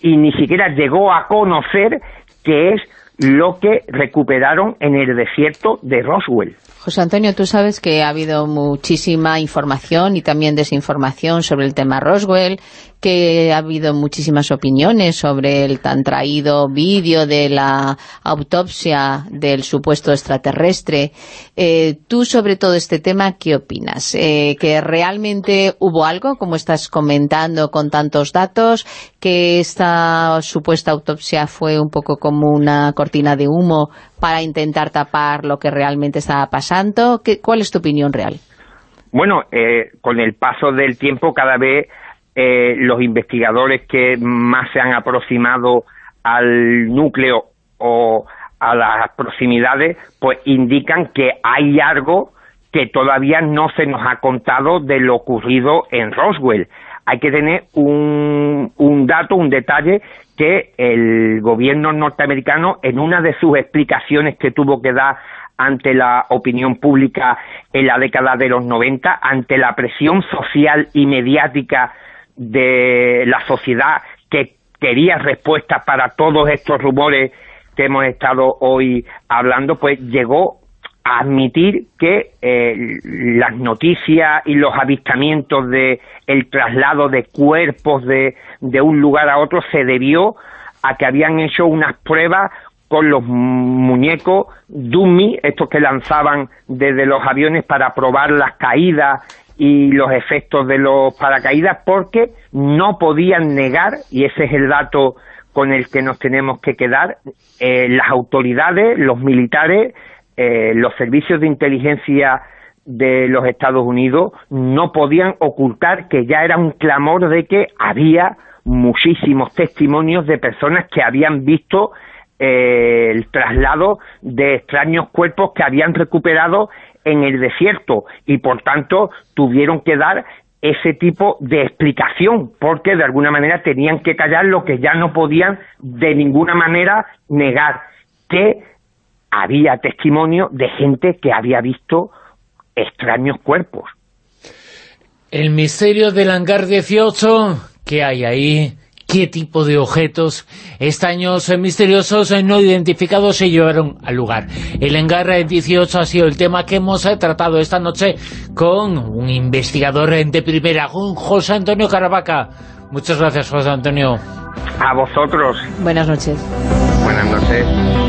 y ni siquiera llegó a conocer qué es lo que recuperaron en el desierto de Roswell. José Antonio, tú sabes que ha habido muchísima información y también desinformación sobre el tema Roswell, que ha habido muchísimas opiniones sobre el tan traído vídeo de la autopsia del supuesto extraterrestre. Eh, tú sobre todo este tema, ¿qué opinas? Eh, ¿Que realmente hubo algo, como estás comentando con tantos datos, que esta supuesta autopsia fue un poco como una cortina de humo para intentar tapar lo que realmente estaba pasando? ¿Qué, ¿Cuál es tu opinión real? Bueno, eh, con el paso del tiempo cada vez eh, los investigadores que más se han aproximado al núcleo o a las proximidades, pues indican que hay algo que todavía no se nos ha contado de lo ocurrido en Roswell. Hay que tener un, un dato, un detalle que el gobierno norteamericano, en una de sus explicaciones que tuvo que dar ante la opinión pública en la década de los 90, ante la presión social y mediática de la sociedad que quería respuestas para todos estos rumores que hemos estado hoy hablando, pues llegó admitir que eh, las noticias y los avistamientos de el traslado de cuerpos de, de un lugar a otro se debió a que habían hecho unas pruebas con los muñecos dummy, estos que lanzaban desde los aviones para probar las caídas y los efectos de los paracaídas porque no podían negar, y ese es el dato con el que nos tenemos que quedar. Eh, las autoridades, los militares, eh, los servicios de inteligencia de los Estados Unidos no podían ocultar que ya era un clamor de que había muchísimos testimonios de personas que habían visto eh, el traslado de extraños cuerpos que habían recuperado en el desierto y por tanto tuvieron que dar ese tipo de explicación, porque de alguna manera tenían que callar lo que ya no podían de ninguna manera negar, que había testimonio de gente que había visto extraños cuerpos. El misterio del hangar 18, ¿qué hay ahí? ¿Qué tipo de objetos extraños misteriosos no identificados se llevaron al lugar? El hangar 18 ha sido el tema que hemos tratado esta noche con un investigador de primera, José Antonio Caravaca. Muchas gracias, José Antonio. A vosotros. Buenas noches. Buenas noches.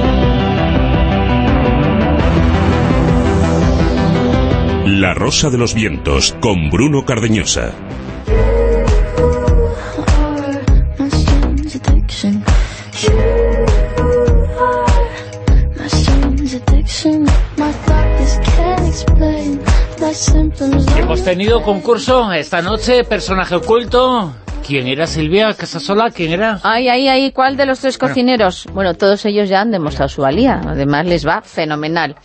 La Rosa de los Vientos, con Bruno Cardeñosa. Hemos tenido concurso esta noche, personaje oculto. ¿Quién era Silvia Casasola? ¿Quién era? Ay, ay, ay, ¿cuál de los tres cocineros? Bueno, todos ellos ya han demostrado su valía. Además, les va fenomenal.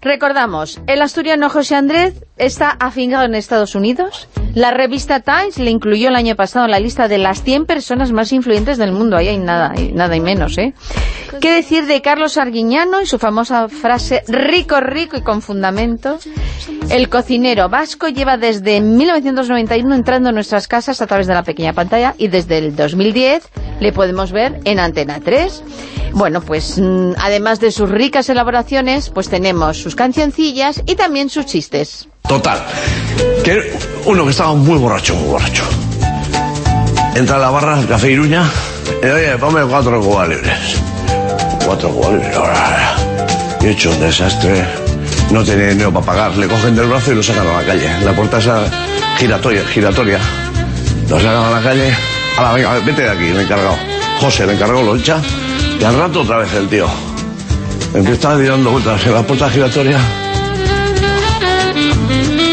Recordamos, el asturiano José Andrés está afincado en Estados Unidos. La revista Times le incluyó el año pasado en la lista de las 100 personas más influyentes del mundo. Ahí hay nada, nada y menos, ¿eh? ¿Qué decir de Carlos Arguiñano y su famosa frase rico, rico y con fundamento? El cocinero vasco lleva desde 1991 entrando en nuestras casas a través de la pequeña pantalla y desde el 2010 le podemos ver en Antena 3. Bueno, pues mm, además de sus ricas elaboraciones, pues tenemos sus cancioncillas y también sus chistes. Total, que uno que estaba muy borracho, muy borracho. Entra a la barra, Café Iruña, y oye, ponme cuatro cubas. Cuatro cubas libres. Y he hecho un desastre. No tiene dinero para pagar. Le cogen del brazo y lo sacan a la calle. La puerta esa giratoria, giratoria. Lo sacan a la calle. A venga, vete de aquí, el encargado. José, el encargado lo echa. Y al rato otra vez el tío. Empieza dando vueltas en la puerta giratoria.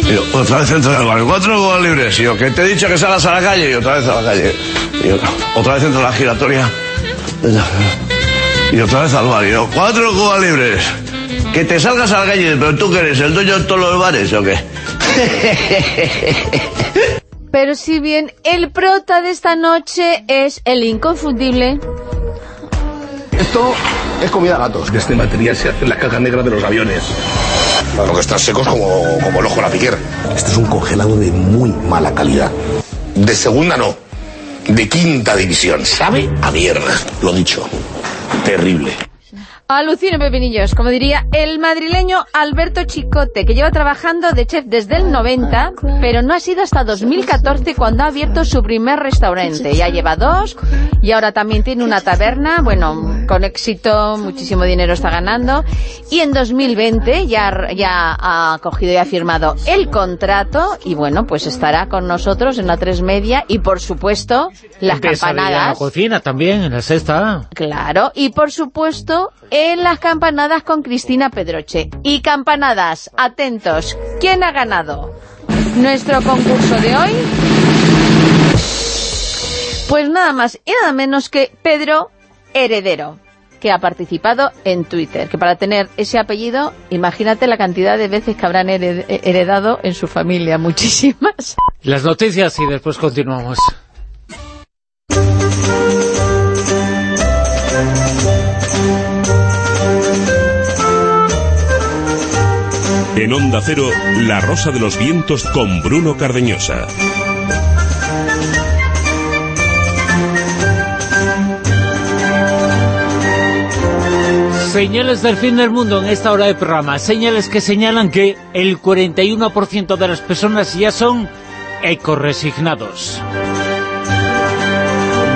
Y yo, otra vez entra el barrio, cuatro cubas libres. Y yo, que te he dicho que salgas a la calle. Y otra vez a la calle. Y yo, otra vez entra la giratoria. Y otra vez al bar. Y yo, cuatro cubas libres. Que te salgas a la calle. Pero tú que eres el dueño de todos los bares, ¿o qué? Pero si bien el prota de esta noche es el inconfundible... Esto es comida a gatos. De este material se hace la caja negra de los aviones. Lo que están secos como, como el ojo de la piquera. Este es un congelado de muy mala calidad. De segunda no, de quinta división. Sabe a mierda, lo dicho. Terrible. Alucino pepinillos, como diría el madrileño Alberto Chicote, que lleva trabajando de chef desde el 90, pero no ha sido hasta 2014 cuando ha abierto su primer restaurante. Ya lleva dos y ahora también tiene una taberna, bueno, con éxito, muchísimo dinero está ganando. Y en 2020 ya, ya ha cogido y ha firmado el contrato y bueno, pues estará con nosotros en la tres media y por supuesto las Empieza En la campanadas. cocina también, en la sexta. Claro, y por supuesto en las campanadas con Cristina Pedroche. Y campanadas, atentos, ¿quién ha ganado nuestro concurso de hoy? Pues nada más y nada menos que Pedro Heredero, que ha participado en Twitter, que para tener ese apellido, imagínate la cantidad de veces que habrán hered- heredado en su familia, muchísimas. Las noticias y después continuamos. En Onda Cero, La Rosa de los Vientos con Bruno Cardeñosa. Señales del fin del mundo en esta hora de programa. Señales que señalan que el 41% de las personas ya son ecoresignados.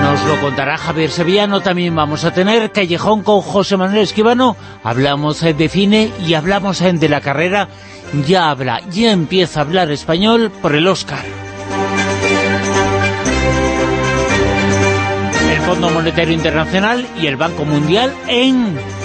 Nos lo contará Javier Sevillano. También vamos a tener Callejón con José Manuel Esquivano. Hablamos eh, de cine y hablamos eh, de la carrera. Ya habla, ya empieza a hablar español por el Oscar. El Fondo Monetario Internacional y el Banco Mundial en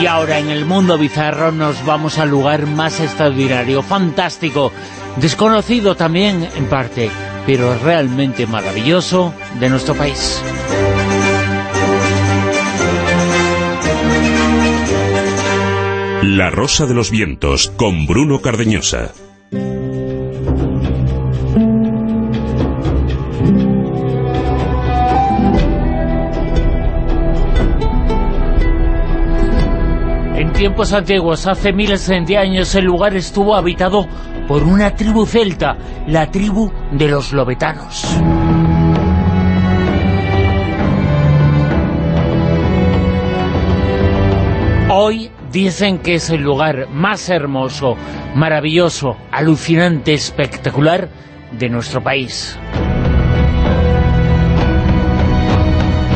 Y ahora en el mundo bizarro nos vamos al lugar más extraordinario, fantástico, desconocido también en parte, pero realmente maravilloso de nuestro país. La Rosa de los Vientos con Bruno Cardeñosa. Tiempos antiguos, hace miles de años, el lugar estuvo habitado por una tribu celta, la tribu de los lobetanos. Hoy dicen que es el lugar más hermoso, maravilloso, alucinante, espectacular de nuestro país.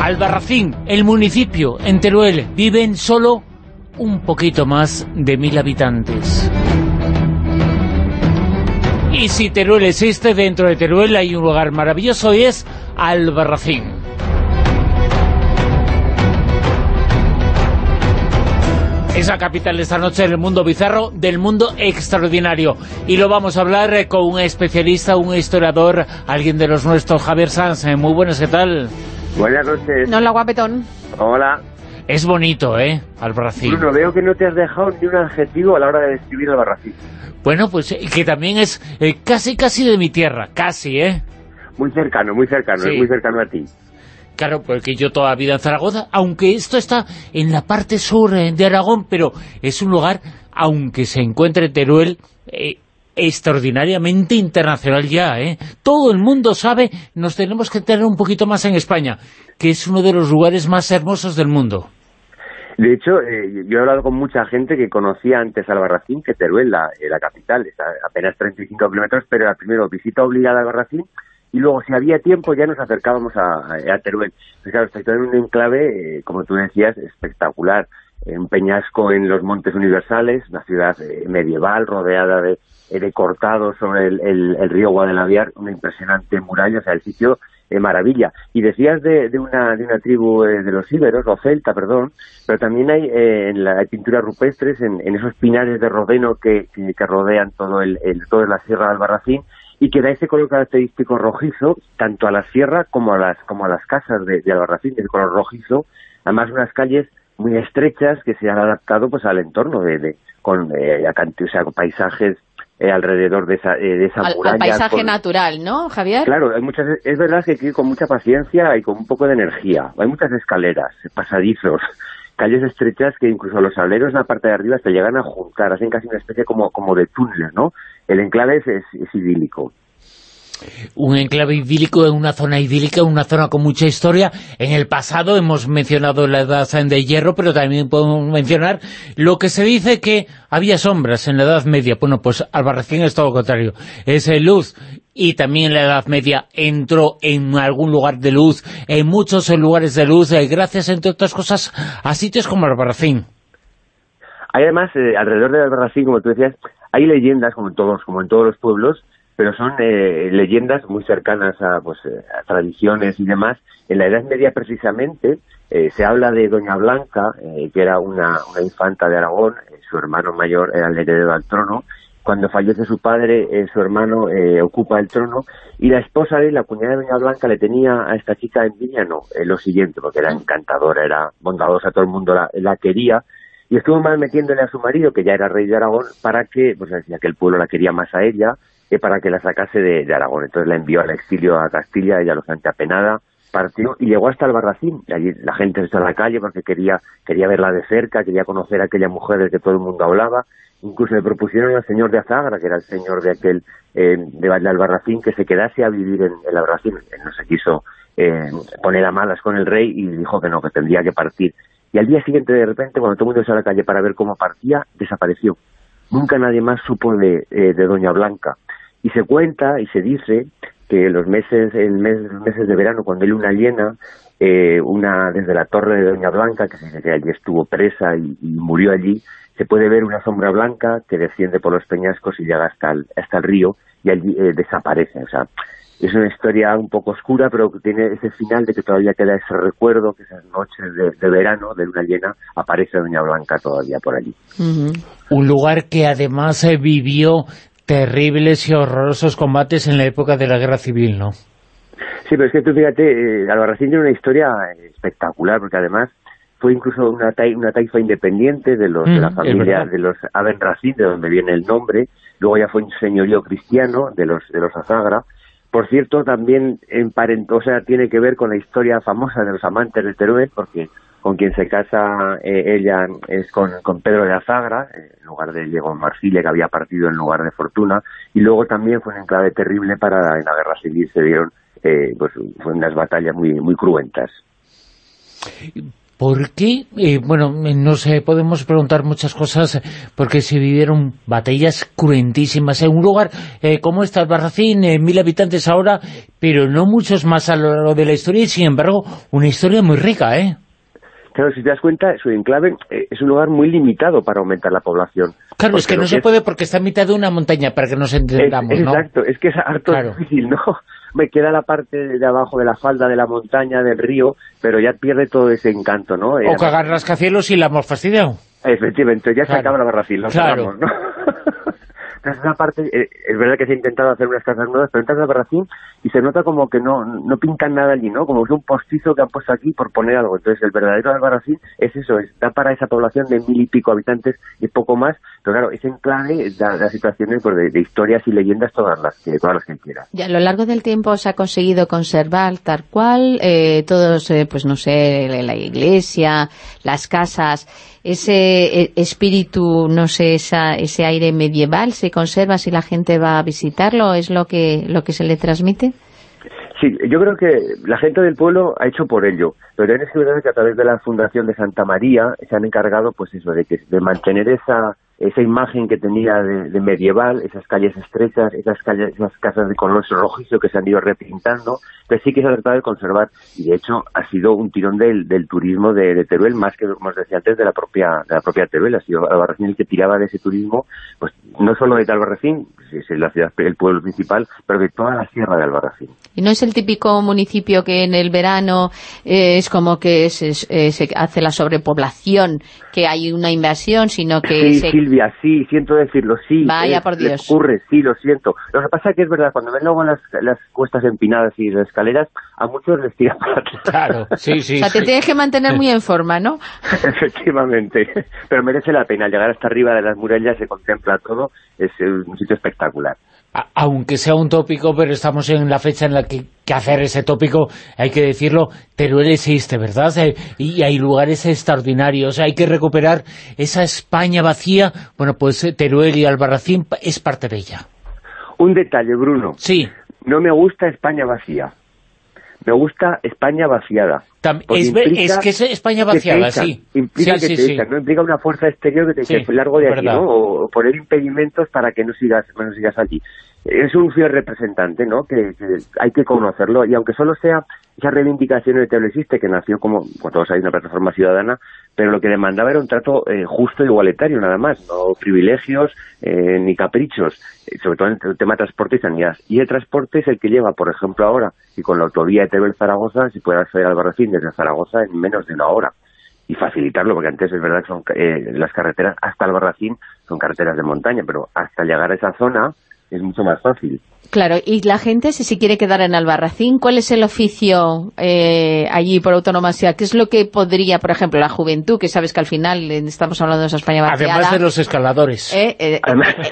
Albarracín, el municipio, en Teruel, viven solo un poquito más de mil habitantes. Y si Teruel existe, dentro de Teruel hay un lugar maravilloso y es Albarracín. Es la capital esta noche del mundo bizarro, del mundo extraordinario. Y lo vamos a hablar eh, con un especialista, un historiador, alguien de los nuestros, Javier Sanz. Eh, muy buenas, ¿qué tal? Buenas noches. Hola, guapetón. Hola. Es bonito, ¿eh? Albarracín. Bruno, veo que no te has dejado ni un adjetivo a la hora de describir Albarracín. Bueno, pues eh, que también es eh, casi, casi de mi tierra, casi, ¿eh? Muy cercano, muy cercano, es muy cercano a ti. Claro, porque yo toda la vida en Zaragoza, aunque esto está en la parte sur eh, de Aragón, pero es un lugar, aunque se encuentre Teruel, extraordinariamente internacional ya, ¿eh? Todo el mundo sabe, nos tenemos que tener un poquito más en España, que es uno de los lugares más hermosos del mundo. De hecho, eh, yo he hablado con mucha gente que conocía antes Albarracín que Teruel, la, eh, la capital, está apenas 35 kilómetros, pero era primero visita obligada a Albarracín y luego, si había tiempo, ya nos acercábamos a, Teruel. Pues claro, está en un enclave, eh, como tú decías, espectacular. Un peñasco en los Montes Universales, una ciudad medieval rodeada de, de cortados sobre el, el, río Guadalaviar, una impresionante muralla, o sea, el sitio eh, maravilla. Y decías de, de, una, de una tribu eh, de los íberos, o celta, perdón, pero también hay eh, en la pinturas rupestres, en, en, esos pinares de rodeno que, que, rodean todo el, toda la sierra de Albarracín, y que da ese color característico rojizo, tanto a la sierra como a las, como a las casas de, de Albarracín, el color rojizo, además unas calles muy estrechas que se han adaptado pues al entorno de, de con eh, o sea, paisajes eh, alrededor de esa, eh, de esa al, muralla. paisaje natural, ¿no, Javier? Claro, hay muchas, es verdad que hay que ir con mucha paciencia y con un poco de energía. Hay muchas escaleras, pasadizos, calles estrechas que incluso los aleros en la parte de arriba se llegan a juntar, hacen casi una especie como, como de túnel, ¿no? El enclave es, es idílico un enclave idílico, en una zona idílica, una zona con mucha historia. En el pasado hemos mencionado la edad de hierro, pero también podemos mencionar lo que se dice que había sombras en la Edad Media. Bueno, pues Albarracín es todo lo contrario. Es luz y también la Edad Media entró en algún lugar de luz, en muchos lugares de luz, eh, gracias, entre otras cosas, a sitios como Albarracín. Hay además, eh, alrededor de Albarracín, como tú decías, hay leyendas, como en todos, como en todos los pueblos, pero son eh, leyendas muy cercanas a, pues, eh, a tradiciones y demás. En la Edad Media, precisamente, eh, se habla de Doña Blanca, que era una, infanta de Aragón, su hermano mayor era el heredero al trono, cuando fallece su padre, su hermano ocupa el trono, y la esposa de la cuñada de Doña Blanca, le tenía a esta chica envidia, no, lo siguiente, porque era encantadora, era bondadosa, todo el mundo la, la quería, y estuvo mal metiéndole a su marido, que ya era rey de Aragón, para que, pues decía que el pueblo la quería más a ella, para que la sacase de, Aragón. Entonces la envió al exilio a Castilla, ella lo lojamente apenada, partió y llegó hasta Albarracín. Allí la gente está en la calle porque quería, quería verla de cerca, quería conocer a aquella mujer de que todo el mundo hablaba. Incluso le propusieron al señor de Azagra, que era el señor de aquel eh, de Albarracín, que se quedase a vivir en, el Albarracín. Él no se quiso eh, poner a malas con el rey y dijo que no, que tendría que partir. Y al día siguiente, de repente, cuando todo el mundo salió a la calle para ver cómo partía, desapareció. Nunca nadie más supo de, eh, de Doña Blanca. Y se cuenta y se dice que los meses, en los meses de verano, cuando hay luna llena, eh, una desde la torre de Doña Blanca, que se dice que allí estuvo presa y, murió allí, se puede ver una sombra blanca que desciende por los peñascos y llega hasta el, hasta el río, y allí eh, desaparece. O sea, es una historia un poco oscura, pero que tiene ese final de que todavía queda ese recuerdo, que esas noches de, verano, de luna llena, aparece Doña Blanca todavía por allí. Un lugar que además eh, vivió terribles y horrorosos combates en la época de la Guerra Civil, ¿no? Sí, pero es que tú fíjate, eh, Albarracín tiene una historia espectacular, porque además fue incluso una, una taifa independiente de los de la familia de los Abenracín, de donde viene el nombre, luego ya fue un señorío cristiano de los de los Azagra, por cierto, también emparentó, o sea, tiene que ver con la historia famosa de los amantes de Teruel, porque con quien se casa eh, ella es con, Pedro de Azagra, en lugar de Diego Marfile, que había partido en lugar de Fortuna, y luego también fue un enclave terrible para, en la guerra civil se dieron, eh, pues, fue unas batallas muy, muy cruentas. ¿Por qué? Eh, bueno, nos podemos preguntar muchas cosas, porque se vivieron batallas cruentísimas en un lugar eh, como este Albarracín, eh, mil habitantes ahora, pero no muchos más a lo largo de la historia, y sin embargo, una historia muy rica, ¿eh? Claro, si te das cuenta, su enclave es un lugar muy limitado para aumentar la población. Claro, es que no se puede porque está en mitad de una montaña, para que nos entendamos, ¿no? Exacto, es que es harto difícil, ¿no? me queda la parte de abajo de la falda de la montaña, del río, pero ya pierde todo ese encanto, ¿no? O cagar rascacielos y la hemos fastidiado. Efectivamente, ya se acaba la barracil, lo claro. ¿no? Esa parte, eh, es verdad que se ha intentado hacer unas casas nuevas, pero entras a Barracín y se nota como que no no pintan nada allí, ¿no? Como es un postizo que han puesto aquí por poner algo. Entonces, el verdadero Albarracín es eso, está para esa población de mil y pico habitantes y poco más, pero claro, ese enclave da, da situaciones pues, de, historias y leyendas todas las que todas las que quiera. Y a lo largo del tiempo se ha conseguido conservar tal cual, eh, todos, eh, pues no sé, la iglesia, las casas ese e, espíritu, no sé, esa, ese aire medieval se conserva si la gente va a visitarlo? ¿Es lo que, lo que se le transmite? Sí, yo creo que la gente del pueblo ha hecho por ello, pero es verdad que a través de la Fundación de Santa María se han encargado pues eso, de, que, de mantener esa esa imagen que tenía de, medieval, esas calles estrechas, esas calles, esas casas de color rojizo que se han ido repintando, que sí que se ha tratado de conservar y de hecho ha sido un tirón del, del turismo de, Teruel más que como os decía antes de la propia de la propia Teruel, ha sido Albarracín el que tiraba de ese turismo, pues no solo de Albarracín, es la ciudad el pueblo principal, pero de toda la sierra de Albarracín. Y no es el típico municipio que en el verano eh, es como que se, se, hace la sobrepoblación, que hay una invasión, sino que se Silvia, sí, siento decirlo, sí. Vaya, por Dios. ocurre, sí, lo siento. Lo que pasa es que es verdad, cuando ven luego las, las cuestas empinadas y las escaleras, a muchos les tira para atrás. Claro, sí, sí. O sea, te tienes que mantener muy en forma, ¿no? Efectivamente. Pero merece la pena. Llegar hasta arriba de las murallas, se contempla todo, es un sitio espectacular aunque sea un tópico, pero estamos en la fecha en la que, que hacer ese tópico, hay que decirlo, Teruel existe, ¿verdad? Eh, y hay lugares extraordinarios, hay que recuperar esa España vacía, bueno, pues eh, Teruel y Albarracín es parte de ella. Un detalle, Bruno. Sí. No me gusta España vacía. Me gusta España vaciada. Es, que es España vaciada, sí. Implica que te no implica una fuerza exterior que te dice, largo de aquí, ¿no? O, poner impedimentos para que no sigas, no sigas allí es un fiel representante, ¿no? Que, hay que conocerlo y aunque solo sea esa reivindicación de existe, que nació como, como todos hay una plataforma ciudadana, pero lo que demandaba era un trato eh, justo e igualitario nada más, no privilegios eh, ni caprichos, eh, sobre todo en el tema de transporte y sanidad. Y el transporte es el que lleva, por ejemplo, ahora, y con la autovía de Teruel-Zaragoza, si puede acceder al Barracín desde Zaragoza en menos de una hora y facilitarlo, porque antes es verdad que son las carreteras hasta Albarracín son carreteras de montaña, pero hasta llegar a esa zona es mucho más fácil. Claro, y la gente, si se quiere quedar en Albarracín, ¿cuál es el oficio eh, allí por autonomía? ¿Qué es lo que podría, por ejemplo, la juventud, que sabes que al final estamos hablando de esa España vaciada... Además de los escaladores. Eh, eh,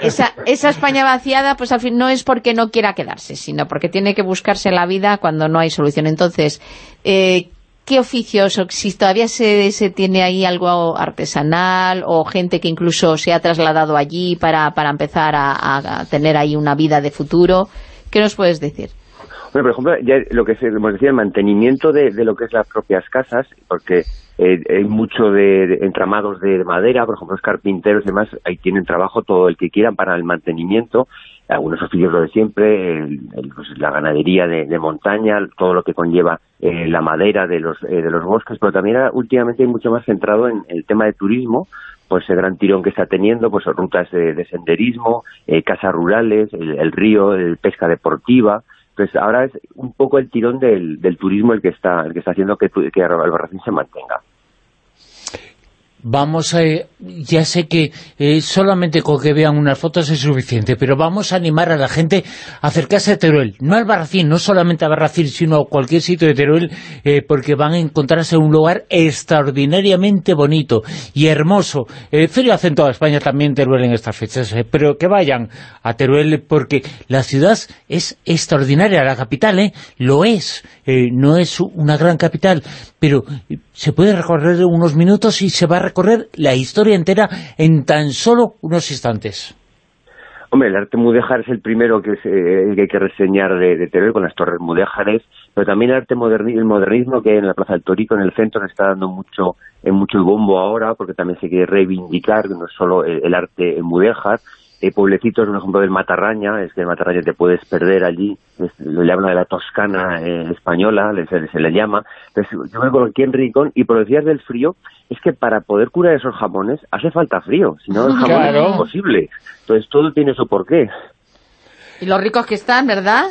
esa, esa, España vaciada, pues al fin no es porque no quiera quedarse, sino porque tiene que buscarse la vida cuando no hay solución. Entonces, eh, ¿Qué oficios, si todavía se, se, tiene ahí algo artesanal o gente que incluso se ha trasladado allí para, para empezar a, tener ahí una vida de futuro? ¿Qué nos puedes decir? Bueno, por ejemplo, ya lo que se, decía, el mantenimiento de, lo que es las propias casas, porque eh, hay mucho de, entramados de madera, por ejemplo, los carpinteros y demás, ahí tienen trabajo todo el que quieran para el mantenimiento, algunos oficios lo de siempre, pues, la ganadería de, montaña, todo lo que conlleva eh, la madera de los, eh, de los bosques, pero también últimamente hay mucho más centrado en el tema de turismo, por ese gran tirón que está teniendo, pues rutas de, senderismo, eh, casas rurales, el, río, el pesca deportiva. Entonces ahora es un poco el tirón del, turismo el que está el que está haciendo que, que Albarracín se mantenga vamos a, ya sé que eh, solamente con que vean unas fotos es suficiente, pero vamos a animar a la gente a acercarse a Teruel, no al Barracín, no solamente a Barracín, sino a cualquier sitio de Teruel, eh, porque van a encontrarse un lugar extraordinariamente bonito y hermoso. Eh, Feria hace en toda España también Teruel en estas fechas, eh, pero que vayan a Teruel porque la ciudad es extraordinaria, la capital, ¿eh? lo es, no es una gran capital, pero se puede recorrer unos minutos y se va a recorrer la historia entera en tan solo unos instantes. Hombre, el arte mudéjar es el primero que, hay que reseñar de, de Teruel con las torres mudéjares, pero también el arte moderni el modernismo que en la Plaza del Torico, en el centro, se está dando mucho en mucho el bombo ahora, porque también se quiere reivindicar no solo el, arte mudéjar, eh, pueblecitos, un ejemplo del Matarraña, es que el Matarraña te puedes perder allí, le habla de la Toscana eh, española, se, le llama. Entonces, yo me coloqué en Rincón y por decías del frío, es que para poder curar esos jamones hace falta frío, si no el jamón es imposible. Entonces, todo tiene su porqué. Y los ricos que están, ¿verdad?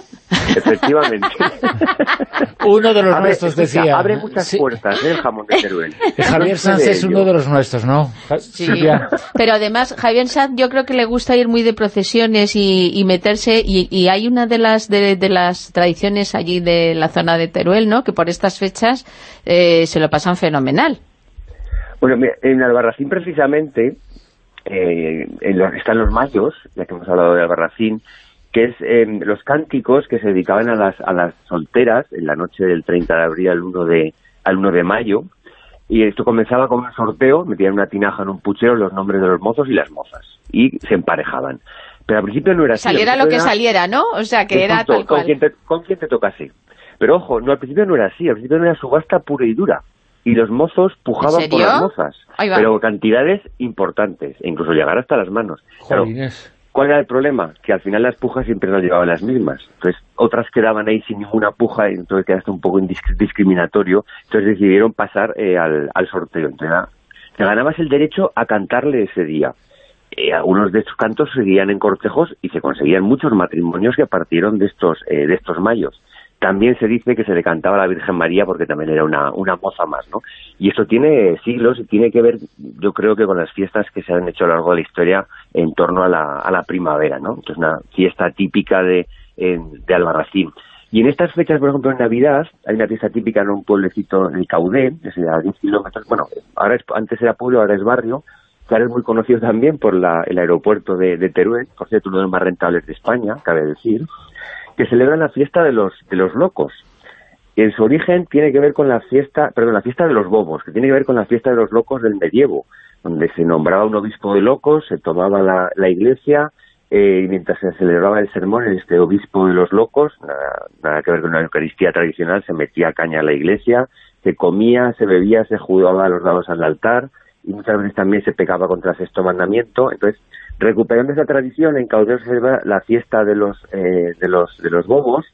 Efectivamente. uno de los nuestros decía. Abre muchas puertas, ¿eh? el jamón de Teruel. Javier Sanz es uno de los nuestros, ¿no? Sí, pero además Javier Sanz yo creo que le gusta ir muy de procesiones y, meterse, y, hay una de las de, las tradiciones allí de la zona de Teruel, ¿no? Que por estas fechas eh, se lo pasan fenomenal. Bueno, en Albarracín precisamente eh, están los mayos, ya que hemos hablado de Albarracín, que es em, los cánticos que se dedicaban a las, a las solteras en la noche del 30 de abril al 1 de, al 1 de mayo, y esto comenzaba con un sorteo, metían una tinaja en un puchero los nombres de los mozos y las mozas, y se emparejaban. Pero al principio no era así. Saliera lo que saliera, ¿no? O sea, que era tal cual. Con quien, te, con quien te tocase. Pero ojo, no al principio no era así, al principio no era subasta pura y dura. Y los mozos pujaban por las mozas. Pero cantidades importantes, e incluso llegar hasta las manos. Claro, ¿Cuál era el problema? Que al final las pujas siempre nos llevaban las mismas. Entonces, otras quedaban ahí sin ninguna puja y entonces quedaste un poco discriminatorio. Entonces decidieron pasar eh, al, sorteo. Entonces, te ganabas el derecho a cantarle ese día. Eh, algunos de estos cantos seguían en cortejos y se conseguían muchos matrimonios que partieron de estos, eh, de estos mayos. También se dice que se le cantaba a la Virgen María porque también era una, una moza más, ¿no? Y esto tiene siglos y tiene que ver, yo creo que con las fiestas que se han hecho a lo largo de la historia en torno a la, a la primavera, ¿no? Entonces una fiesta típica de, de Albarracín. Y en estas fechas, por ejemplo, en Navidad, hay una fiesta típica en un pueblecito en el Caudé, que es a 10 kilómetros, bueno, ahora antes era pueblo, ahora es barrio, ahora es muy conocido también por la, el aeropuerto de, Teruel, por cierto, uno de los más rentables de España, cabe decir, que celebran la fiesta de los, de los locos. En su origen tiene que ver con la fiesta, perdón, la fiesta de los bobos, que tiene que ver con la fiesta de los locos del medievo, donde se nombraba un obispo de locos, se tomaba la, la iglesia, eh, y mientras se celebraba el sermón, este obispo de los locos, nada, nada que ver con una Eucaristía tradicional, se metía caña a la iglesia, se comía, se bebía, se jugaba a los dados al altar, y muchas veces también se pecaba contra el sexto mandamiento. Entonces, recuperando esa tradición, en Caudeo se celebra la fiesta de los, eh, de los, de los bobos,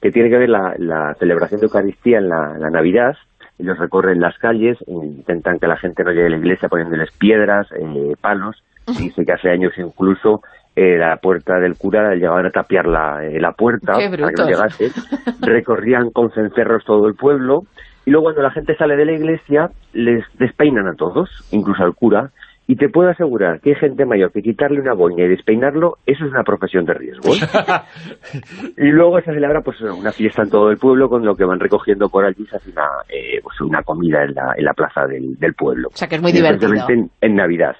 que tiene que ver la, la celebración de Eucaristía en la, Navidad, ellos recorren las calles, e intentan que la gente no llegue a la iglesia poniéndoles piedras, eh, palos, dice que hace años incluso eh, la puerta del cura llegaban a tapiar la, eh, la puerta para que no llegase, recorrían con cencerros todo el pueblo, y luego cuando la gente sale de la iglesia les despeinan a todos, incluso al cura, y te puedo asegurar que hay gente mayor que quitarle una boña y despeinarlo, eso es una profesión de riesgo. ¿eh? y luego se celebra pues una fiesta en todo el pueblo con lo que van recogiendo por allí, se hace una, eh, pues, una comida en la, en la plaza del, del, pueblo. O sea que es muy divertido. En, Navidad.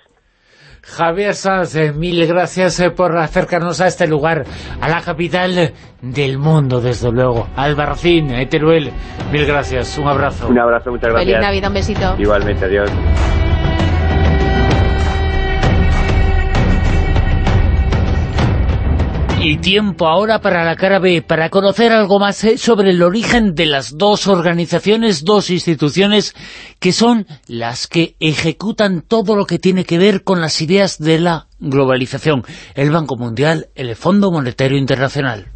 Javier Sanz, eh, mil gracias por acercarnos a este lugar, a la capital del mundo, desde luego. Albarracín, Teruel, mil gracias, un abrazo. Un abrazo, muchas gracias. Feliz Navidad, un besito. Igualmente, adiós. Y tiempo ahora para la cara B, para conocer algo más eh, sobre el origen de las dos organizaciones, dos instituciones, que son las que ejecutan todo lo que tiene que ver con las ideas de la globalización. El Banco Mundial, el Fondo Monetario Internacional.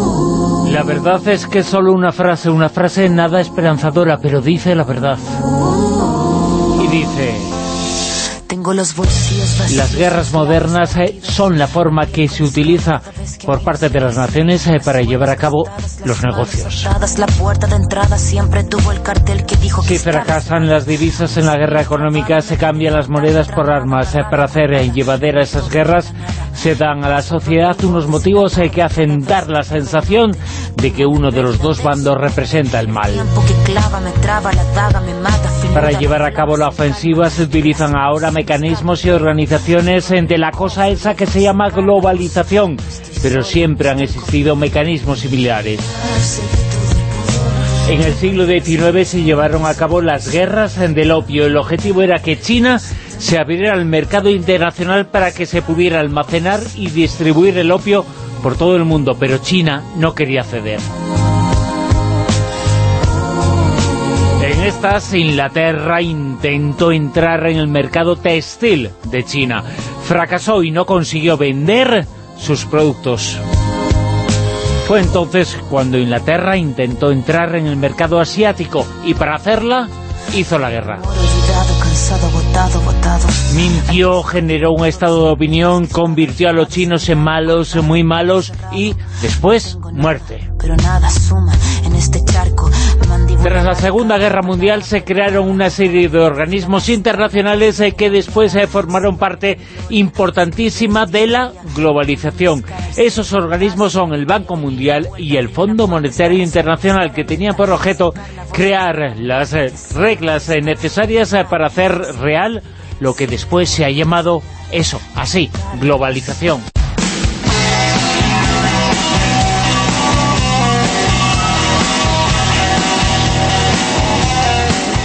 La verdad es que es solo una frase, una frase nada esperanzadora, pero dice la verdad. Y dice... Las guerras modernas eh, son la forma que se utiliza por parte de las naciones eh, para llevar a cabo los negocios. Si fracasan las divisas en la guerra económica, se cambian las monedas por armas. Eh, para hacer llevadera esas guerras, se dan a la sociedad unos motivos que hacen dar la sensación de que uno de los dos bandos representa el mal. Para llevar a cabo la ofensiva se utilizan ahora mecanismos y organizaciones de la cosa esa que se llama globalización, pero siempre han existido mecanismos similares. En el siglo XIX se llevaron a cabo las guerras del opio. El objetivo era que China se abriera al mercado internacional para que se pudiera almacenar y distribuir el opio por todo el mundo, pero China no quería ceder. Inglaterra intentó entrar en el mercado textil de China. Fracasó y no consiguió vender sus productos. Fue entonces cuando Inglaterra intentó entrar en el mercado asiático y para hacerla hizo la guerra. Mintió, generó un estado de opinión, convirtió a los chinos en malos, muy malos y después muerte. Pero nada suma en este charco tras la Segunda Guerra Mundial se crearon una serie de organismos internacionales eh, que después eh, formaron parte importantísima de la globalización. Esos organismos son el Banco Mundial y el Fondo Monetario Internacional que tenían por objeto crear las eh, reglas necesarias para hacer real lo que después se ha llamado eso, así, globalización.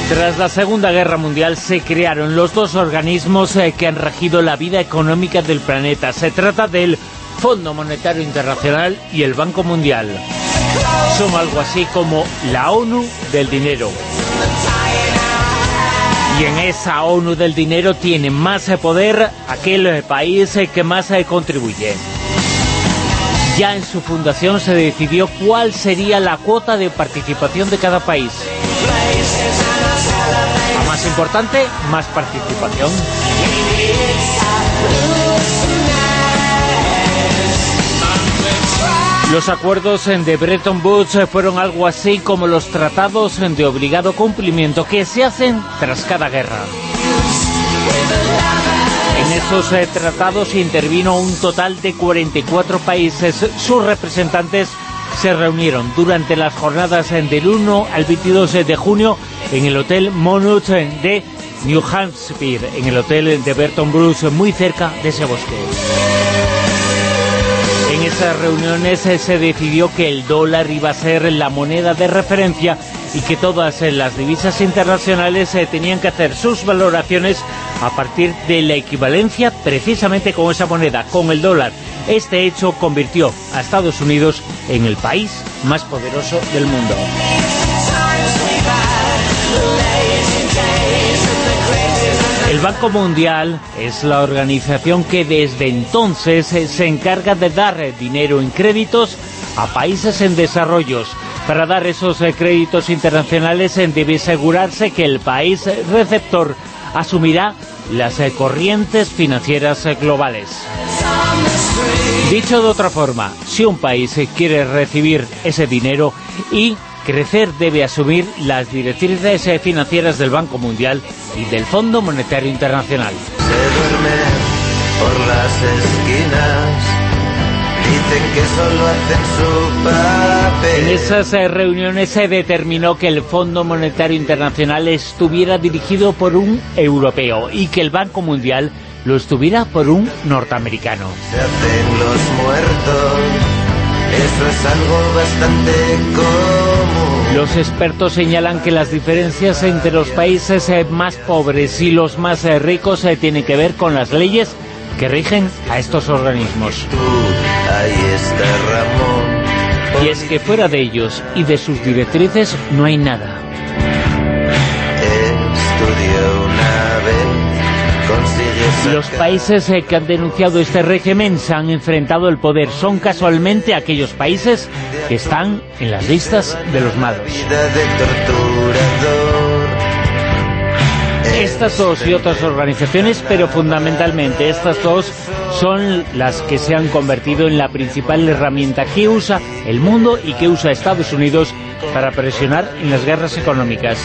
Tras la Segunda Guerra Mundial se crearon los dos organismos eh, que han regido la vida económica del planeta. Se trata del Fondo Monetario Internacional y el Banco Mundial. Son algo así como la ONU del dinero. Y en esa ONU del dinero tiene más poder aquel país que más contribuye. Ya en su fundación se decidió cuál sería la cuota de participación de cada país importante, más participación. Los acuerdos de Bretton Woods fueron algo así como los tratados de obligado cumplimiento que se hacen tras cada guerra. En esos eh, tratados intervino un total de 44 países. Sus representantes se reunieron durante las jornadas del 1 al 22 de junio en el Hotel Monmouth de New Hampshire, en el Hotel de Burton Bruce, muy cerca de ese bosque. En esas reuniones se decidió que el dólar iba a ser la moneda de referencia y que todas las divisas internacionales eh, tenían que hacer sus valoraciones a partir de la equivalencia precisamente con esa moneda, con el dólar. Este hecho convirtió a Estados Unidos en el país más poderoso del mundo. El Banco Mundial es la organización que desde entonces se encarga de dar dinero en créditos a países en desarrollos. Para dar esos créditos internacionales debe asegurarse que el país receptor asumirá las corrientes financieras globales. Dicho de otra forma, si un país quiere recibir ese dinero y crecer debe asumir las directrices financieras del Banco Mundial y del Fondo Monetario Internacional. por las esquinas, dicen que solo hacen su En esas eh, reuniones se determinó que el Fondo Monetario Internacional estuviera dirigido por un europeo y que el Banco Mundial lo estuviera por un norteamericano. Se hacen los muertos eso es algo bastante común. Los expertos señalan que las diferencias entre los países eh, más pobres y los más eh, ricos eh, tienen que ver con las leyes que rigen a estos organismos. Y es que fuera de ellos y de sus directrices no hay nada. Los países eh, que han denunciado este régimen se han enfrentado al poder. Son casualmente aquellos países que están en las listas de los malos. Estas dos y otras organizaciones, pero fundamentalmente estas dos son las que se han convertido en la principal herramienta que usa el mundo y que usa Estados Unidos para presionar en las guerras económicas.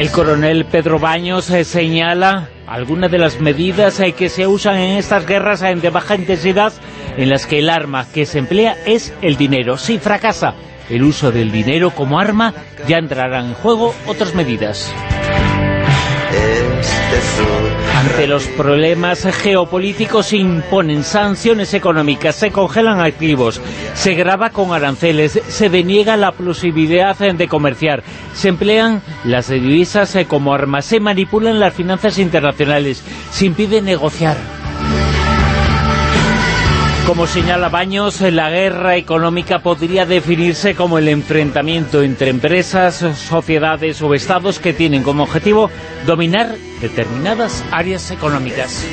El coronel Pedro Baños eh, señala algunas de las medidas eh, que se usan en estas guerras eh, de baja intensidad en las que el arma que se emplea es el dinero. Si fracasa el uso del dinero como arma, ya entrarán en juego otras medidas. Ante los problemas geopolíticos se imponen sanciones económicas, se congelan activos, se graba con aranceles, se deniega la posibilidad de comerciar, se emplean las divisas como armas, se manipulan las finanzas internacionales, se impide negociar. Como señala Baños, la guerra económica podría definirse como el enfrentamiento entre empresas, sociedades o estados que tienen como objetivo dominar determinadas áreas económicas.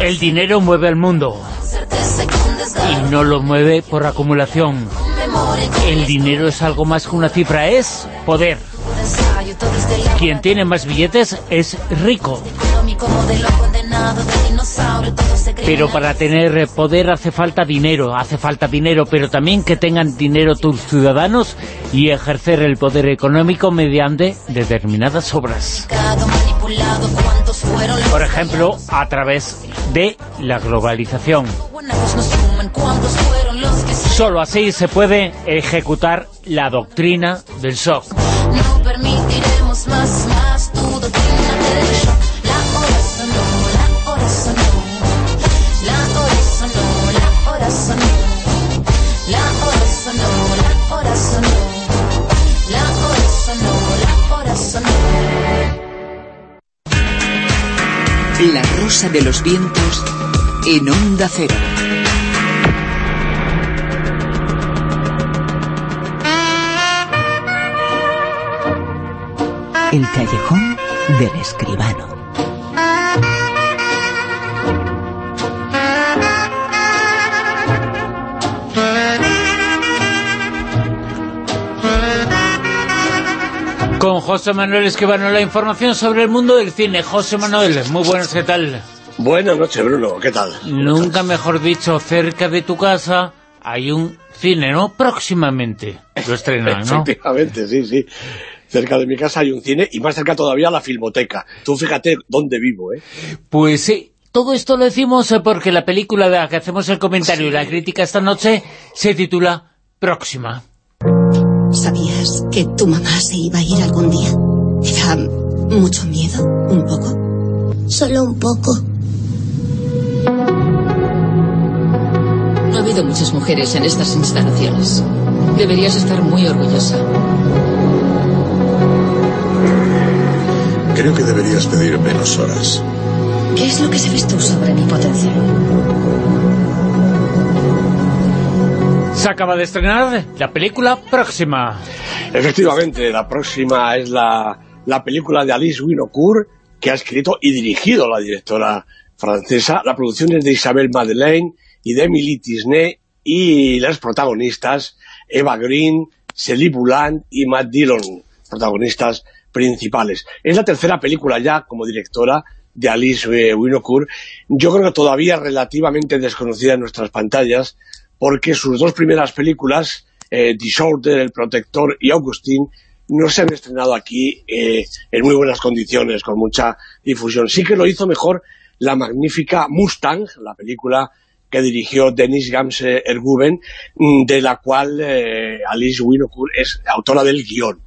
El dinero mueve el mundo y no lo mueve por acumulación. El dinero es algo más que una cifra, es poder. Quien tiene más billetes es rico. Pero para tener poder hace falta dinero, hace falta dinero, pero también que tengan dinero tus ciudadanos y ejercer el poder económico mediante determinadas obras. Por ejemplo, a través de la globalización. Solo así se puede ejecutar la doctrina del shock. La rosa de los vientos en onda cero. El callejón del escribano. Con José Manuel Escribano, la información sobre el mundo del cine. José Manuel, muy buenas, ¿qué tal? Buenas noches, Bruno, ¿qué tal? Nunca mejor dicho, cerca de tu casa hay un cine, ¿no? Próximamente lo estrenan, ¿no? Efectivamente, sí, sí. Cerca de mi casa hay un cine y más cerca todavía la Filmoteca. Tú fíjate dónde vivo, ¿eh? Pues sí, todo esto lo decimos porque la película de la que hacemos el comentario y la crítica esta noche se titula Próxima. ¿Sabías que tu mamá se iba a ir algún día? ¿Te da mucho miedo? ¿Un poco? Solo un poco. No ha habido muchas mujeres en estas instalaciones. Deberías estar muy orgullosa. Creo que deberías pedir menos horas. ¿Qué es lo que sabes tú sobre mi potencial? Se acaba de estrenar la película Próxima. Efectivamente, la próxima es la, la película de Alice Winocourt, que ha escrito y dirigido la directora francesa. La producción es de Isabel Madeleine y de Emily Tisney, y las protagonistas, Eva Green, Celie Bouland y Matt Dillon, protagonistas principales. Es la tercera película ya como directora de Alice Winocourt. Yo creo que todavía relativamente desconocida en nuestras pantallas, porque sus dos primeras películas, eh, Disorder, El Protector y Augustine, no se han estrenado aquí eh, en muy buenas condiciones, con mucha difusión. Sí que lo hizo mejor la magnífica Mustang, la película que dirigió Denis Gamse Erguben, mm, de la cual eh, Alice Winocourt es autora del guion.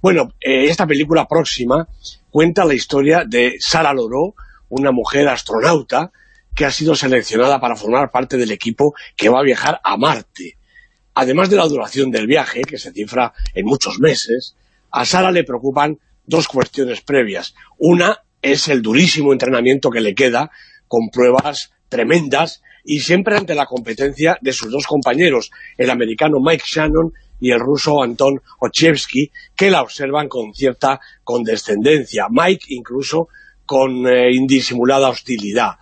Bueno, eh, esta película próxima cuenta la historia de Sara Loró, una mujer astronauta que ha sido seleccionada para formar parte del equipo que va a viajar a Marte. además de la duración del viaje, que se cifra en muchos meses, a Sara le preocupan dos cuestiones previas. Una es el durísimo entrenamiento que le queda, con pruebas tremendas, y siempre ante la competencia de sus dos compañeros, el americano Mike Shannon y el ruso Anton Ochevsky, que la observan con cierta condescendencia. Mike incluso con eh, indisimulada hostilidad.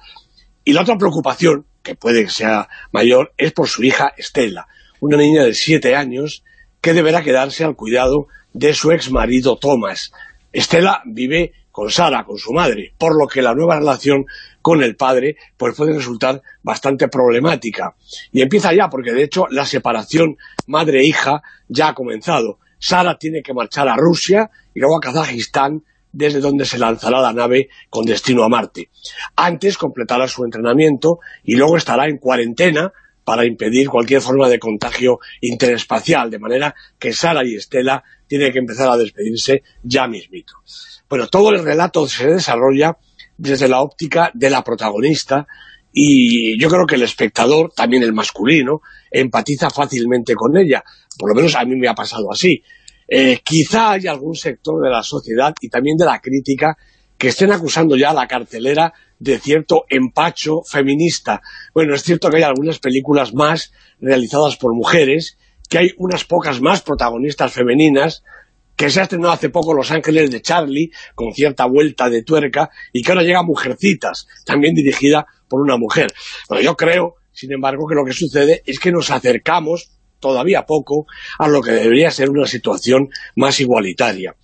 Y la otra preocupación, que puede que sea mayor, es por su hija Estela, una niña de siete años que deberá quedarse al cuidado de su ex marido Thomas. Estela vive con Sara, con su madre, por lo que la nueva relación con el padre pues puede resultar bastante problemática. Y empieza ya, porque de hecho la separación madre-hija ya ha comenzado. Sara tiene que marchar a Rusia y luego a Kazajistán, desde donde se lanzará la nave con destino a Marte. Antes completará su entrenamiento y luego estará en cuarentena para impedir cualquier forma de contagio interespacial, de manera que Sara y Estela tienen que empezar a despedirse ya mismito. Bueno, todo el relato se desarrolla desde la óptica de la protagonista y yo creo que el espectador, también el masculino, empatiza fácilmente con ella. Por lo menos a mí me ha pasado así. Eh, quizá haya algún sector de la sociedad y también de la crítica que estén acusando ya a la cartelera de cierto empacho feminista. Bueno, es cierto que hay algunas películas más realizadas por mujeres, que hay unas pocas más protagonistas femeninas, que se ha estrenado hace poco Los Ángeles de Charlie, con cierta vuelta de tuerca, y que ahora llega Mujercitas, también dirigida por una mujer. Yo creo, sin embargo, que lo que sucede es que nos acercamos, todavía poco, a lo que debería ser una situación más igualitaria.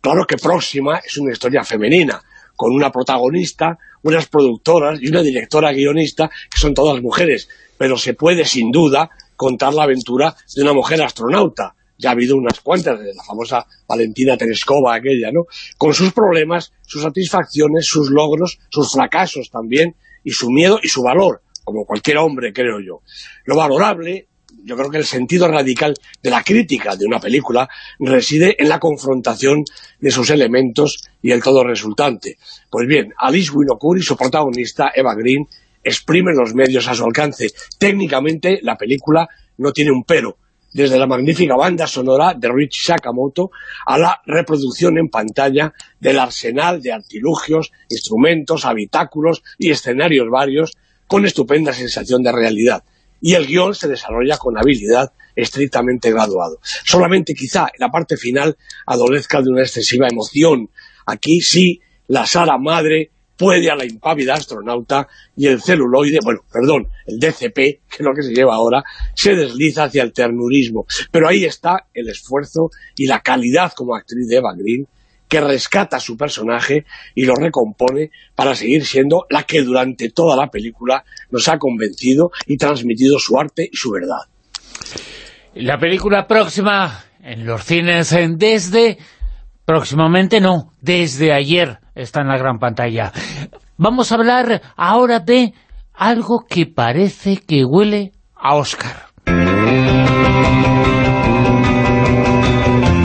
Claro que Próxima es una historia femenina, con una protagonista, unas productoras y una directora guionista, que son todas mujeres, pero se puede, sin duda, contar la aventura de una mujer astronauta, ya ha habido unas cuantas, de la famosa Valentina Tereskova aquella, ¿no? Con sus problemas, sus satisfacciones, sus logros, sus fracasos también, y su miedo y su valor, como cualquier hombre, creo yo. Lo valorable, yo creo que el sentido radical de la crítica de una película reside en la confrontación de sus elementos y el todo resultante. Pues bien, Alice Winocuri, su protagonista, Eva Green, exprime los medios a su alcance. Técnicamente, la película no tiene un pero, desde la magnífica banda sonora de Rich Sakamoto a la reproducción en pantalla del arsenal de artilugios, instrumentos, habitáculos y escenarios varios con estupenda sensación de realidad. Y el guion se desarrolla con habilidad estrictamente graduado. Solamente quizá en la parte final adolezca de una excesiva emoción. Aquí sí, la Sara madre puede a la impávida astronauta y el celuloide, bueno, perdón, el DCP, que es lo que se lleva ahora, se desliza hacia el ternurismo. Pero ahí está el esfuerzo y la calidad como actriz de Eva Green, que rescata a su personaje y lo recompone para seguir siendo la que durante toda la película nos ha convencido y transmitido su arte y su verdad. La película próxima en los cines desde... Próximamente no, desde ayer está en la gran pantalla. Vamos a hablar ahora de algo que parece que huele a Oscar.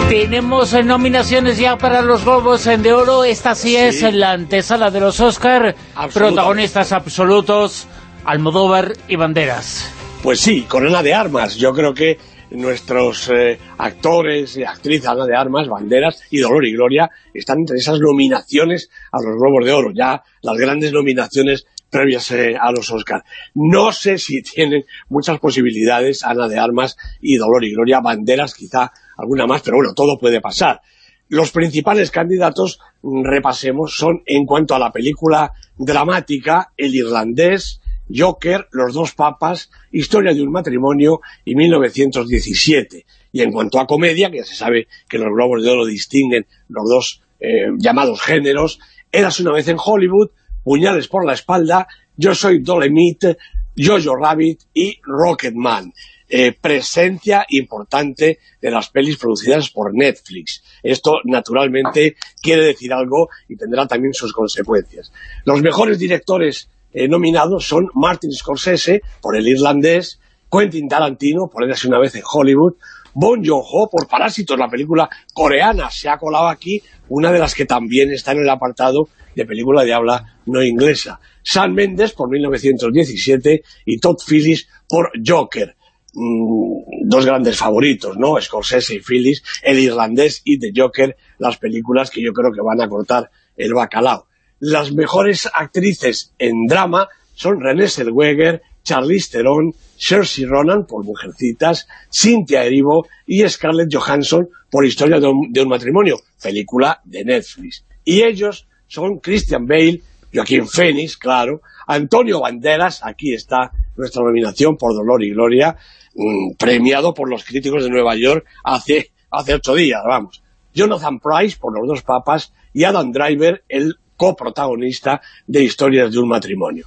Tenemos nominaciones ya para los Globos de Oro. Esta sí, es la antesala de los Oscar. Protagonistas absolutos, Almodóvar y Banderas. Pues sí, Corona de Armas. Yo creo que nuestros eh, actores y actrices de Armas, Banderas y Dolor y Gloria están entre esas nominaciones a los Globos de Oro, ya las grandes nominaciones previas eh, a los Oscars. No sé si tienen muchas posibilidades Ana de Armas y Dolor y Gloria, Banderas quizá alguna más, pero bueno, todo puede pasar. Los principales candidatos, mm, repasemos, son en cuanto a la película dramática, El Irlandés, Joker, Los dos papas, Historia de un matrimonio y 1917. Y en cuanto a comedia, que ya se sabe que los Globos de Oro distinguen los dos eh, llamados géneros, Eras una vez en Hollywood, Puñales por la espalda, Yo soy Dolemite, Jojo Rabbit y Rocketman. Eh, presencia importante de las pelis producidas por Netflix. Esto, naturalmente, quiere decir algo y tendrá también sus consecuencias. Los mejores directores eh, nominados son Martin Scorsese, por El Irlandés, Quentin Tarantino, por Érase una vez en Hollywood, Bon Joon-ho, por Parásitos, la película coreana, se ha colado aquí, una de las que también está en el apartado de película de habla no inglesa. Sam Mendes, por 1917, y Todd Phillips, por Joker. mm, dos grandes favoritos, ¿no? Scorsese y Phillips, El Irlandés y The Joker, las películas que yo creo que van a cortar el bacalao. Las mejores actrices en drama son René Zellweger, Charlize Theron, Saoirse Ronan por Mujercitas, Cynthia Erivo y Scarlett Johansson por Historia de un, de un matrimonio, película de Netflix. Y ellos son Christian Bale, Joaquín Phoenix, claro, Antonio Banderas, aquí está nuestra nominación por Dolor y Gloria, mm, premiado por los críticos de Nueva York hace, hace ocho días, vamos. Jonathan Price por Los dos papas y Adam Driver, el coprotagonista de Historias de un matrimonio.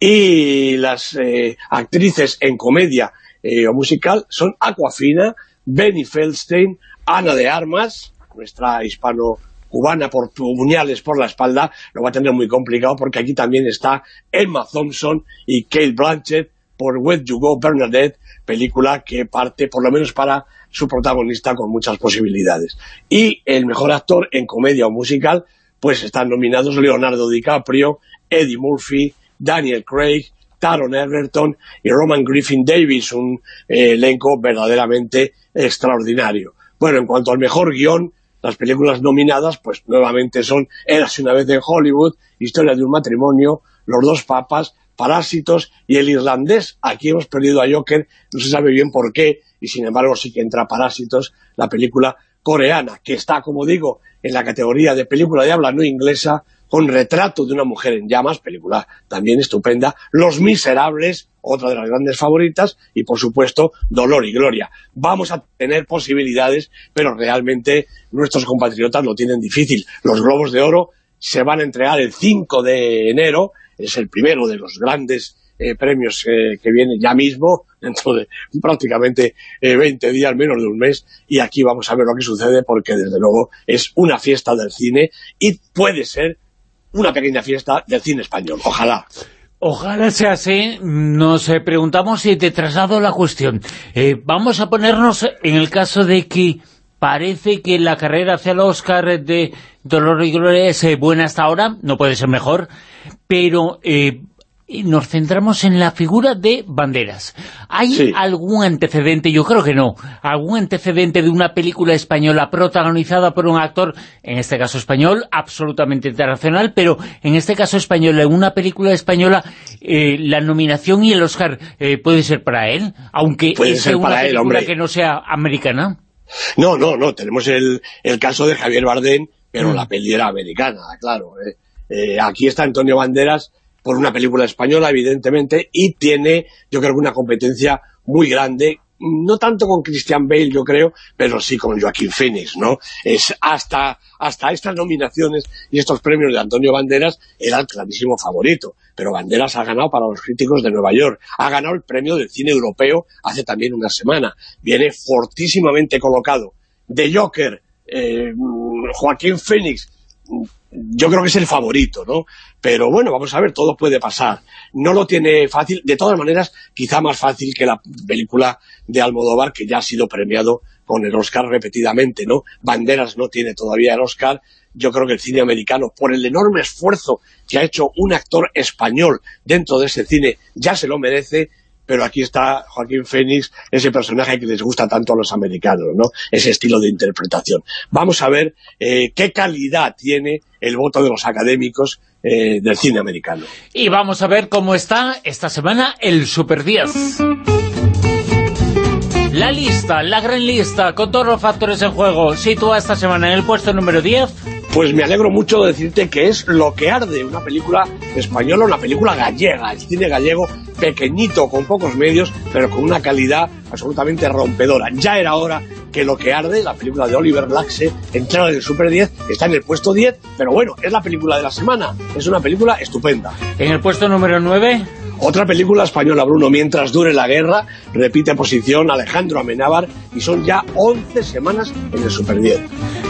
Y las eh, actrices en comedia eh, o musical son Aquafina, Benny Feldstein, Ana de Armas, nuestra hispano-cubana por puñales por la espalda, lo va a tener muy complicado porque aquí también está Emma Thompson y Kate Blanchett por Where You Go Bernadette, película que parte, por lo menos para su protagonista, con muchas posibilidades. Y el mejor actor en comedia o musical, pues están nominados Leonardo DiCaprio, Eddie Murphy, Daniel Craig, Taron Egerton y Roman Griffin Davis, un eh, elenco verdaderamente extraordinario. Bueno, en cuanto al mejor guion, las películas nominadas, pues nuevamente son Érase una vez en Hollywood, Historia de un matrimonio, Los dos papas, Parásitos y El irlandés. Aquí hemos perdido a Joker, no se sabe bien por qué, y sin embargo sí que entra Parásitos, la película coreana, que está, como digo, en la categoría de película de habla no inglesa, con Retrato de una mujer en llamas, película también estupenda, Los Miserables, otra de las grandes favoritas, y por supuesto Dolor y Gloria. Vamos a tener posibilidades, pero realmente nuestros compatriotas lo tienen difícil. Los Globos de Oro se van a entregar el 5 de enero, es el primero de los grandes eh, premios eh, que vienen ya mismo, dentro de prácticamente eh, 20 días, menos de un mes, y aquí vamos a ver lo que sucede, porque desde luego es una fiesta del cine, y puede ser una pequeña fiesta del cine español. Ojalá. Ojalá sea así. Nos eh, preguntamos si te traslado la cuestión. Vamos a ponernos en el caso de que parece que la carrera hacia el Oscar de Dolor y Gloria es buena hasta ahora, no puede ser mejor, pero nos centramos en la figura de Banderas. ¿Hay algún antecedente, yo creo que no, algún antecedente de una película española protagonizada por un actor, en este caso español, absolutamente internacional, pero en este caso español, en una película española, eh, la nominación y el Oscar eh, puede ser para él, aunque sea una película que no sea americana? No, no, no, tenemos el, el caso de Javier Bardem, pero mm. la peli era americana, claro. Eh. aquí está Antonio Banderas, por una película española, evidentemente, y tiene, yo creo que una competencia muy grande, no tanto con Christian Bale, yo creo, pero sí con Joaquín Phoenix, ¿no? Es hasta, hasta estas nominaciones y estos premios de Antonio Banderas era el clarísimo favorito, pero Banderas ha ganado para los críticos de Nueva York, ha ganado el premio del cine europeo hace también una semana, viene fortísimamente colocado. De Joker, eh, Joaquín Phoenix, yo creo que es el favorito, ¿no? Pero bueno, vamos a ver, todo puede pasar. No lo tiene fácil, de todas maneras, quizá más fácil que la película de Almodóvar, que ya ha sido premiado con el Oscar repetidamente, ¿no? Banderas no tiene todavía el Oscar. Yo creo que el cine americano, por el enorme esfuerzo que ha hecho un actor español dentro de ese cine, ya se lo merece pero aquí está Joaquín Fénix, ese personaje que les gusta tanto a los americanos, ¿no? Ese estilo de interpretación. Vamos a ver eh, qué calidad tiene el voto de los académicos eh, del cine americano. Y vamos a ver cómo está esta semana el Super 10. La lista, la gran lista, con todos los factores en juego, sitúa esta semana en el puesto número 10 pues me alegro mucho de decirte que es Lo que arde, una película española, una película gallega, el cine gallego pequeñito, con pocos medios, pero con una calidad absolutamente rompedora. Ya era hora que Lo que arde, la película de Oliver Laxe, entrara en el Super 10, está en el puesto 10, pero bueno, es la película de la semana, es una película estupenda. ¿En el puesto número 9? Otra película española, Bruno, Mientras dure la guerra, repite posición Alejandro Amenábar y son ya 11 semanas en el Super 10.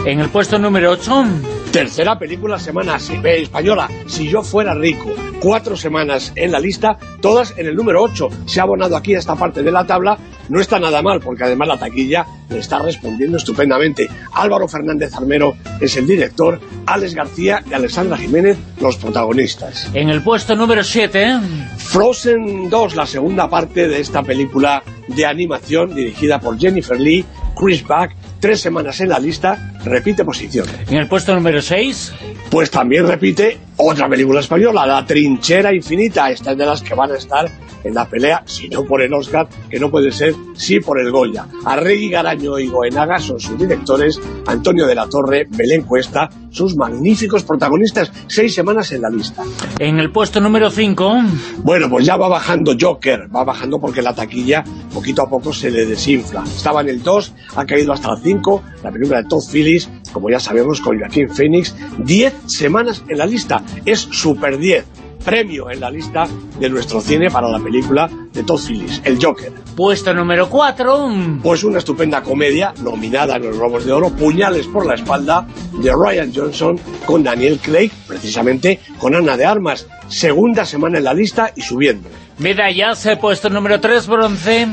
¿En el puesto número 8? Tercera película semana eh, española, Si yo fuera rico. Cuatro semanas en la lista, todas en el número 8. Se ha abonado aquí a esta parte de la tabla. No está nada mal, porque además la taquilla le está respondiendo estupendamente. Álvaro Fernández Armero es el director, Alex García y Alexandra Jiménez los protagonistas. En el puesto número 7... Frozen 2, la segunda parte de esta película de animación dirigida por Jennifer Lee, Chris Buck, tres semanas en la lista, repite posición. ¿En el puesto número 6? Pues también repite otra película española, La Trinchera Infinita. Esta es de las que van a estar en la pelea, si no por el Oscar, que no puede ser, sí por el Goya. Arregui Garaño y Goenaga son sus directores, Antonio de la Torre, Belén Cuesta, sus magníficos protagonistas, seis semanas en la lista. En el puesto número 5... Bueno, pues ya va bajando Joker, va bajando porque la taquilla poquito a poco se le desinfla. Estaba en el 2, ha caído hasta el 5, la película de Todd Phillips, como ya sabemos, con Joaquín Phoenix, 10 semanas en la lista, es Super 10 premio en la lista de nuestro cine para la película de Todd Phillips, El Joker. Puesto número 4. Pues una estupenda comedia nominada en los Robos de Oro, Puñales por la espalda, de Ryan Johnson con Daniel Craig, precisamente con Ana de Armas. Segunda semana en la lista y subiendo. Medallas, puesto número 3, bronce.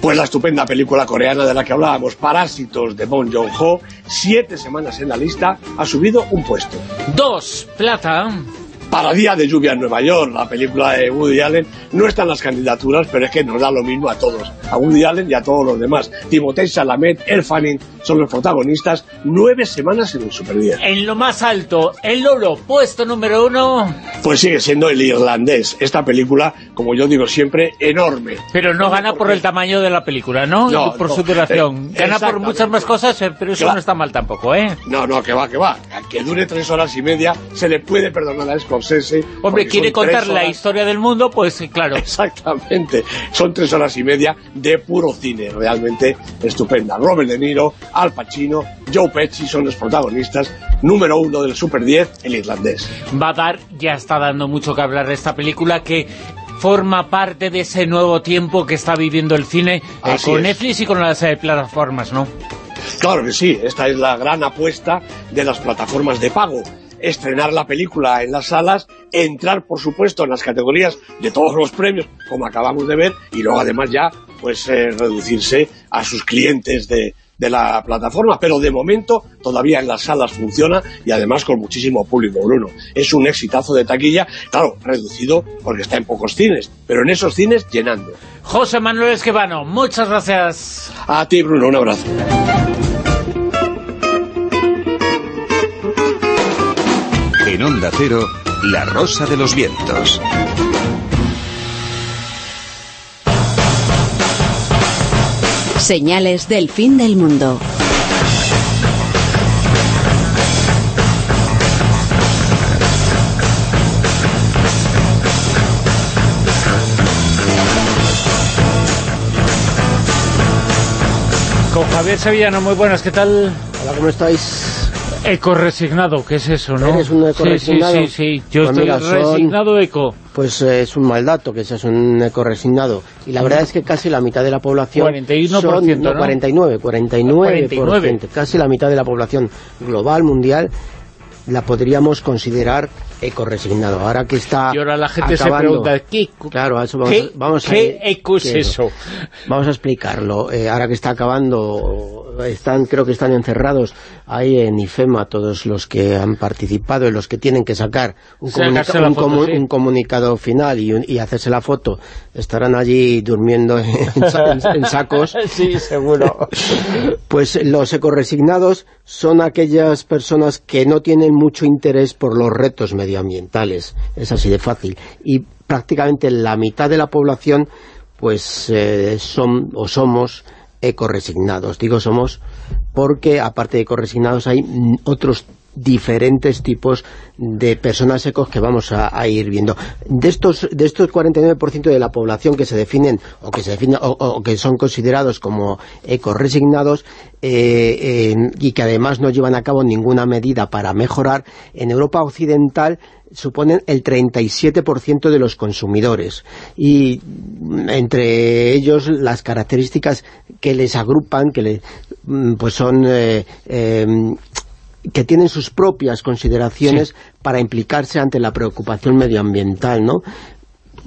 Pues la estupenda película coreana de la que hablábamos, Parásitos, de Bong Joon-ho, siete semanas en la lista, ha subido un puesto. Dos, plata. Para Día de Lluvia en Nueva York, la película de Woody Allen, no están las candidaturas, pero es que nos da lo mismo a todos, a Woody Allen y a todos los demás. Timothée Chalamet, El Fanning son los protagonistas, nueve semanas en el Super 10. En lo más alto, el Lolo, puesto número uno. Pues sigue siendo el irlandés. Esta película, como yo digo siempre, enorme. Pero no gana por el tamaño de la película, ¿no? No, por no, su duración. eh, gana por muchas más cosas, eh, pero eso no está mal tampoco, ¿eh? No, no, que va, que va. Que dure tres horas y media, se le puede perdonar a Scorsese. Hombre, quiere contar la historia del mundo, pues claro. Exactamente. Son tres horas y media de puro cine, realmente estupenda. Robert De Niro, Al Pacino, Joe Pesci son los protagonistas. Número uno del Super 10, el irlandés. Va a dar, ya está dando mucho que hablar de esta película que forma parte de ese nuevo tiempo que está viviendo el cine eh, con es. Netflix y con las eh, plataformas, ¿no? Claro que sí, esta es la gran apuesta de las plataformas de pago. Estrenar la película en las salas, entrar, por supuesto, en las categorías de todos los premios, como acabamos de ver, y luego además ya, pues, eh, reducirse a sus clientes de, de la plataforma. Pero de momento, todavía en las salas funciona y además con muchísimo público, Bruno. Es un exitazo de taquilla, claro, reducido porque está en pocos cines, pero en esos cines llenando. José Manuel Esquivano, muchas gracias. A ti, Bruno, un abrazo. En Onda Cero, La Rosa de los Vientos. Señales del fin del mundo. Con Javier Sevillano, muy buenas, ¿qué tal? Hola, ¿cómo estáis? Eco resignado, ¿qué es eso, no? ¿Eres un eco Sí, resignado? Sí, sí, sí, yo Pues estoy mira, son- resignado eco. Pues eh, es un mal dato que seas un eco resignado. Y la verdad es que casi la mitad de la población... 41%, son, ¿no? 49, 49%. 49. Casi la mitad de la población global, mundial, la podríamos considerar eco resignado. Ahora que está Y ahora la gente se pregunta, ¿qué, Claro, a eso vamos, qué, a- vamos a qué eco es eso? Vamos a explicarlo. Eh, ahora que está acabando, están, creo que están encerrados ahí en IFEMA todos los que han participado y los que tienen que sacar un, comunica- un foto, comu- sí. un comunicado final y, un- y hacerse la foto. Estarán allí durmiendo en- en sacos. Sí, seguro. Pues los ecoresignados son aquellas personas que no tienen mucho interés por los retos medioambientales. Es así de fácil. Y prácticamente la mitad de la población pues eh, son o somos ecoresignados. Digo somos porque aparte de ecoresignados hay otros diferentes tipos de personas ecos que vamos a, ir viendo. De estos de estos 49% de la población que se definen o que se definen o, que son considerados como ecoresignados eh, y que además no llevan a cabo ninguna medida para mejorar, en Europa Occidental suponen el 37% de los consumidores y mm, entre ellos las características que les agrupan que le, mm, pues son eh, em, que tienen sus propias consideraciones para implicarse ante la preocupación medioambiental, ¿no?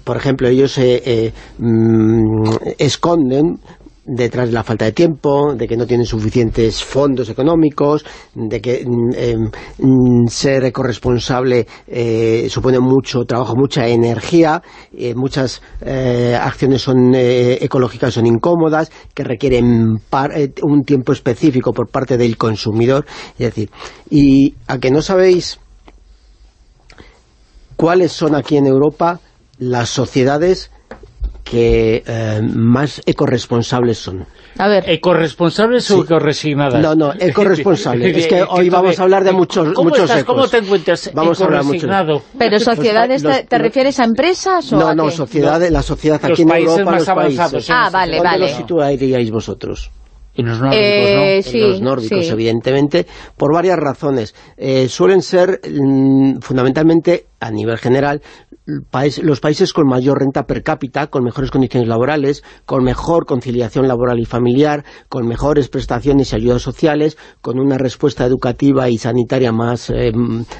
Por ejemplo, ellos eh, eh, mm, esconden detrás de la falta de tiempo, de que no tienen suficientes fondos económicos, de que mm, em, mm, ser corresponsable eh, supone mucho trabajo, mucha energía, eh, muchas eh, acciones son eh, ecológicas son incómodas, que requieren un tiempo específico por parte del consumidor, es decir, y a que no sabéis cuáles son aquí en Europa las sociedades que eh, más ecorresponsables son. A ver. ¿Ecorresponsables o ecoresignadas? No, no, ecorresponsable. es que hoy vamos a hablar de muchos, ¿Cómo muchos estás? ecos. ¿Cómo te encuentras Vamos a hablar mucho. Pero sociedades, Los- te, refieres a empresas o No, a no, qué? sociedad, la sociedad Los aquí en Europa, más los avanzados, países. sí, Ah, vale, ¿Dónde vale. los situaríais vosotros? En los Eh, En sí, los nórdicos, sí. evidentemente, por varias razones. Eh, suelen ser, mm, fundamentalmente, a nivel general, los países con mayor renta per cápita, con mejores condiciones laborales, con mejor conciliación laboral y familiar, con mejores prestaciones y ayudas sociales, con una respuesta educativa y sanitaria más eh,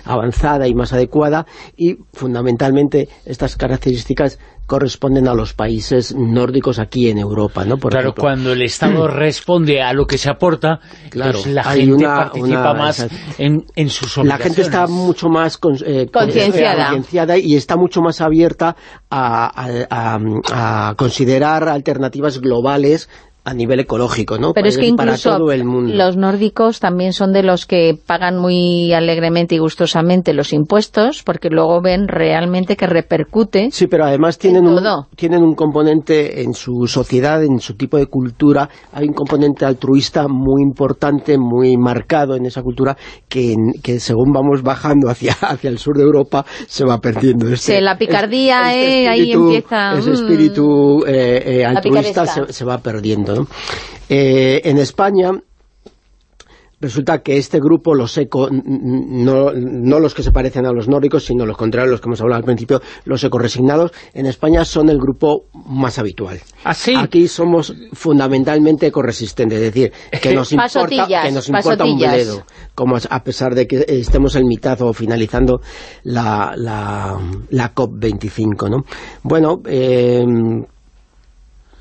avanzada y más adecuada, y fundamentalmente estas características corresponden a los países nórdicos aquí en Europa, ¿no? Por claro, ejemplo. cuando el Estado responde a lo que se aporta, Claro, pues la gente una- participa una- más en, en sus la obligaciones. gente está mucho más con- eh, con- Concienciada. concienciada y está mucho más abierta a, a- a- a considerar alternativas globales a nivel ecológico, ¿no? Pero es que para incluso todo el mundo. los nórdicos también son de los que pagan muy alegremente y gustosamente los impuestos, porque luego ven realmente que repercute. Sí, pero además tienen un, tienen un componente en su sociedad, en su tipo de cultura, hay un componente altruista muy importante, muy marcado en esa cultura, que, que según vamos bajando hacia, hacia el sur de Europa, se va perdiendo. Este- Se la picardía, este eh, ahí empieza, Ese mm. espíritu eh, eh, altruista se, se va perdiendo. ¿No? Eh, en España resulta que este grupo, los eco, no, no los que se parecen a los nórdicos, sino los contrarios, los que hemos hablado al principio, los ecoresignados, en España son el grupo más habitual. ¿Ah, sí? Aquí somos fundamentalmente ecoresistentes, es decir, que nos importa, que nos importa un bledo, como a pesar de que estemos en mitad o finalizando la, la, la COP25, ¿no? Bueno, eh,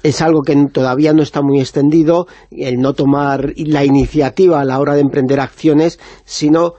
es algo que todavía no está muy extendido, el no tomar la iniciativa a la hora de emprender acciones, sino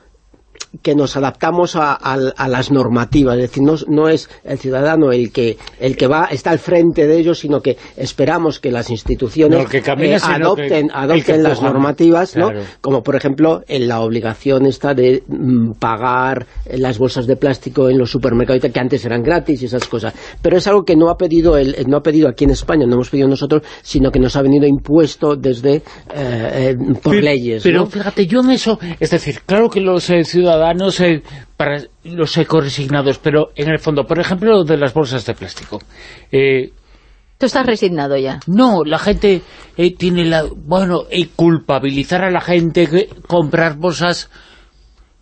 que nos adaptamos a, a- a las normativas, es decir, no, no es el ciudadano el que el que va está al frente de ellos, sino que esperamos que las instituciones No el que camina, eh, adopten, que- adopten las normativas, ¿no? Como por ejemplo en la obligación esta de mm, pagar eh, las bolsas de plástico en los supermercados, que antes eran gratis y esas cosas, pero es algo que no ha pedido el, no ha pedido aquí en España, no hemos pedido nosotros, sino que nos ha venido impuesto desde eh, eh, por Pero- leyes, Pero fíjate, yo en eso, es decir, claro que los eh, ciudadanos, eh, para los ecoresignados, pero en el fondo, por ejemplo, lo de las bolsas de plástico. Eh, Tú estás resignado ya. no, la gente eh, tiene la... Bueno, y culpabilizar a la gente, que comprar bolsas...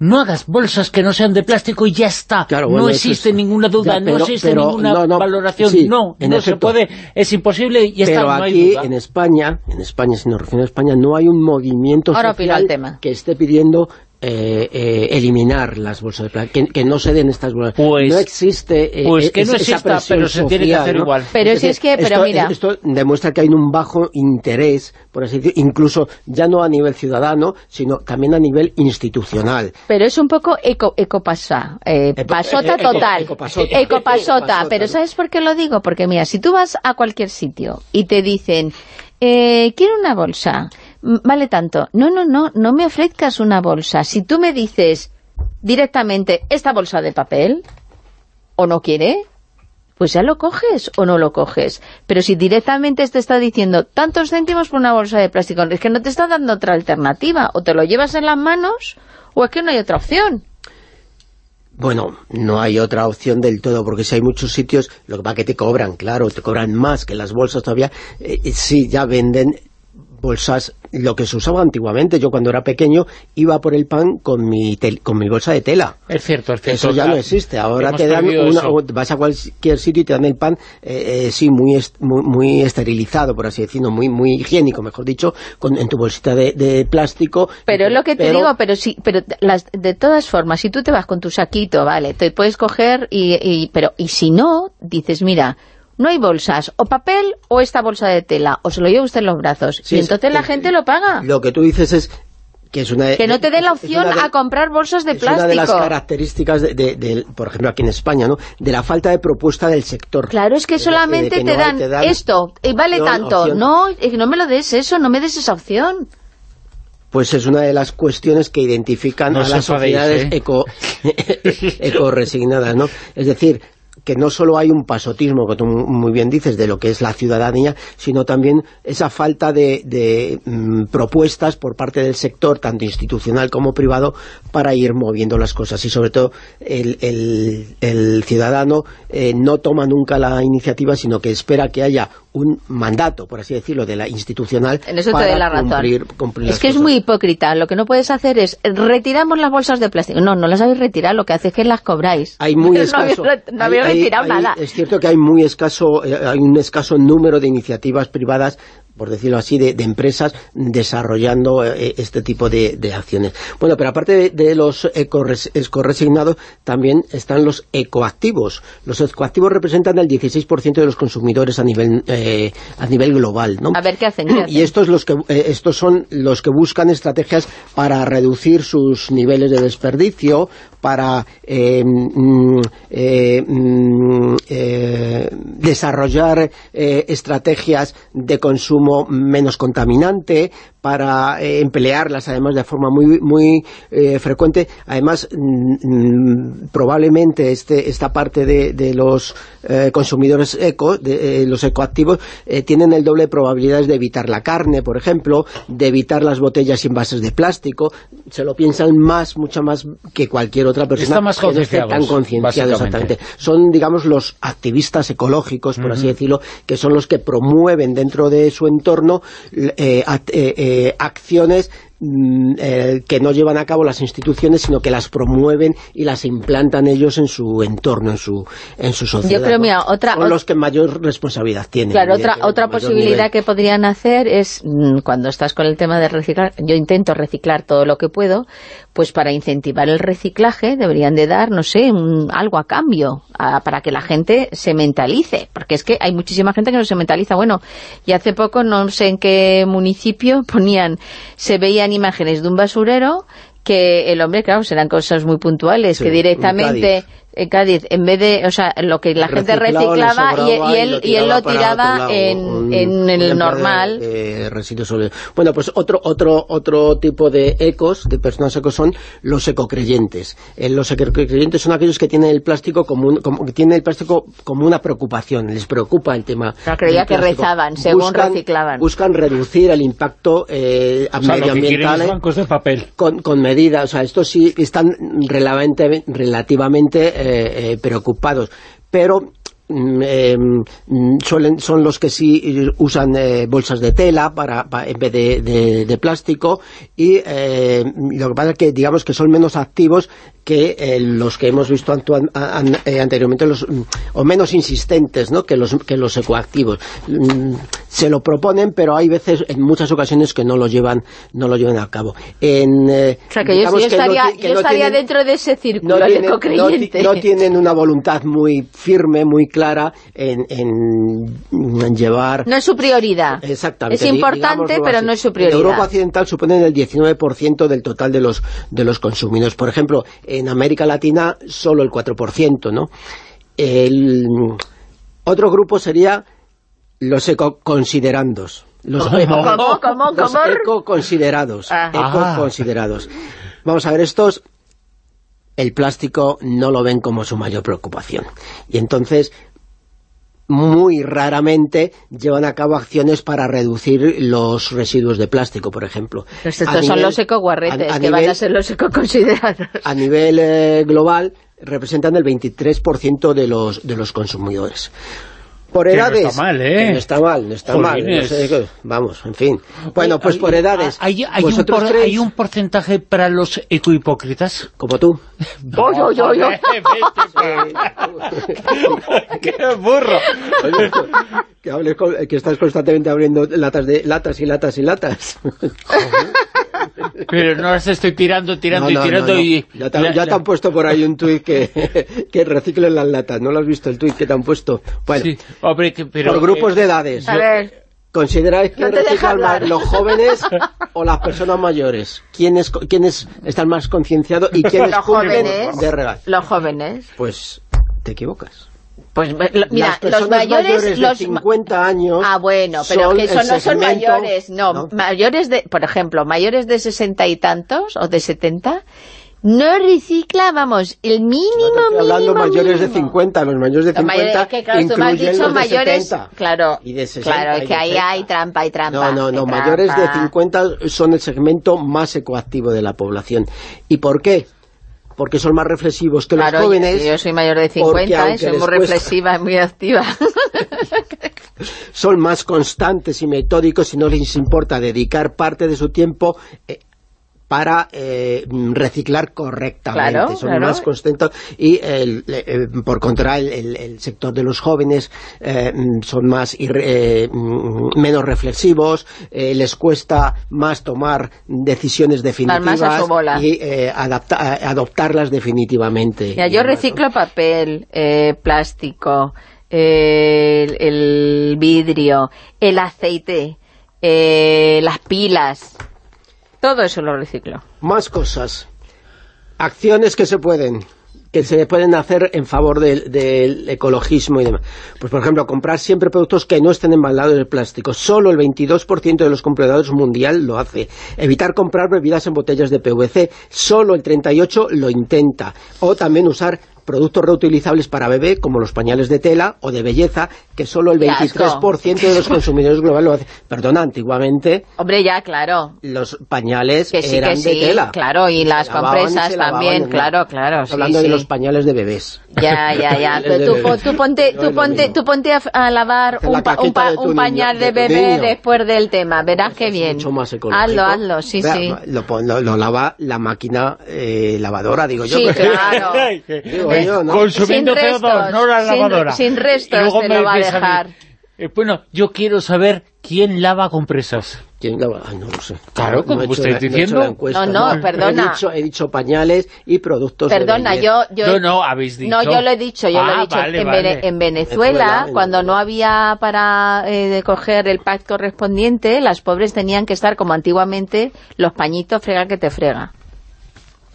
No hagas bolsas que no sean de plástico y ya está. Claro, no bueno, existe es- ninguna duda, Ya, no existe pero ninguna no, no, valoración. sí, no, en no se puede, es imposible y ya Pero está, no hay aquí, duda. en España, en España, si nos refiero a España, no hay un movimiento Ahora social el tema. que esté pidiendo eh, eh, eliminar las bolsas de plástico, que, que no se den estas bolsas. Pues- no existe eh, pues que esa- no exista, pero se tiene que hacer ¿no? igual. Pero si es que- pero esto, mira. Esto demuestra que hay un bajo interés, por así decirlo, incluso ya no a nivel ciudadano, sino también a nivel institucional. Pero es un poco eco, ecopasa, eh, Eco- pasota eh, eco- total. ecopasota. Pero. ¿sabes por qué lo digo? Porque mira, si tú vas a cualquier sitio y te dicen, eh, quiero una bolsa, vale tanto. No, no, no, no me ofrezcas una bolsa. Si tú me dices directamente, esta bolsa de papel, o no quiere, pues ya lo coges o no lo coges. Pero si directamente te está diciendo tantos céntimos por una bolsa de plástico, es que no te está dando otra alternativa. O te lo llevas en las manos o es que no hay otra opción. Bueno, no hay otra opción del todo, porque si hay muchos sitios, lo que pasa que te cobran, claro, te cobran más que las bolsas todavía. Eh, eh, sí, ya venden bolsas, lo que se usaba antiguamente. Yo cuando era pequeño iba por el pan con mi, tel- con mi bolsa de tela. Es cierto, es cierto. Eso ya no existe. Ahora te dan una, vas a cualquier sitio y te dan el pan, eh, eh, sí, muy, est- muy muy esterilizado, por así decirlo, muy muy higiénico, mejor dicho, con, en tu bolsita de, de plástico. Pero es lo que te Pero- digo, pero sí, pero las, de todas formas, si tú te vas con tu saquito, vale, te puedes coger y, y- pero y si no, dices, mira, no hay bolsas, o papel o esta bolsa de tela, o se lo lleva usted en los brazos. Sí, y es- entonces la es- gente lo paga. Lo que tú dices es que es una... Que no te den la opción de- a comprar bolsas de es una de las características, de, por ejemplo, aquí en España, ¿no? De la falta de propuesta del sector. Claro, es que De- de solamente que te, no hay- dan te dan esto, y vale opción, tanto. opción. No, eh, no me lo des eso, no me des esa opción. Pues es una de las cuestiones que identifican No a las sociedades ¿eh? eco, ecoresignadas, ¿no? Es decir, que no solo hay un pasotismo, que tú muy bien dices, de lo que es la ciudadanía, sino también esa falta de, de, mm, propuestas por parte del sector, tanto institucional como privado, para ir moviendo las cosas. Y sobre todo, el, ciudadano eh, no toma nunca la iniciativa, sino que espera que haya un mandato, por así decirlo, de la institucional En eso te para doy la razón. cumplir, cumplir Es que es muy hipócrita. Lo que no puedes hacer es, retiramos las bolsas de plástico. No, no las habéis retirado, lo que hace es que las cobráis. hay muy no escaso habéis, no habéis hay- retirado hay- nada. es cierto que hay muy escaso eh, hay un escaso número de iniciativas privadas por decirlo así, de, de empresas desarrollando eh, este tipo de, de acciones. Bueno, pero aparte de, de los ecoresignados, también están los ecoactivos. Los ecoactivos representan el 16% de los consumidores a nivel eh, a nivel global, ¿no? A ver qué hacen. qué hacen? Y estos, los que, eh, estos son los que buscan estrategias para reducir sus niveles de desperdicio, para eh, mm, eh, mm, eh, desarrollar eh, estrategias de consumo menos contaminante, para eh, emplearlas además de forma muy muy eh, frecuente. Además, mm, probablemente este, esta parte de, de los eh, consumidores eco, de, eh, los ecoactivos, eh, tienen el doble de probabilidades de evitar la carne, por ejemplo, de evitar las botellas sin bases de plástico. Se lo piensan más, mucho más que cualquier otra persona. Están más concienciados, tan concienciados, exactamente. Son, digamos, los activistas ecológicos, por así decirlo, que son los que promueven dentro de su entorno eh, acciones mm, eh, que no llevan a cabo las instituciones, sino que las promueven y las implantan ellos en su entorno, en su, en su sociedad. Yo creo, ¿no? mira, otra- Son los que mayor responsabilidad tienen. Claro, otra, otra posibilidad nivel. que podrían hacer es, mm, cuando estás con el tema de reciclar, yo intento reciclar todo lo que puedo, pues para incentivar el reciclaje deberían de dar, no sé, un- algo a cambio, a- para que la gente se mentalice, porque es que hay muchísima gente que no se mentaliza. Bueno, y hace poco, no sé en qué municipio, ponían, se veían imágenes de un basurero que el hombre, claro, serán cosas muy puntuales, Sí, que en directamente... En Cádiz, en vez de, o sea, lo que la gente Reciclado, reciclaba y, él, lo y él lo tiraba lado, en, un- en el normal. de- residuos sólidos. Bueno, pues otro otro otro tipo de ecos, de personas ecos, son los ecocreyentes. Eh, los ecocreyentes son aquellos que tienen el plástico como, un- como que tienen el plástico como una preocupación, les preocupa el tema. No, creía que rezaban, según Buscan- reciclaban. Buscan reducir el impacto eh, O sea, lo que quieren medioambiental es eh, bancos de papel. con, con medidas, o sea, estos sí están relativamente, relativamente eh, eh, preocupados, pero eh, mm, suelen, son los que sí usan eh, bolsas de tela para, pa- en vez de, de- de plástico y eh, lo que pasa es que digamos que son menos activos que eh, los que hemos visto an- anteriormente los, mm, o menos insistentes ¿no? que, los, que los ecoactivos. Mm, se lo proponen pero hay veces en muchas ocasiones que no lo llevan no lo llevan a cabo. En, O sea, que yo, que estaría, ti- que yo no estaría tienen- dentro de ese círculo, no tienen, no tienen una voluntad muy firme, muy clara en, en- en llevar... No es su prioridad. Exactamente. Es importante, pero así. no es su En prioridad. Europa Occidental suponen el 19% del total de los, de los consumidores. Por ejemplo, en América Latina solo el 4%, ¿no? El otro grupo sería los ecoconsiderandos. Los ¿Cómo, cómo, cómo, los ecoconsiderados. Ah. Ecoconsiderados. Vamos a ver, estos el plástico no lo ven como su mayor preocupación. Y entonces, muy raramente llevan a cabo acciones para reducir los residuos de plástico, por ejemplo. Pues estos son los ecoguarretes, que van a ser los ecoconsiderados. A nivel eh, global, representan el 23% de los, de los consumidores. Por Que no edades... está mal, ¿eh? no está mal, no está mal. No sé vamos, en fin. Bueno, pues por edades... ¿Hay, hay, un, ¿vosotros por- hay un porcentaje para los ecohipócritas? Como tú. Yo, yo, yo, yo. ¡Qué burro! Oye, que, hables con- que estás constantemente abriendo latas de latas y latas y latas. Pero no las estoy tirando, tirando No, no, y tirando no, no. y... Ya te, la- ya te la- han puesto por ahí un tuit que, que reciclen las latas. ¿No lo has visto el tuit que te han puesto? Bueno, Sí, hombre, que- pero... por grupos eh, de edades. A ver, ¿Consideráis que reciclan más los jóvenes o las personas mayores? ¿Quiénes, quiénes están más concienciados y quiénes los cumplen jóvenes, de regal? los jóvenes. Pues te equivocas. Pues mira, las personas los mayores, de los 50 años Ah, bueno, pero son que eso no son segmento- mayores, no, mayores de, por ejemplo, mayores de sesenta y tantos o de setenta, no recicla, vamos, el mínimo, Estoy hablando mínimo, mayores de mínimo. 50, los mayores de Los 50 mayores, que claro, tú me has incluyen dicho los de mayores, 70. claro, y de 60 claro, y que de ahí 80. hay trampa y trampa. No, no, no, mayores de trampa. 50 son el segmento más ecoactivo de la población. ¿Y por qué? Porque son más reflexivos que Claro, los jóvenes. yo, yo soy mayor de porque 50 y aunque soy muy cuesta- reflexiva y muy activa. son más constantes y metódicos y no les importa dedicar parte de su tiempo eh, para eh, reciclar correctamente. Claro, son claro. más constantes y el- eh, por contra el, sector de los jóvenes eh, son más eh, mm, menos reflexivos, eh, les cuesta más tomar decisiones definitivas más a su bola. y adapta- adoptarlas definitivamente. Mira, yo reciclo papel, plástico, el, vidrio, el aceite, las pilas, todo eso lo reciclo. Más cosas. Acciones que se pueden que se pueden hacer en favor del, del ecologismo y demás. Pues, por ejemplo, comprar siempre productos que no estén embalados de plástico. Solo el 22% de los compradores mundial lo hace. Evitar comprar bebidas en botellas de PVC. Solo el 38% lo intenta. O también usar productos reutilizables para bebé, como los pañales de tela o de belleza, que solo el Qué asco. 23% de los consumidores globales lo hace. Perdona, antiguamente Hombre, ya, claro. los pañales Que sí, eran que de tela. claro, y Se las lavaban compresas también, claro, claro, sí, hablando de los pañales de bebés. Ya, ya, ya. Tú, tú, ponte, No tú ponte, tú ponte a, a lavar un, la pa- un, pa- pañal de bebé después del tema. Verás qué bien. mucho más ecológico. Hazlo, hazlo, sí, Vea, sí. Lo, lo- lo lava la máquina eh, lavadora, digo yo. Sí, claro. Digo yo, ¿no? Consumiendo Sin CO2, restos, no la sin- lavadora. sin restos Y luego te me lo va a dejar. eh, bueno, yo quiero saber quién lava compresas. ¿Quién lava? Ay, no lo sé. Claro, No como he hecho estáis la- no he diciendo. la encuesta, No, no, perdona. He dicho, he dicho pañales y productos de Perdona, yo, yo No, no, habéis dicho. No, yo lo he dicho, yo lo Ah, he dicho. vale, en, vale. Vene- en Venezuela, Venezuela, en- cuando no había para eh, coger el pack correspondiente, las pobres tenían que estar como antiguamente los pañitos frega que te frega.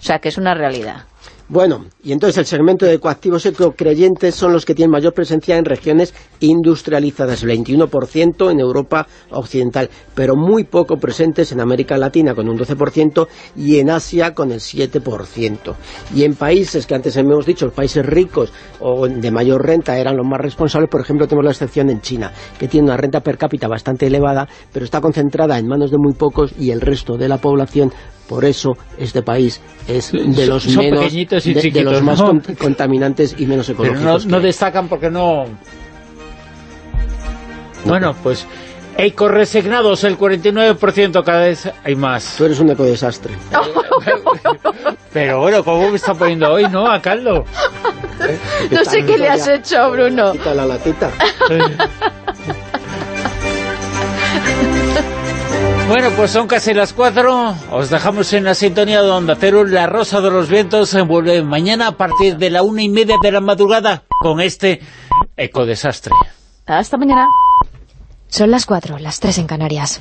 O sea, que es una realidad. Bueno, y entonces el segmento de ecoactivos ecocreyentes son los que tienen mayor presencia en regiones industrializadas, el 21% en Europa Occidental, pero muy poco presentes en América Latina con un 12% y en Asia con el 7%. Y en países que antes hemos dicho, los países ricos o de mayor renta eran los más responsables, por ejemplo tenemos la excepción en China, que tiene una renta per cápita bastante elevada, pero está concentrada en manos de muy pocos y el resto de la población por eso este país es de los Son menos pequeñitos y de, los más ¿no? con- contaminantes y menos Pero no, ecológicos. no destacan porque no... Bueno, pues... Ecoresignados, el 49%, cada vez hay más. Tú eres un ecodesastre. Pero bueno, ¿cómo me está poniendo hoy, no, a caldo? No sé qué le has hecho, Bruno. Quita la latita. Bueno, pues son casi las cuatro. Os dejamos en la sintonía de Onda Cero. La Rosa de los Vientos se vuelve mañana a partir de la una y media de la madrugada con este ecodesastre. Hasta mañana. Son las cuatro, las tres en Canarias.